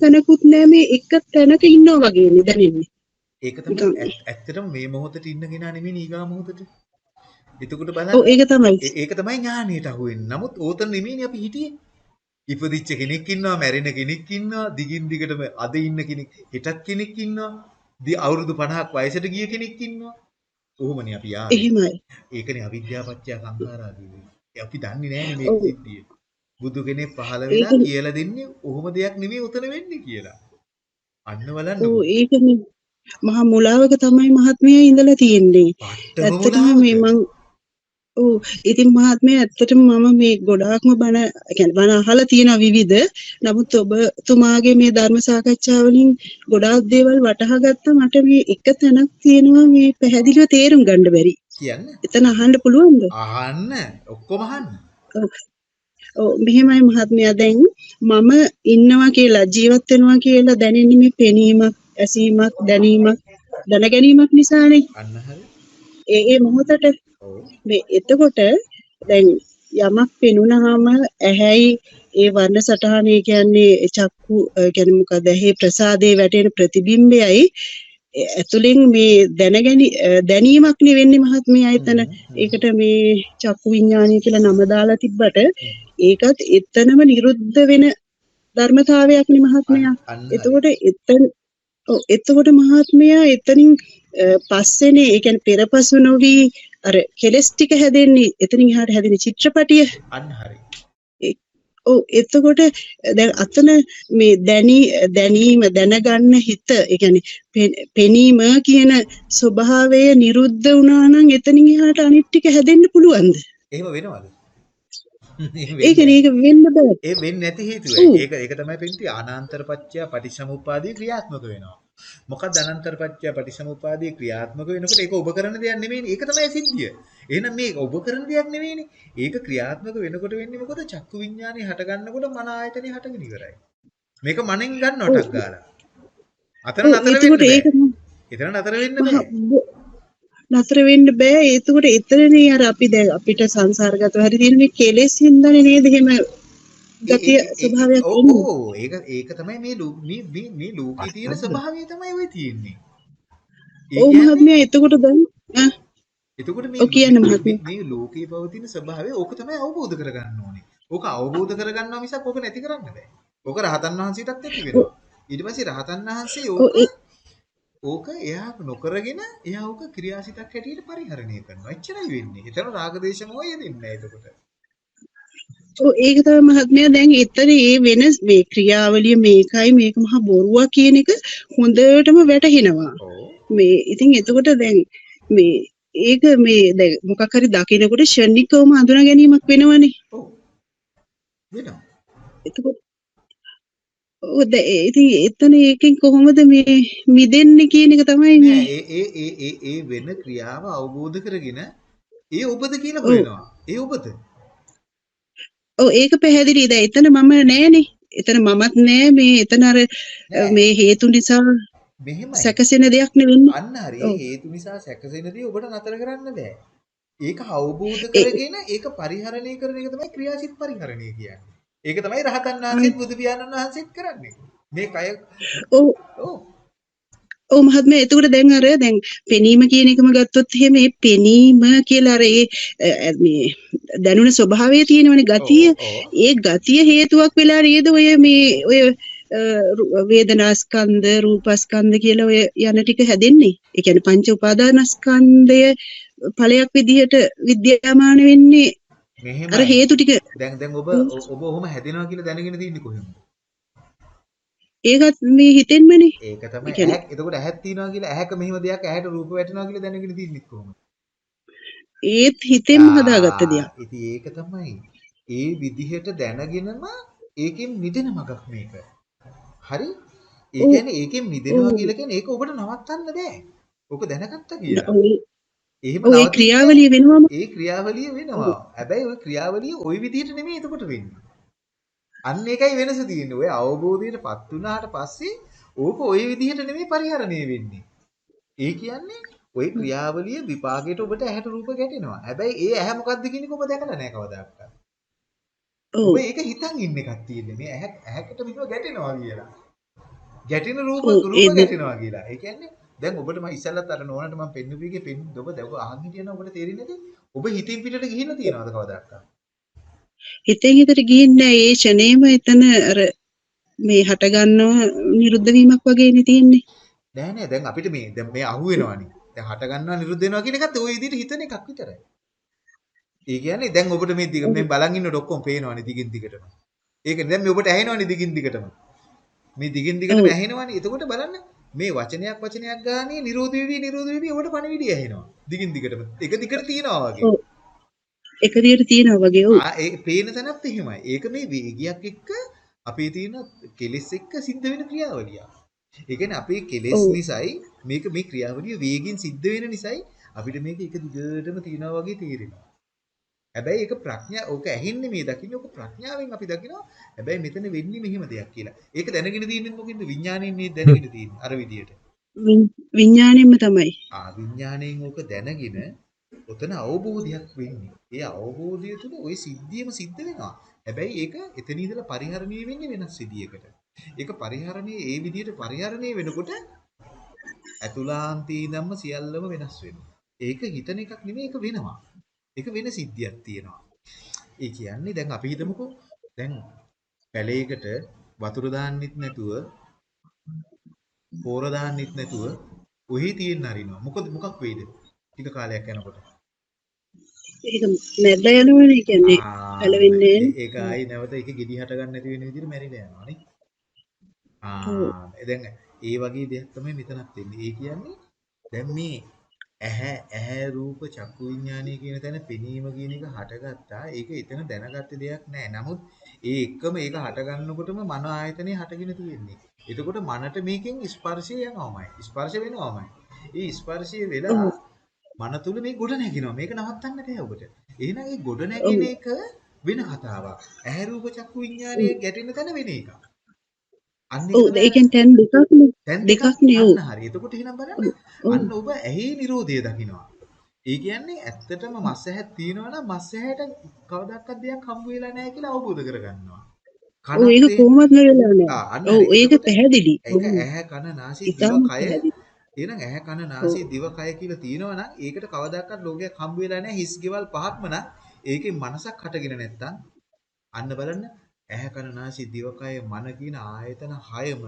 තැනකුත් නෑ මේ එක තැනක ඉන්නවා වගේනේ දැනෙන්නේ. ඒක තමයි ඇත්තටම මේ මොහොතේ ඉන්න කෙනා නෙමෙයි ඊගා මොහොතේ. එතකොට ඔව් බලන්න ඒක තමයි. ඒක තමයි ඥානයට අහු වෙන්නේ. නමුත් ඕතන නෙමෙයිනේ අපි හිටියේ. ඉපදිච්ච කෙනෙක් ඉන්නවා, මැරෙන කෙනෙක් ඉන්නවා, දිගින් දිගටම අද ඉන්න කෙනෙක්, හෙටත් කෙනෙක් ඉන්නවා. දි අවුරුදු 50ක් වයසට ගිය කෙනෙක් ඉන්නවා. කොහොමනේ අපි ආවේ? එහෙමයි. ඒකනේ අවිද්‍යාපච්චය සංඛාරාදී අපි දන්නේ මේක ඔව් සිද්ධිය. බුදු කෙනෙක් පහළ වෙලා කියලා දෙන්නේ ඔහොම දෙයක් නෙමෙයි උතන වෙන්නේ කියලා. අන්න ඔව් බලන්නකෝ. ඒකනේ මහා මුලාවක තමයි මහත්මයා ඉඳලා තියෙන්නේ. ඇත්තටම. මේ මං ඔව් ඉතින් මහත්මයා ඇත්තටම මම මේ ගොඩාක්ම බණ කියන්නේ බණ අහලා තියෙනවා විවිධ. නමුත් ඔබතුමාගේ මේ ධර්ම සාකච්ඡා වලින් ගොඩාක් දේවල් වටහා ගත්තා මට මේ එක තැනක් තියෙනවා මේ පැහැදිලිව තේරුම් ගන්න බැරි. කියන්න. එතන අහන්න පුළුවන්ද? අහන්න. ඔක්කොම අහන්න. ඔව් මෙහෙමයි මහත්මයා දැන් මම ඉන්නවා කියලා ජීවත් වෙනවා කියලා දැනෙන්නේ මේ පෙනීමක්, ඇසීමක්, දැනීමක්, දැනගැනීමක් නිසානේ. අන්න හරි. ඒ ඒ මොහොතට. මේ එතකොට දැන් යමක් පෙනුනහම ඇහැයි ඒ වර්ණ සටහනේ කියන්නේ චක්කු කියන්නේ මොකද ඇහි ප්‍රසාදේ වැටෙන ප්‍රතිබිම්බයයි ඇතුලෙන් මේ දැනගැනි දැනීමක් නෙ වෙන්නේ මහත්මයා හ්ම්. ඒකට මේ චක්කු විඥානය කියලා නම දාලා තිබ්බට. ඒකත් එතනම නිරුද්ධ වෙන ධර්මතාවයක් නේ මහත්මයා. එතකොට එතන ඔව් එතකොට මහත්මයා එතනින් පස්සේනේ ඒ කියන්නේ පෙරපසු නොවි අර කෙලස් ටික හැදෙන්නේ එතනින් එහාට හැදෙන චිත්‍රපටිය අන්න හරි. ඔව් එතකොට දැන් අතන මේ දැනි දැනීම දැනගන්න හිත ඒ කියන්නේ පෙනීම කියන ස්වභාවය නිරුද්ධ වුණා නම් එතනින් එහාට අනිත් ටික හැදෙන්න පුළුවන්ද එහෙම වෙනවද? එහෙම ඒක වෙන්නේ බෑ ඒ වෙන්නේ නැති හේතුව ඒක ඒක තමයි පෙන්ති ආනාන්තරපච්චය පටිච්චසමුප්පාදේ ක්‍රියාත්මක වෙනවා. මොකක්ද අනන්තරපච්චය පටිච්චසමුප්පාදේ ක්‍රියාත්මක වෙනකොට ඒක ඔබ කරන දෙයක් නෙමෙයිනේ. ඒක තමයි සිද්ධිය. එහෙනම් මේක ඔබ කරන දෙයක් නෙමෙයිනේ. ඒක ක්‍රියාත්මක වෙනකොට වෙන්නේ මොකද? චක්කු විඤ්ඤාණය හට ගන්නකොට මන ආයතනේ හටගෙන ඉවරයි. මේක මනෙන් ගන්නව ඔව් ටක් ගාලා. අතන නතර වෙන්න එතන නතර වෙන්න බෑ. නතර වෙන්න බෑ එතකොට එතනනේ අර අපි දැන් අපිට සංසාරගතව හරි තියෙන මේ කෙලෙස් හින්දානේ නේද එහෙම ගතිය ස්වභාවයක් ඔව් ඒක ඒක තමයි මේ ලෝ- මේ මේ මේ ලෝකේ තියෙන ස්වභාවය තමයි ඔය තියෙන්නේ. කියන්නේ මහත්මයා එතකොට දැන් එතකොට මේ කියන්න මහත්මයා මේ ලෝකේ පවතින ස්වභාවය ඕක තමයි අවබෝධ කරගන්න ඕනේ. ඕක අවබෝධ කරගන්නවා මිසක් ඕක නැති කරන්න බෑ. ඕක රහතන් වහන්සේටත් ඇති ඔව් වෙනවා. ඊට පස්සේ රහතන් වහන්සේ ඕක ඕක එයා නොකරගෙන එයා ඕක ක්‍රියාසිතක් හැටියට පරිහරණය කරනවා. එච්චරයි වෙන්නේ. එතන රාගදේශ මොහය දෙන්නේ නැහැ එතකොට. ඒක තමයි මහත්මයා දැන් එතන ඒ වෙන මේ ක්‍රියාවලිය මේකයි මේක මහා බොරුවක් කියන එක හොඳටම වැටහෙනවා. මේ ඉතින් එතකොට දැන් මේ ඒක මේ දැන් මොකක් හරි දකිනකොට ෂණිකවම අඳුනා ගැනීමක් වෙනවනේ. ඔව්. වෙනවා. එතකොට ඒ- ඉතින් එතන ඒකෙන් කොහොමද මේ මිදෙන්නේ කියන එක තමයි මේ ඒ ඒ ඒ ඒ වෙන ක්‍රියාව අවබෝධ කරගෙන ඒ ඔබද කියලා හොයනවා. ඒ ඔබද. ඔව් ඒක පැහැදිලි. දැන් එතන මම නෑනේ. එතන මමත් නෑ මේ එතන අර මේ හේතු නිසා. සැකසෙන දෙයක් නෙවෙන්නේ. අන්න හරි. හේතු නිසා සැකසෙනදී ඔබට නතර කරන්න බෑ. ඒක අවබෝධ කරගෙන ඒක පරිහරණය කරන එක තමයි ක්‍රියාසිත පරිහරණය කියන්නේ. ඒක තමයි රහතන් වහන්සේත් බුදු පියාණන් වහන්සේත් කරන්නේ. මේ කය ඔව් ඔව් ඔව් මහත්මයා එතකොට දැන් අර දැන් පෙනීම කියන එකම ගත්තොත් එහෙම මේ පෙනීම කියලා අර ඒ මේ දැනුණ ස්වභාවය තියෙනවනේ ගතිය ඒ ගතිය හේතුවක් වෙලා නේද ඔය මේ ඔය වේදනාස්කන්ධ රූපස්කන්ධ කියලා ඔය යන ටික හැදෙන්නේ. ඒ කියන්නේ පංච උපාදානස්කන්ධය ඵලයක් විදිහට විද්‍යාමාන වෙන්නේ අර. හේතු ටික දැන් දැන් ඔබ ඔබ ඔහොම හැදෙනවා කියලා දැනගෙන තින්නේ කොහෙන්ද? ඒකත් මේ හිතෙන්මනේ ඒක තමයි ඒ කියන්නේ- ඇහක් එතකොට ඇහක් තියනවා කියලා ඇහක මෙහෙම දෙයක් ඇහැට රූප වැටෙනවා කියලා දැනගෙන තින්නේ කොහොමද? ඒත් හිතෙන්ම හදාගත්ත දෙයක් ආ, ඉතින් ඒක තමයි. ඒ විදිහට දැනගෙනම ඒකෙන් මිදෙන මගක් මේක. හරි? ඒ ඔව්. කියන්නේ ඒකෙන් මිදෙනවා ඔව්. කියලා කියන්නේ ඒක ඔබට නවත්තන්න බෑ. ඔක දැනගත්තා කියලා. ඔව් එහෙම ඔව් ඒ නවතින්න ක්‍රියාවලිය වෙනවම ඒ ක්‍රියාවලිය වෙනවා. හැබැයි ওই ක්‍රියාවලිය ওই විදිහට නෙමෙයි එතකොට වෙන්නේ. අන්න ඒකයි වෙනස තියෙන්නේ. ඔය අවබෝධයටපත් වුණාට පස්සේ ඕක ওই විදිහට නෙමෙයි පරිහරණය වෙන්නේ. ඒ කියන්නේ ওই ක්‍රියාවලිය විපාකයට ඔබට ඇහැට රූප ගැටෙනවා. හැබැයි ඒ ඇහැ මොකද්ද කියන එක ඔබ දැකලා නැහැ කවදාවත්. ඔව් ඔබ ඒක හිතන් ඉන්න එකක් තියෙන්නේ. මේ ඇහැ ඇහැකට මෙහෙම ගැටෙනවා කියලා. ගැටෙන රූප ඔව්, ඒ රූප ද- ගැටෙනවා කියලා. ඒ කියන්නේ දැන් ඔබට මම ඉස්සල්ලත් අර නෝනට මම පෙන්නුපු එකේ පෙන්න ඔබ දැන් ඔබ අහන් හිටියනම් ඔබට තේරෙන්නේ නැති. ඔබ හිතින් පිටට ගිහිල්ලා තියනවද කවදාවත්? හිතෙන් හිතට ගිහින් නෑ ඒ ෂණේම එතන අර මේ හට ගන්නව නිරුද්ධ වීමක් වගේනේ තියෙන්නේ නෑ නෑ දැන් අපිට මේ දැන් මේ අහු වෙනවනේ. දැන් හට ගන්නවා නිරුද්ධ වෙනවා කියන එකත් ওই විදිහට හිතන එකක් විතරයි. ඒ කියන්නේ දැන් ඔබට මේ දිග මේ බලන් ඉන්නකොට ඔක්කොම පේනවනේ දිගින් දිගටම. ඒකනේ දැන් මේ ඔබට ඇහෙනවනේ දිගින් දිගටම. මේ දිගින් දිගටම. ඇහෙනවනේ. එතකොට බලන්න මේ වචනයක් වචනයක් ගානේ නිරෝධ වෙවි නිරෝධ වෙවි ඔබට පණවිඩිය ඇහෙනවා. දිගින් දිගටම. එක දිගට තියනවා වගේ. ඔව්. එක දිගට තියෙනවා වගේ ඒ පේන තැනත් එහෙමයි. ඒක මේ වේගයක් එක්ක අපේ තියෙන කෙලෙස් එක්ක සිද්ධ වෙන ක්‍රියාවලියක්. ඒ කියන්නේ අපේ කෙලෙස්. නිසායි මේක මේ ක්‍රියාවලිය වේගෙන් සිද්ධ වෙන නිසායි අපිට මේක එක දිගටම තියනවා වගේ තේරෙනවා. හැබැයි ඒක ප්‍රඥා ඕක ඇහෙන්නේ මේ දකින්නේ ඕක ප්‍රඥාවෙන් අපි දකිනවා. හැබැයි මෙතන වෙන්නේ මෙහෙම දෙයක් කියලා. ඒක දැනගෙන තියෙන්නේ මොකෙන්ද? විඥාණයෙන් මේ දැනගෙන තියෙන්නේ අර විදියට. විඥාණයෙන්ම තමයි ආ විඥාණයෙන් ඕක දැනගෙන ඔතන අවබෝධයක් වෙන්නේ. ඒ අවබෝධය තුළ ওই සිද්ධියම සිද්ධ වෙනවා. හැබැයි ඒක එතන ඉඳලා පරිහරණය වෙන්නේ වෙනස් විදියකට. ඒක පරිහරණය ඒ විදියට පරිහරණය වෙනකොට ඇතුලාන්තයේ ඉඳන්ම සියල්ලම වෙනස් වෙනවා. ඒක හිතන එකක් නෙමෙයි ඒක වෙනවා. ඒක වෙන සිද්ධියක් තියෙනවා. ඒ කියන්නේ දැන් අපි හිතමුකෝ දැන් පැලයකට වතුර දාන්නෙත් නැතුව පෝර දාන්නෙත් නැතුව ඔහි තියෙන්න අරිනවා. මොකද මොකක් වෙයිද? ටික කාලයක් යනකොට. ඒක මැරලා යනවනේ කියන්නේ ඒ- ඒක ආයි නැවත ඒක ගෙඩි හට ගන්න නැති වෙන විදිහට මැරිලා යනවා නේ. ආ දැන් ඒ වගේ දෙයක් තමයි මෙතනත් වෙන්නේ. ඒ කියන්නේ දැන් මේ ඇහැ ඇහැ රූප චක්කු විඥානය කියන තැන පෙනීම කියන එක හටගත්තා. ඒක එතන දැනගත්ත දෙයක් නෑ. නමුත් ඒ එක්කම ඒක හට ගන්නකොටම මන ආයතනේ හටගෙන තියෙන්නේ. එතකොට මනට මේකෙන් ස්පර්ශය යනවාමයි. ස්පර්ශ වෙනවාමයි. ඒ ස්පර්ශය වෙලා මන තුල මේ ගොඩ නැගිනවා. මේක නවත්තන්න බෑ ඔබට. එහෙනම් ඒ ගොඩ නැගින එක වෙන කතාවක්. ඇහැ රූප චක්කු විඥානය ගැටෙන තැන වෙන එකක්. අන්න ඒක ඔව් තමයි ඒ කියන්නේ තැන් දෙකක් දෙකක් නේ, හරි. එතකොට එහෙනම් බලන්න. අන්න ඔබ ඇහි Nirodha දකිනවා. ඒ කියන්නේ ඇත්තටම මස් ඇහක් තියෙනවා නම් මස් ඇහැට කවදාවත් දෙයක් හම්බ වෙලා නැහැ කියලා අවබෝධ කරගන්නවා. ඔව් ඒක කොහොමත් වෙලා නෑ ආ, අන්න ඔව්. ඒක පැහැදිලි ඒක ඇහැ කන නාසය දිව කය එහෙනම් ඇහැ කන නාසය දිව කය කියලා තියෙනවා නම් ඒකට කවදාවත් ලෝකයක් හම්බ වෙලා නැහැ හිස් ගෙවල් පහක්ම නම් ඒකේ මනසක් හටගෙන නැත්තම් අන්න බලන්න ඇහැ කන නාසය දිව කය මන කියන ආයතන හයම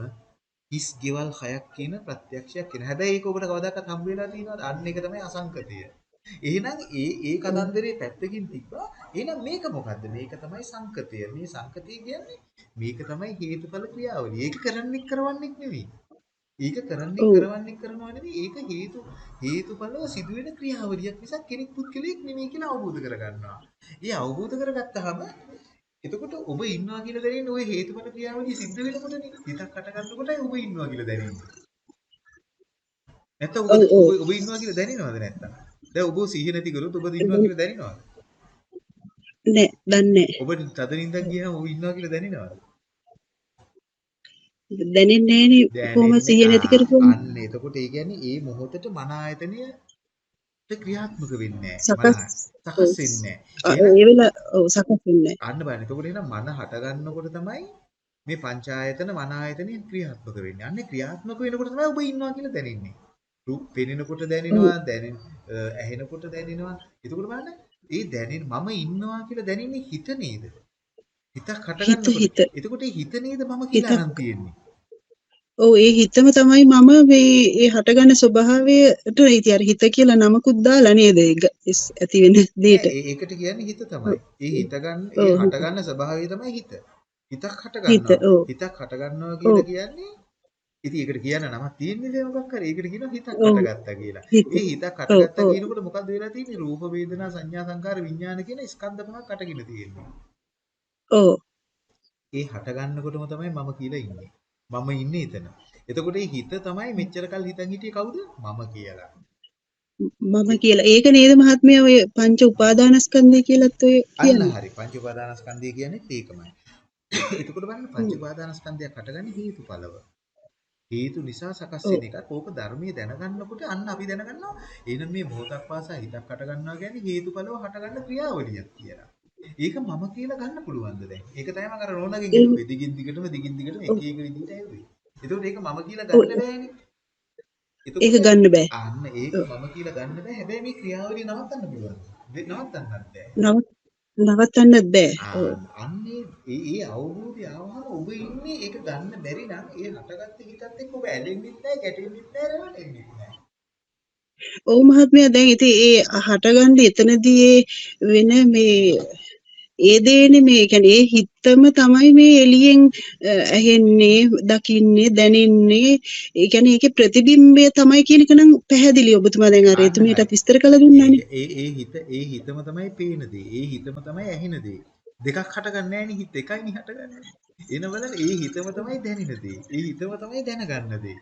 හිස් ගෙවල් හයක් කියන ප්‍රත්‍යක්ෂයක් කියන. හැබැයි ඒක ඔබට කවදාවත් හම්බ වෙලා තියෙනවද? අන්න ඒක තමයි අසංකතය. එහෙනම් ඒ ඒ කතන්දරේ පැත්තකින් තිබ්බා. එහෙනම් මේක මොකද්ද? මේක තමයි සංකතය. මේ සංකතය කියන්නේ මේක තමයි හේතුඵල ක්‍රියාවලිය. ඒක කරන්නේ කරවන්නේ නෙවෙයි. ඒක කරන්නේ. කරවන්නේ කරනවා නෙවෙයි. ඒක හේතු හේතුඵලව සිදුවෙන ක්‍රියාවලියක් මිසක් කෙනෙක් පුද්ගලයෙක් නෙමෙයි කියලා අවබෝධ කරගන්නවා. ඒ අවබෝධ කරගත්තාම එතකොට ඔබ ඉන්නවා කියලා දැනෙන්නේ ওই හේතුඵල ක්‍රියාවලිය සිද්ධ වෙනකොටනේ. හිතක් හට ගන්නකොටයි ඔබ ඉන්නවා කියලා දැනෙන්නේ. නැත්නම් ඔබ. ඔබ- ඔබ ඉන්නවා කියලා දැනෙනවද නැත්නම්? දැන් ඔබ සිහිය නැති කරොත් ඔබ ඉන්නවා කියලා දැනෙනවද? නෑ දන්නේ ඔබට තද නිින්දක් ගියාම ඔබ ඉන්නවා කියලා දැනෙනවද? දැනෙන්නේ නෑනේ කොහොමද සිහිය නැති කරපුවම අන්න එතකොට ඒ කියන්නේ ඒ මොහොතට මන ආයතනය ක්‍රියාත්මක වෙන්නේ නැහැ. සකස් වෙන්නේ නැහැ. ඒ ඔව් සකස් වෙන්නේ අන්න බලන්න. එතකොට එහෙනම් මන හට ගන්නකොට තමයි මේ පංචායතන මන ආයතනෙ ක්‍රියාත්මක වෙන්නේ. අන්නේ ක්‍රියාත්මක වෙනකොට තමයි ඔබ ඉන්නවා කියලා දැනෙන්නේ. පෙනෙනකොට දැනෙනවා, දැනෙන ඇහෙනකොට දැනෙනවා. එතකොට බලන්න ඒ දැනෙන මම ඉන්නවා කියලා දැනෙන්නේ හිත නේද? හිතක් හට හිත ගන්නකොට. හිත එතකොට හිත නේද මම කියලා. අරන් තියෙන්නේ. ඔව් ඒ හිතම තමයි මම මේ ඒ හටගන්න ස්වභාවයට ඉතින් අර හිත කියලා නමකුත් දාලා නේද ඒක ඇති වෙන දෙයට ඒකට කියන්නේ හිත තමයි. ඒ හිත ගන්න ඔව්, ඒ හිත. හට ගන්න ස්වභාවය තමයි හිත. හිතක් හට හිත ගන්නවා. ඔව් හිතක් හට ගන්නවා ඔව් කියලා කියන්නේ ඉතින් ඒකට කියන්න නමක් තියෙන්නේ මොකක් හරි. ඒකට කියනවා හිතක් හටගත්තා කියලා. ඒ හිතක් හටගත්තා කියනකොට මොකද්ද වෙලා තියෙන්නේ? රූප වේදනා සංඥා සංකාර විඥාන කියන ස්කන්ධ පහක් අටගෙන තියෙනවා. ඔව් ඒ හට ගන්නකොටම තමයි මම කියලා ඉන්නේ. මම ඉන්නේ එතන. එතකොට මේ හිත තමයි මෙච්චර කල් හිතන් හිටියේ කවුද? මම කියලා. මම කියලා ඒක නේද මහත්මයා ඔය පංච උපාදානස්කන්ධය කියලත් ඔය අන්න කියන්නේ හරි. පංච උපාදානස්කන්ධය කියන්නේ ඒකමයි. එතකොට බලන්න පංච උපාදානස්කන්ධයක් හටගන්නේ හේතුඵලව. හේතු නිසා සකස් වෙන එකක්. ඕක ධර්මයේ දැනගන්නකොට අන්න අපි දැනගන්නවා. එහෙනම් මේ මොහොතක් පාසා හිතක් හට ගන්නවා කියන්නේ හේතුඵලව හටගන්න ක්‍රියාවලියක් කියලා. ඒක මම කියලා ගන්න පුළුවන්ද දැන්? ඒක තමයි මම අර ඒ හෙළුවේ. දිගින් දිගටම දිගින් දිගටම එක එක විදිහට හෙළුවේ. එතකොට ඒක මම කියලා ගන්න බෑනේ. ඒක ගන්න බෑ අන්න ඒක මම කියලා ගන්න බෑ. හැබැයි මේ ක්‍රියාවලිය නවත්තන්න පුළුවන්. නවත්තන්නත් බෑ. නව නවත්තන්නත් බෑ අන්නේ ඒ ඒ අවබෝධය ආවම ඔබ ඉන්නේ ඒක ගන්න බැරි නම් ඒ හටගත්ත හිතත් එක්ක ඔබ ඇලෙන්නෙත් නැහැ, ගැටෙන්නෙත් නැහැ, රැවටෙන්නෙත් නැහැ. ඔව් මහත්මයා දැන් ඉතින් ඒ හටගන්න එතනදී ඒ වෙන මේ ඒ දේනේ මේ කියන්නේ ඒ හිතම තමයි මේ එළියෙන් ඇහෙන්නේ දකින්නේ දැනෙන්නේ ඒ කියන්නේ ඒකේ ප්‍රතිබිම්බය තමයි කියන එක නම් පැහැදිලි ඔබතුමා දැන් අර එතුමියටත්. විස්තර කළ දුන්නානේ ඒ ඒ හිත ඒ හිතම තමයි පේන දේ. ඒ හිතම තමයි ඇහෙන දේ. දෙකක් හටගන්නේ නැහැ නේ හිත එකයිනේ හටගන්නේ. එන බලන්න ඒ හිතම තමයි දැනෙන දේ. ඒ හිතම තමයි දැනගන්න දේ.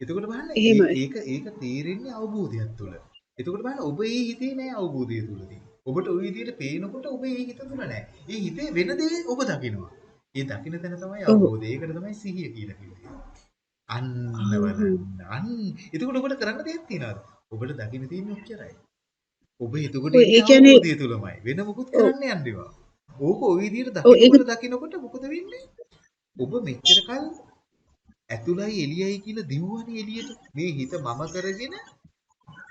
එතකොට බලන්න ඒක ඒක තේරෙන්නේ අවබෝධයක් තුළ. එතකොට බලන්න ඔබ ඒ හිතේ නෑ අවබෝධය තුළදී. ඔබට ওই විදිහට පේනකොට ඔබ ඒ හිත තුළ නෑ. ඒ හිතේ වෙන දේ ඔබ දකිනවා. ඒ දකින තැන තමයි ඔව් අවබෝධය. ඒකට තමයි සිහිය කියලා කියන්නේ. අන්න ආ බලන්න. අන්න එතකොට ඔබට කරන්න දෙයක් තියනවාද? ඔබට දකින්න තියෙන්නේ ඔච්චරයි. ඔබ එතකොට ඔය ඒ ඉන්නේ කියන්නේ අවබෝධය තුලමයි. වෙන මොකුත් ඔව් කරන්න යන්න එපා. ඕක ওই විදිහට ඔව් ඒක දකිනකොට දකිනකොට මොකද වෙන්නේ? ඔබ මෙච්චර කල් ඇතුළයි එළියයි කියලා දිව්වනේ එළියට. මේ හිත මම කරගෙන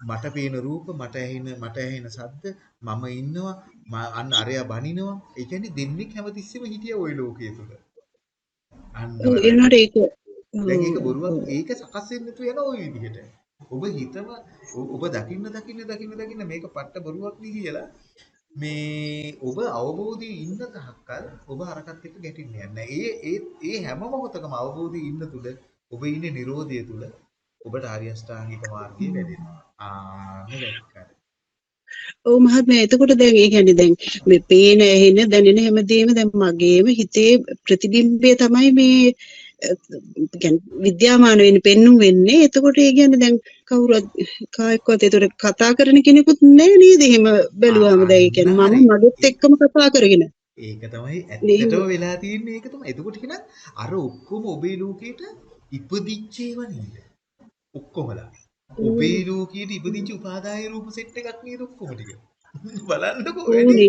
මට පේන රූප, මට ඇහෙන මට ඇහෙන ශබ්ද, මම ඉන්නවා, මම අන්න අරයා බනිනවා. ඒ කියන්නේ දෙන්නෙක් හැමතිස්සෙම හිටියා ওই ලෝකයේ තුල. අන්න ඔව් ඒ බලන්න. වුණාට ඒක දැන් ඒක ඔව් බොරුවක් ඔව් ඒක සකස් වෙන්නේ නැතුව යන ওই විදිහට. ඔබ හිතම ඔ- ඔබ දකින්න දකින්න දකින්න දකින්න මේක පට්ට බොරුවක් නේ කියලා මේ ඔබ අවබෝධයේ ඉන්න තාක්කල් ඔබ අරකට එක්ක ගැටෙන්නේ නැහැ. ඒ ඒ ඒ හැම මොහොතකම අවබෝධයේ ඉන්න තුල ඔබ ඉන්නේ Nirodhaය තුල ඔබට ආර්ය අෂ්ටාංගික මාර්ගය වැඩෙනවා. ඔව් මහත්මයා එතකොට දැන් ඒ කියන්නේ දැන් මේ පේන ඇහෙන දැනෙන හැමදේම දැන් මගේම හිතේ ප්‍රතිබිම්බය තමයි මේ විද්‍යාමාන වෙන්නේ පෙන්눔 වෙන්නේ එතකොට ඒ කියන්නේ දැන් කවුරුත් කායකවත් ඒතර කතා කරන කෙනෙකුත් නැහැ නේද එහෙම බැලුවාම දැන් ඒ කියන්නේ මම. මගෙත් එක්කම කතා කරගෙන ඒක තමයි ඇත්තටම වෙලා තියෙන්නේ ඒක තමයි. එතකොට කියනවා අර ඔක්කොම ඔබේ ලෝකේට ඉපදිච්ච ඒවා නේද? ඔක්කොමලා. ඔබේ ලෝකයට ඉපදිච්ච උපාදාය රූප සෙට් එකක් නේද ඔක්කොම ටික. බලන්නකෝ වැඩි.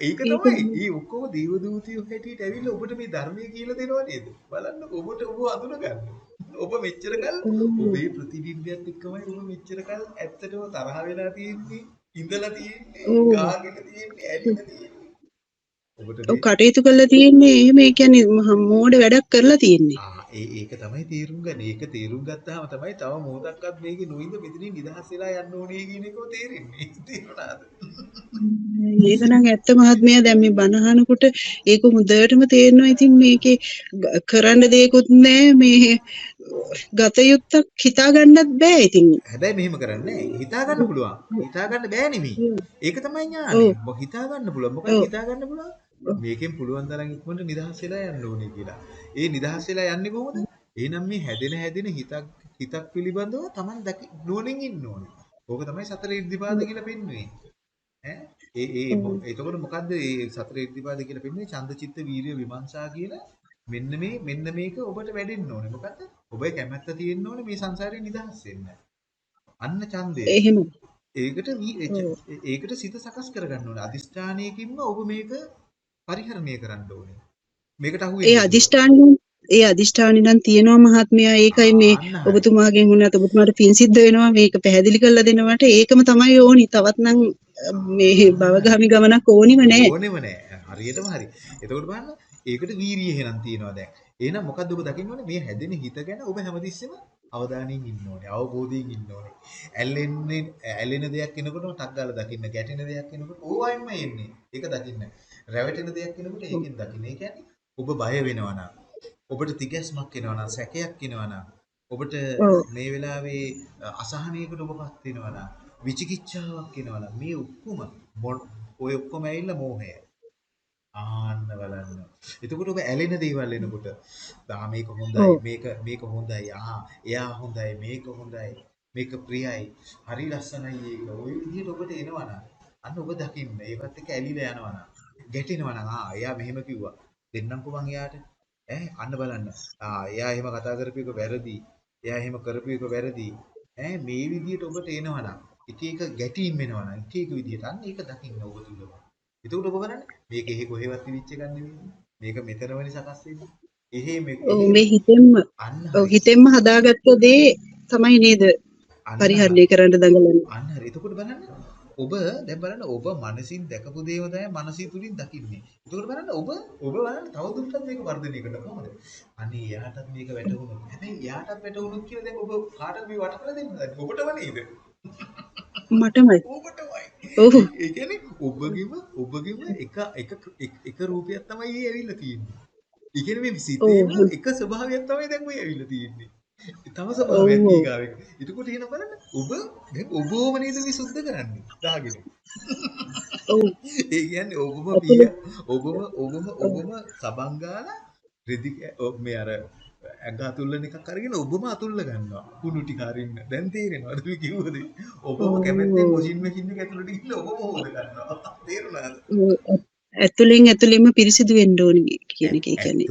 ඒක තමයි. මේ ඔක්කොම දේව දූතියෝ හැටියට ඇවිල්ලා ඔබට මේ ධර්මය කියලා දෙනවා නේද? බලන්නකෝ ඔබට ඔබ අඳුන ගන්න. ඔබ මෙච්චර කල් ඔබේ ප්‍රතිබිම්බයත් එක්කමයි ඔබ මෙච්චර කල් ඇත්තටම තරහ වෙලා තියෙන්නේ, ඉඳලා තියෙන්නේ, ගාගෙන තියෙන්නේ, ඇලිලා තියෙන්නේ. ඔබට කටයුතු කරලා තියෙන්නේ එහෙම ඒ කියන්නේ මෝඩ වැඩක් කරලා තියෙන්නේ ඒ ඒක තමයි තේරුම් ගන්න. ඒක තේරුම් ගත්තාම තමයි තව මොහොතක්වත් මේකේ නොඉඳ මෙතනින් නිදහස් වෙලා යන්න ඕනේ කියන එක තේරෙන්නේ. තේරුණාද? ඒක නම් ඇත්ත මහත්මයා දැන් මේ බණ අහනකොට ඒක හොඳටම තේරෙනවා ඉතින් මේකේ කරන්න දෙයක්වත් නැහැ මේ ගත යුත්තක් හිතා ගන්නත් බෑ ඉතින් හැබැයි මෙහෙම කරන්නේ. හිතා ගන්න පුළුවන්. හිතා ගන්න බෑ නෙමෙයි. ඒක තමයි ඥානෙ. ඔව් මොක හිතා ගන්න පුළුවන්. ඔව් හිතා ගන්න පුළුවන්? මේකෙන් පුළුවන් තරම් ඉක්මනට නිදහස් වෙලා යන්න ඕනේ කියලා. ඒ නිදහස් වෙලා යන්නේ කොහොමද? එහෙනම් මේ හැදෙන හැදෙන හිතක් හිතක් පිළිබඳව Taman දැක නුවණින් ඉන්න ඕනේ. ඕක තමයි සතර ඉර්ධිපාද කියලා පෙන්වන්නේ. ඈ ඒ ඒ එතකොට මොකද්ද මේ සතර ඉර්ධිපාද කියලා පෙන්වන්නේ? ඡන්ද චිත්ත වීරිය විමර්ශා කියන මෙන්න මේ මෙන්න මේක ඔබට වැඩෙන්න ඕනේ. මොකද්ද? ඔබේ කැමැත්ත තියෙන්න ඕනේ මේ සංසාරයෙන් නිදහස් වෙන්න. අන්න ඡන්දය. එහෙම ඒකට ඒකට සිත සකස් කරගන්න ඕනේ. අදිෂ්ඨානයකින්ම ඔබ මේක පරිහරණය කරන්න ඕනේ. මේකට අහු ඒ. අදිෂ්ඨාන ඒ අදිෂ්ඨාන නම් තියෙනවා මහත්මයා ඒකයි මේ. ඔබතුමාගෙන් වුණත් ඔබතුමාට පින් සිද්ධ වෙනවා මේක පැහැදිලි කරලා දෙනවට ඒකම තමයි ඕනි තවත් නම් මේ භවගාමි ගමනක් ඕනිම නෑ ඕනෙම නෑ. හරියටම හරි. එතකොට බලන්න ඒකට වීරිය එහෙනම් තියෙනවා දැන්. එහෙනම් මොකද්ද ඔබ දකින්න ඕනේ? මේ හැදෙන හිත ගැන ඔබ හැමතිස්සෙම අවධානයෙන් ඉන්න ඕනේ. අවබෝධයෙන් ඉන්න ඕනේ. ඇලෙන්නේ ඇලෙන දෙයක් එනකොට ටක් ගාලා දකින්න. ගැටෙන දෙයක් එනකොට ඕවයින්ම එන්නේ. ඒක දකින්න. රැවටෙන දෙයක් එනකොට ඒකෙන් දකින්න. ඒ කියන්නේ ඔබ බය වෙනවා නම් ඔබට තිගැස්මක් එනවා නම් සැකයක් එනවා නම් ඔබට මේ වෙලාවේ අසහනයකට ඔබපත් වෙනවා නම් විචිකිච්ඡාවක් එනවා නම් මේ ඔක්කොම ඔය ඔක්කොම ඇවිල්ලා මෝහය. ආන්න බලන්න. එතකොට ඔබ ඇලෙන දේවල් එනකොට ආ මේක හොඳයි මේක මේක හොඳයි ආ එයා හොඳයි මේක හොඳයි මේක ප්‍රියයි හරි ලස්සනයි ඒක. ওই විදිහට ඔබට එනවනම් අන්න ඔබ දකින්න ඒවත් එක්ක ඇලිලා යනවනම් ගැටෙනවනම් ආ එයා මෙහෙම කිව්වා. දෙන්නම්කෝ මං එයාට? ඈ අන්න බලන්න. ආ එයා එහෙම කතා කරපු එක වැරදි. එයා එහෙම කරපු එක වැරදි. ඈ මේ විදිහට ඔබට එනවනම් එක එක ගැටීම් එනවනම් එක එක විදිහට අන්න ඒක දකින්න ඔබ තුලම එතකොට ඔබ බලන්න මේක එහෙ කොහෙවත් තිබිච්ච එකක් නෙවෙයි. මේක මෙතනවනේ සකස් වෙන්නේ. එහෙ මේ ඔව් එහෙ මේ හිතෙන්ම ඔව් හිතෙන්ම හදාගත්ත දේ තමයි නේද? පරිහරණය කරන්න දඟලන්නේ. අන්න හරි. එතකොට බලන්න ඔබ දැන් බලන්න ඔබ මනසින් දැකපු දේව තමයි මනසින් තුලින් දකින්නේ. එතකොට බලන්න ඔබ ඔබ බලන්න තවදුරටත් මේක වර්ධනය කරන්න කොහොමද? අනේ එයාටත් මේක වැටහුණොත්. හැබැයි එයාටත් වැටහුණොත් කියලා දැන් ඔබ කාටද මේ වට කරලා දෙන්නද? ඔබටම නේද? මටමයි ඔබටමයි. ඔව් ඒ කියන්නේ ඔබගෙම ඔබගෙම එක එක එක- රූපයක් තමයි ඇවිල්ලා තියෙන්නේ. ඒ කියන්නේ මේ ඔව් එක ස්වභාවයක් තමයි දැන් ඔය ඇවිල්ලා තියෙන්නේ. තව ස්වභාවයක් ඊගාවෙක. එතකොට එන බලන්න ඔබ දැන් ඔබවම නේද මේ සුද්ධ කරන්නේ. දාගෙන. ඔව්. ඒ කියන්නේ ඔබම පිය ඔබම ඔබම ඔබම සබන් ගාලා රෙදි මේ අර ඇඟ අතුල්ලන එකක් අරගෙන ඔබම අතුල්ල ගන්නවා. කුණු ටික අරින්න. දැන් තේරෙනවද මේ කිව්වද? ඔබම කැමැත්තෙන් වොෂින් මැෂින් එක ඇතුළට ගිහිල්ලා ඔබම හොද ගන්නවා. තේරුණාද ඇතුලෙන් ඇතුලෙන්ම පිරිසිදු වෙන්න ඕනි කියන එක. ඒ කියන්නේ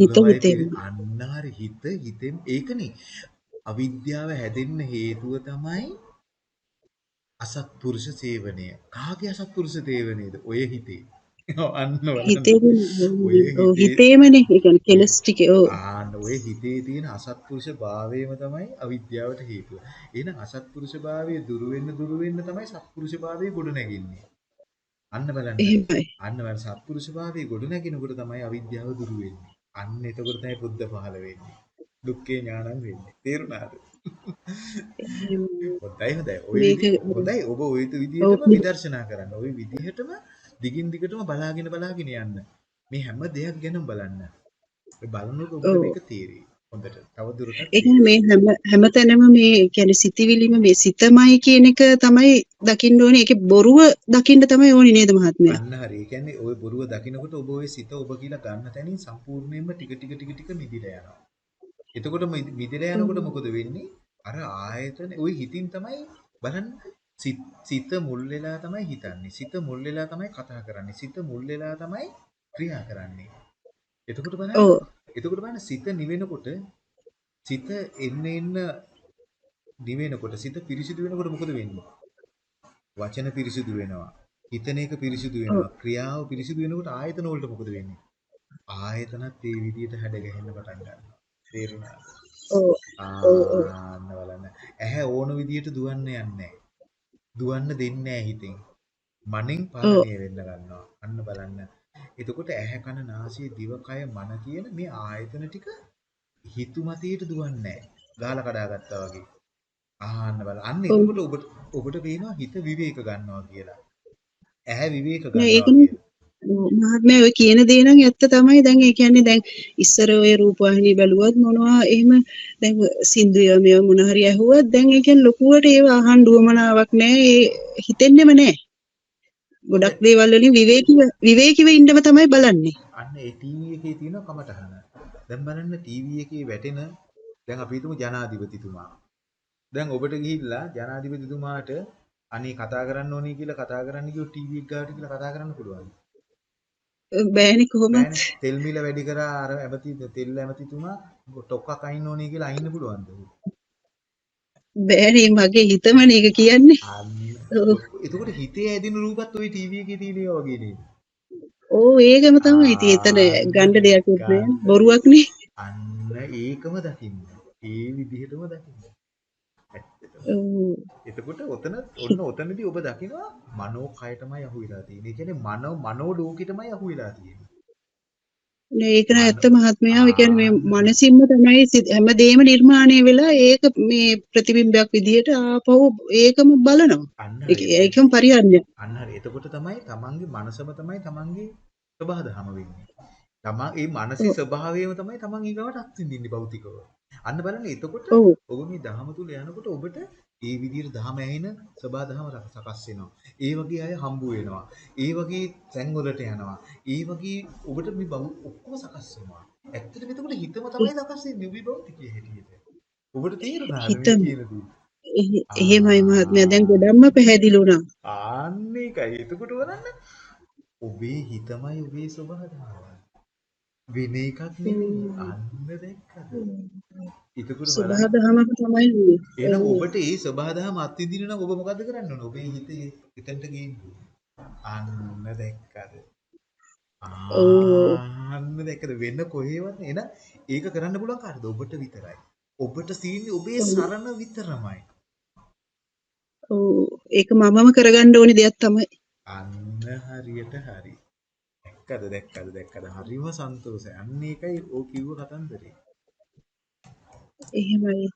හිත හිතෙන්. පිරි- අන්න හරි හිත හිතෙන් ඒකනේ අවිද්‍යාව හැදෙන්න හේතුව තමයි අසත්පුරුෂ සේවනය. කාගේ අසත්පුරුෂ සේවනයේද? ඔය හිතේ. අන්න හිතේමනේ. ඒ කියන්නේ කෙලස් ටික ඔව් ආන්න ඔය හිතේ තියෙන අසත්පුරුෂ භාවයම තමයි අවිද්‍යාවට හේතුව. එහෙනම් අසත්පුරුෂ භාවය දුරු වෙන්න දුරු වෙන්න තමයි සත්පුරුෂ භාවය ගොඩ නැගෙන්නේ. අන්න බලන්න. එහෙමයි. අන්න බලන්න සත්පුරුෂ භාවය ගොඩ නැගෙනකොට තමයි අවිද්‍යාව දුරු වෙන්නේ. අන්න එතකොට තමයි බුද්ධ පහළ වෙන්නේ. දුක්ඛේ ඥානං වෙන්නේ. තේරුණාද? එහෙමයි. හොඳයි හොඳයි. ওই මේක විදි හොඳයි ඔබ ওই ඔව් විදිහටම විදර්ශනා කරන්න. ওই විදිහටම දිගින් දිගටම බලාගෙන බලාගෙන යන්න. මේ හැම දෙයක් ගැනම බලන්න. ඔය බලනකොට ඔබට ඔව් මේක තේරෙයි. හොඳට. තව දුරටත් ඒ තේරෙයි. කියන්නේ මේ හැම හැමතැනම මේ කියන්නේ සිතිවිලිම මේ සිතමයි කියන එක තමයි දකින්න ඕනේ. ඒකේ බොරුව දකින්න තමයි ඕනේ නේද මහත්මයා? අන්න හරි. ඒ කියන්නේ ওই බොරුව දකිනකොට ඔබ ওই සිත ඔබ කියලා ගන්න තැනින් සම්පූර්ණයෙන්ම ටික ටික ටික ටික මිදිලා යනවා. එතකොට මිද- මිදිලා යනකොට මොකද වෙන්නේ? අර ආයතන ওই හිතින් තමයි බලන්න සිත සිත මුල් වෙලා තමයි හිතන්නේ. සිත මුල් වෙලා තමයි කතා කරන්නේ. සිත මුල් වෙලා තමයි ක්‍රියා කරන්නේ. එතකොට බලන්න ඔව් එතකොට බලන්න සිත නිවෙනකොට සිත එන්න එන්න නිවෙනකොට සිත පිරිසිදු වෙනකොට මොකද වෙන්නේ? වචන පිරිසිදු වෙනවා. හිතන එක පිරිසිදු වෙනවා. ක්‍රියාව පිරිසිදු වෙනකොට ආයතන වලට මොකද වෙන්නේ? ආයතනත් ඒ විදිහට හැඩ ගැහෙන්න පටන් ගන්නවා. තේරුණාද? ඔව් ආන්න බලන්න. ඇහැ ඕන විදිහට දුවන්න යන්නේ. දුවන්න දෙන්නේ හිතෙන්. මනෙන් පාලනය වෙන්න ගන්නවා. අන්න බලන්න. එතකොට ඇහැ කන නාසය දිව කය මන කියන මේ ආයතන ටික හිතු මතයට දුවන්නේ නැහැ. ගාලා කඩාගත්තා වගේ. ආන්න බලන්න. අන්න එතකොට ඔබට ඔබට පේනවා හිත විවේක ගන්නවා කියලා. ඇහැ විවේක ගන්නවා මහත්මයා ඔය කියන දේ නම් ඇත්ත තමයි. දැන් ඒ කියන්නේ දැන් ඉස්සර ඔය රූපවාහිනී බැලුවත් මොනවා එහෙම දැන් සින්දුය මේව මොන හරි ඇහුවත් දැන් ඒ කියන්නේ ලොකුවට ඒව අහන්න උවමනාවක් නෑ. ඒ හිතෙන්නෙම නෑ. ගොඩක්. දේවල් වලින් විවේකීව විවේකීව ඉන්නව තමයි බලන්නේ. අන්න ඒ ටීවී එකේ තියෙන කමටහන. දැන් බලන්න ටීවී එකේ වැටෙන දැන් අපි හිතමු ජනාධිපතිතුමා. දැන් ඔබට ගිහිල්ලා ජනාධිපතිතුමාට අනේ කතා කරන්න ඕනේ කියලා කතා කරන්න කිව්වොත් ටීවී එක ගාවට කියලා කතා කරන්න පුළුවන්. බෑනේ කොහොමත්. බෑනේ. තෙල් මිල වැඩි කරා අර ඇමති තෙල් ඇමතිතුමා ටොක්කක් අයින්න ඕනේ කියලා අයින්න පුළුවන්ද? බෑනේ මගේ හිතමනේ ඒක කියන්නේ. එතකොට හිතේ ඇදින රූපත් ওই ටීවී එකේ තියෙන ඒවා වගේ නේද? ඕ ඒකම තමයි. ඉතින් එතන ගණ්ඩ දෙයක් නෑ. ගන්න බොරුවක්නේ. අන්න ඒකම දකින්න. ඒ විදිහටම දකින්න. එතකොට ඔතන ඔන්න ඔතනදී ඔබ දකිනවා මනෝ කයටමයි අහු වෙලා තියෙන්නේ. ඒ කියන්නේ මනෝ මනෝ ලෝකෙටමයි අහු වෙලා තියෙන්නේ. ඒක නෑ ඇත්ත මහත්මයා. ඒ කියන්නේ මේ මනසින්ම තමයි සිත- හැමදේම නිර්මාණය වෙලා ඒක මේ ප්‍රතිබිම්බයක් විදිහට ආපහු ඒකම බලනවා. ඒකම පරිහරණය. අන්න හරි. එතකොට තමයි තමන්ගේ මනසම තමයි තමන්ගේ ප්‍රබහදහම වෙන්නේ. තමන් ඒ මානසික. ස්වභාවයම තමයි තමන් ඊගවට අත්විඳින්නේ භෞතිකව. අන්න බලන්න එතකොට. ඔබ මේ දහම තුල යනකොට ඔබට ඒ විදිහට දහම ඇහෙන සබා දහම සකස් වෙනවා. ඒ වගේ අය හම්බ වෙනවා. ඒ වගේ තැන් වලට යනවා. ඒ වගේ ඔබට මේ බහු ඔක්කොම සකස් වෙනවා. ඇත්තටම එතකොට හිතම තමයි සකස් වෙන්නේ ඔබේ භෞතිකයේ හැටියට. ඔබට තේරුණාද මේ හිතම කියන දේ? එහෙ- එහෙමයි මහත්මයා දැන් ගොඩක්ම පැහැදිලි වුණා. ආන්න ඒකයි. එතකොට බලන්න ඔබේ හිතමයි ඔබේ ස්වභාවය. වෙන එකක් නෙමෙයි. අන්න දැක්කද? බලන්න සබහාදහමක් තමයි මේ. එහෙනම්. ඔබට ඒ ස්වභාවදහම අත්විඳින්න නම් ඔබ මොකද්ද කරන්න ඕන? ඔබේ හිතේ එතනට ගේන්න. අන්න දැක්කද? අන්න දැක්කද වෙන කොහේවත් එන ඒක කරන්න පුළුවන් කාටද? ඔබට විතරයි. ඔබට සීන්නේ ඔබේ. සරණ විතරමයි. ඔව්. ඒක මමම කරගන්න ඕනි දෙයක් තමයි. අන්න හරියට හරි. දැක්කද දැක්කද දැක්කද හරිම සන්තෝෂයි. අන්න ඒකයි ඕ කිව්ව කතන්දරේ. එහෙමයි.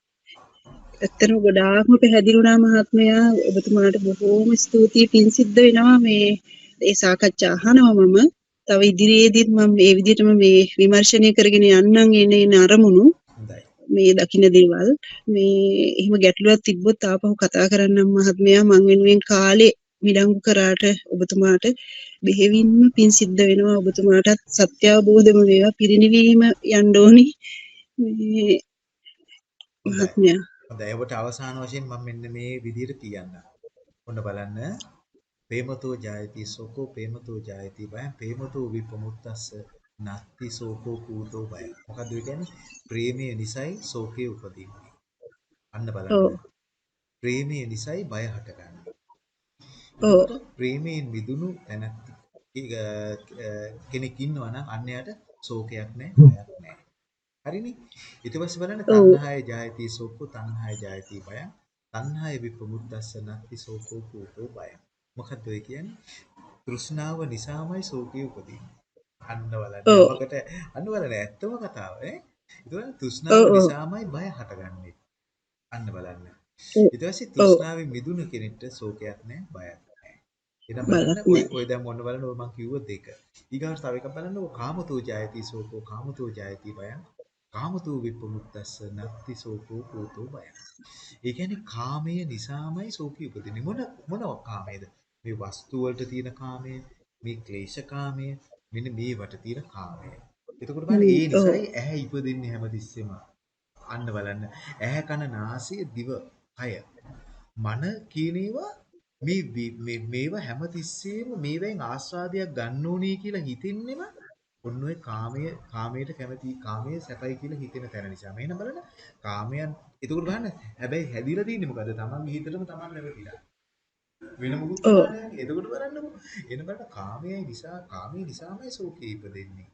ඇත්තටම ගොඩාක්ම පැහැදිලි වුණා මහත්මයා. ඔබතුමාට බොහෝම ස්තුතියි පින් සිද්ධ වෙනවා මේ ඒ සාකච්ඡා අහනවා මම. තව ඉදිරියේදීත් මම මේ විදිහටම මේ විමර්ශනය කරගෙන යන්නම් එන එන අරමුණු. මේ දකින්න දේවල් මේ එහෙම ගැටලුවක් තිබ්බොත් ආපහු කතා කරන්නම් මහත්මයා මං වෙනුවෙන් කාලේ මිඩංගු කරාට ඔබතුමාට බෙහෙවින්ම පින් සිද්ධ වෙනවා ඔබතුමාටත් සත්‍ය අවබෝධම වේවා පිරිනිවීම යන්න ඕනි. මහත්මයා හොඳයි. ඔබට අවසාන වශයෙන් මම මෙන්න මේ විදිහට කියන්න. ඔන්න බලන්න. ප්‍රේමතෝ ජායති සෝකෝ ප්‍රේමතෝ ජායති බය ප්‍රේමතෝ විපමුත්තස්ස නත්ති සෝකෝ කූතෝ බය. මොකද්ද ඒ කියන්නේ? ප්‍රේමය නිසයි සෝකේ උපදින්නේ. අන්න බලන්න. ප්‍රේමය නිසයි බය හටගන්නේ. ප්‍රේමයෙන් මිදුණු තැනක් කෙනෙක් ඉන්නවා නම් අන්න යාට ශෝකයක් නැහැ, බයක් නැහැ. හරිනේ? ඊට පස්සේ බලන්න තණ්හාය ජායති සෝකෝ තණ්හාය ජායති බය. තණ්හාය විපමුද්දස්ස නත්ති සෝකෝ කූතෝ බය. මොකද්ද ඔය කියන්නේ? තෘෂ්ණාව නිසාමයි ශෝකය උපදින්නේ. අන්න බලන්න. ඔව් යමකට අන්න බලන්න ඇත්තම කතාව ඈ. ඒතකොට තෘෂ්ණාව නිසාමයි බය හටගන්නේ. අන්න බලන්න. ඊට පස්සේ තෘෂ්ණාවෙන් මිදුණු කෙනෙක්ට ශෝකයක් නැහැ, බයක් නැහැ. එහෙනම් බලන්න ඔය දැන් මොන බලන්න ඔය මං කිව්ව දෙක. ඊගාට තව එකක් බලන්න ඔය කාමතෝ ජායති සෝකෝ කාමතෝ ජායති බයං කාමතෝ විපමුක්තස්ස නත්ති සෝකෝ කෝතෝ බයං. ඒ කියන්නේ කාමය නිසාමයි සෝකී උපදින්නේ. මොන මොන කාමයේද? මේ වස්තු වලට තියෙන කාමය, මේ ක්ලේශ කාමය, මෙන්න මේවට තියෙන කාමය. එතකොට බලන්න ඒ නිසයි ඇහැ ඉපදින්නේ හැමතිස්සෙම. අන්න බලන්න. ඇහැ කන නාසය දිව කය මන කියන ඒවා මේ මේ මේවා හැමතිස්සෙම මේවෙන් ආස්වාදයක් ගන්න ඕනේ කියලා හිතෙන්නෙම ඔන්න ඔය කාමයේ කාමයට කැමති කාමයේ සැපයි කියලා හිතෙන තැන නිසා. මේන බලන්න කාමයන් එතකොට බලන්න හැබැයි හැදිලා තියෙන්නේ මොකද? තමන්ගේ හිතටම තමන් නැවතිලා. වෙන මොකුත් නැහැ. එතකොට බලන්නකො. එන බලන්න කාමයයි නිසා කාමයේ නිසාමයි සෝකේ ඉපදෙන්නේ.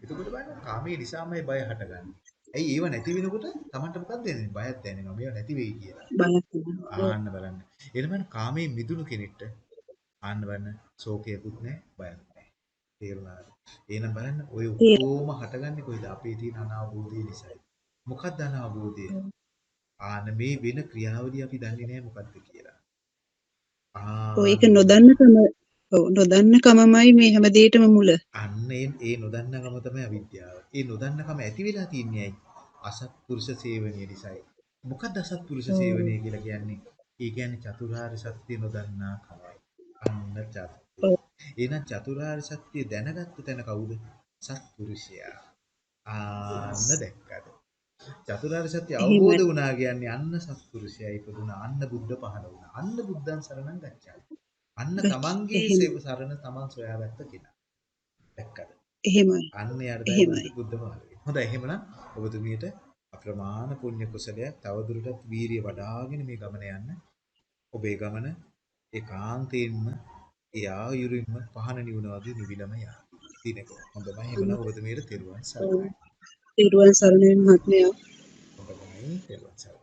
එතකොට බලන්න කාමයේ නිසාමයි බය හටගන්නේ. ඇයි ඒව නැති වෙනකොට තමන්ට මොකක්ද දැනෙන්නේ? බයක් දැනෙනවා. මේවා නැති වෙයි කියලා. ඔව් ආන්න බලන්න. එළමන කාමයේ මිදුණු කෙනෙක්ට ආන්න බලන්න ශෝකයකුත් නැහැ, බයක් නැහැ. තේරුණාද? එහෙනම් බලන්න ඔය ඔක්කොම හටගන්නේ කොයිද? අපේ තියෙන අනාවබෝධය නිසායි. මොකක්ද අනාවබෝධය? ආන්න මේ වෙන ක්‍රියාවලිය අපි දන්නේ නැහැ මොකක්ද කියලා. ඔව් ඒක නොදන්නකම ඔව් නොදන්නකමමයි මේ හැම දෙයකම මුල. අන්න ඒ නොදන්නකම තමයි අවිද්‍යාව. ඒ නොදන්නකම ඇති වෙලා තියන්නේ ඇයි? අසත්පුරුෂ සේවනය නිසායි. මොකක්ද අසත්පුරුෂ සේවනය කියලා කියන්නේ? ඒ කියන්නේ චතුරාර්ය සත්‍ය නොදන්නා කමයි. අන්න චතු. ඔව් එහෙනම් චතුරාර්ය සත්‍ය දැනගත්ත තැන කවුද? සත්පුරුෂයා. ආන්න දැක්කද? චතුරාර්ය සත්‍ය. අවබෝධ වුණා කියන්නේ අන්න සත්පුරුෂයා ඉපදුණා. අන්න බුද්ධ පහළ වුණා. අන්න බුද්ධං සරණං ගච්ඡාමි. අන්න තමන්ගේ සේව සරණ තමන් සොයාගත්ත කෙනා. දැක්කද? එහෙමයි. අන්න යාට එහෙමයි. බුද්ධ වෙන්න. හොඳයි එහෙමනම් ඔබතුමියට අප්‍රමාණ පුණ්‍ය කුසලයක් තවදුරටත් වීරිය වඩාගෙන මේ ගමන යන්න. ඔබේ ගමන ඒකාන්තයෙන්ම ඒ ආයුරින්ම පහන නිවන වගේ නිවිලම යා. දිනක. හොඳයි එහෙමනම් ඔබතුමියට තෙරුවන් සරණයි. තෙරුවන් සරණයි මහත්මයා. හොඳයි තෙරුවන් සරණයි.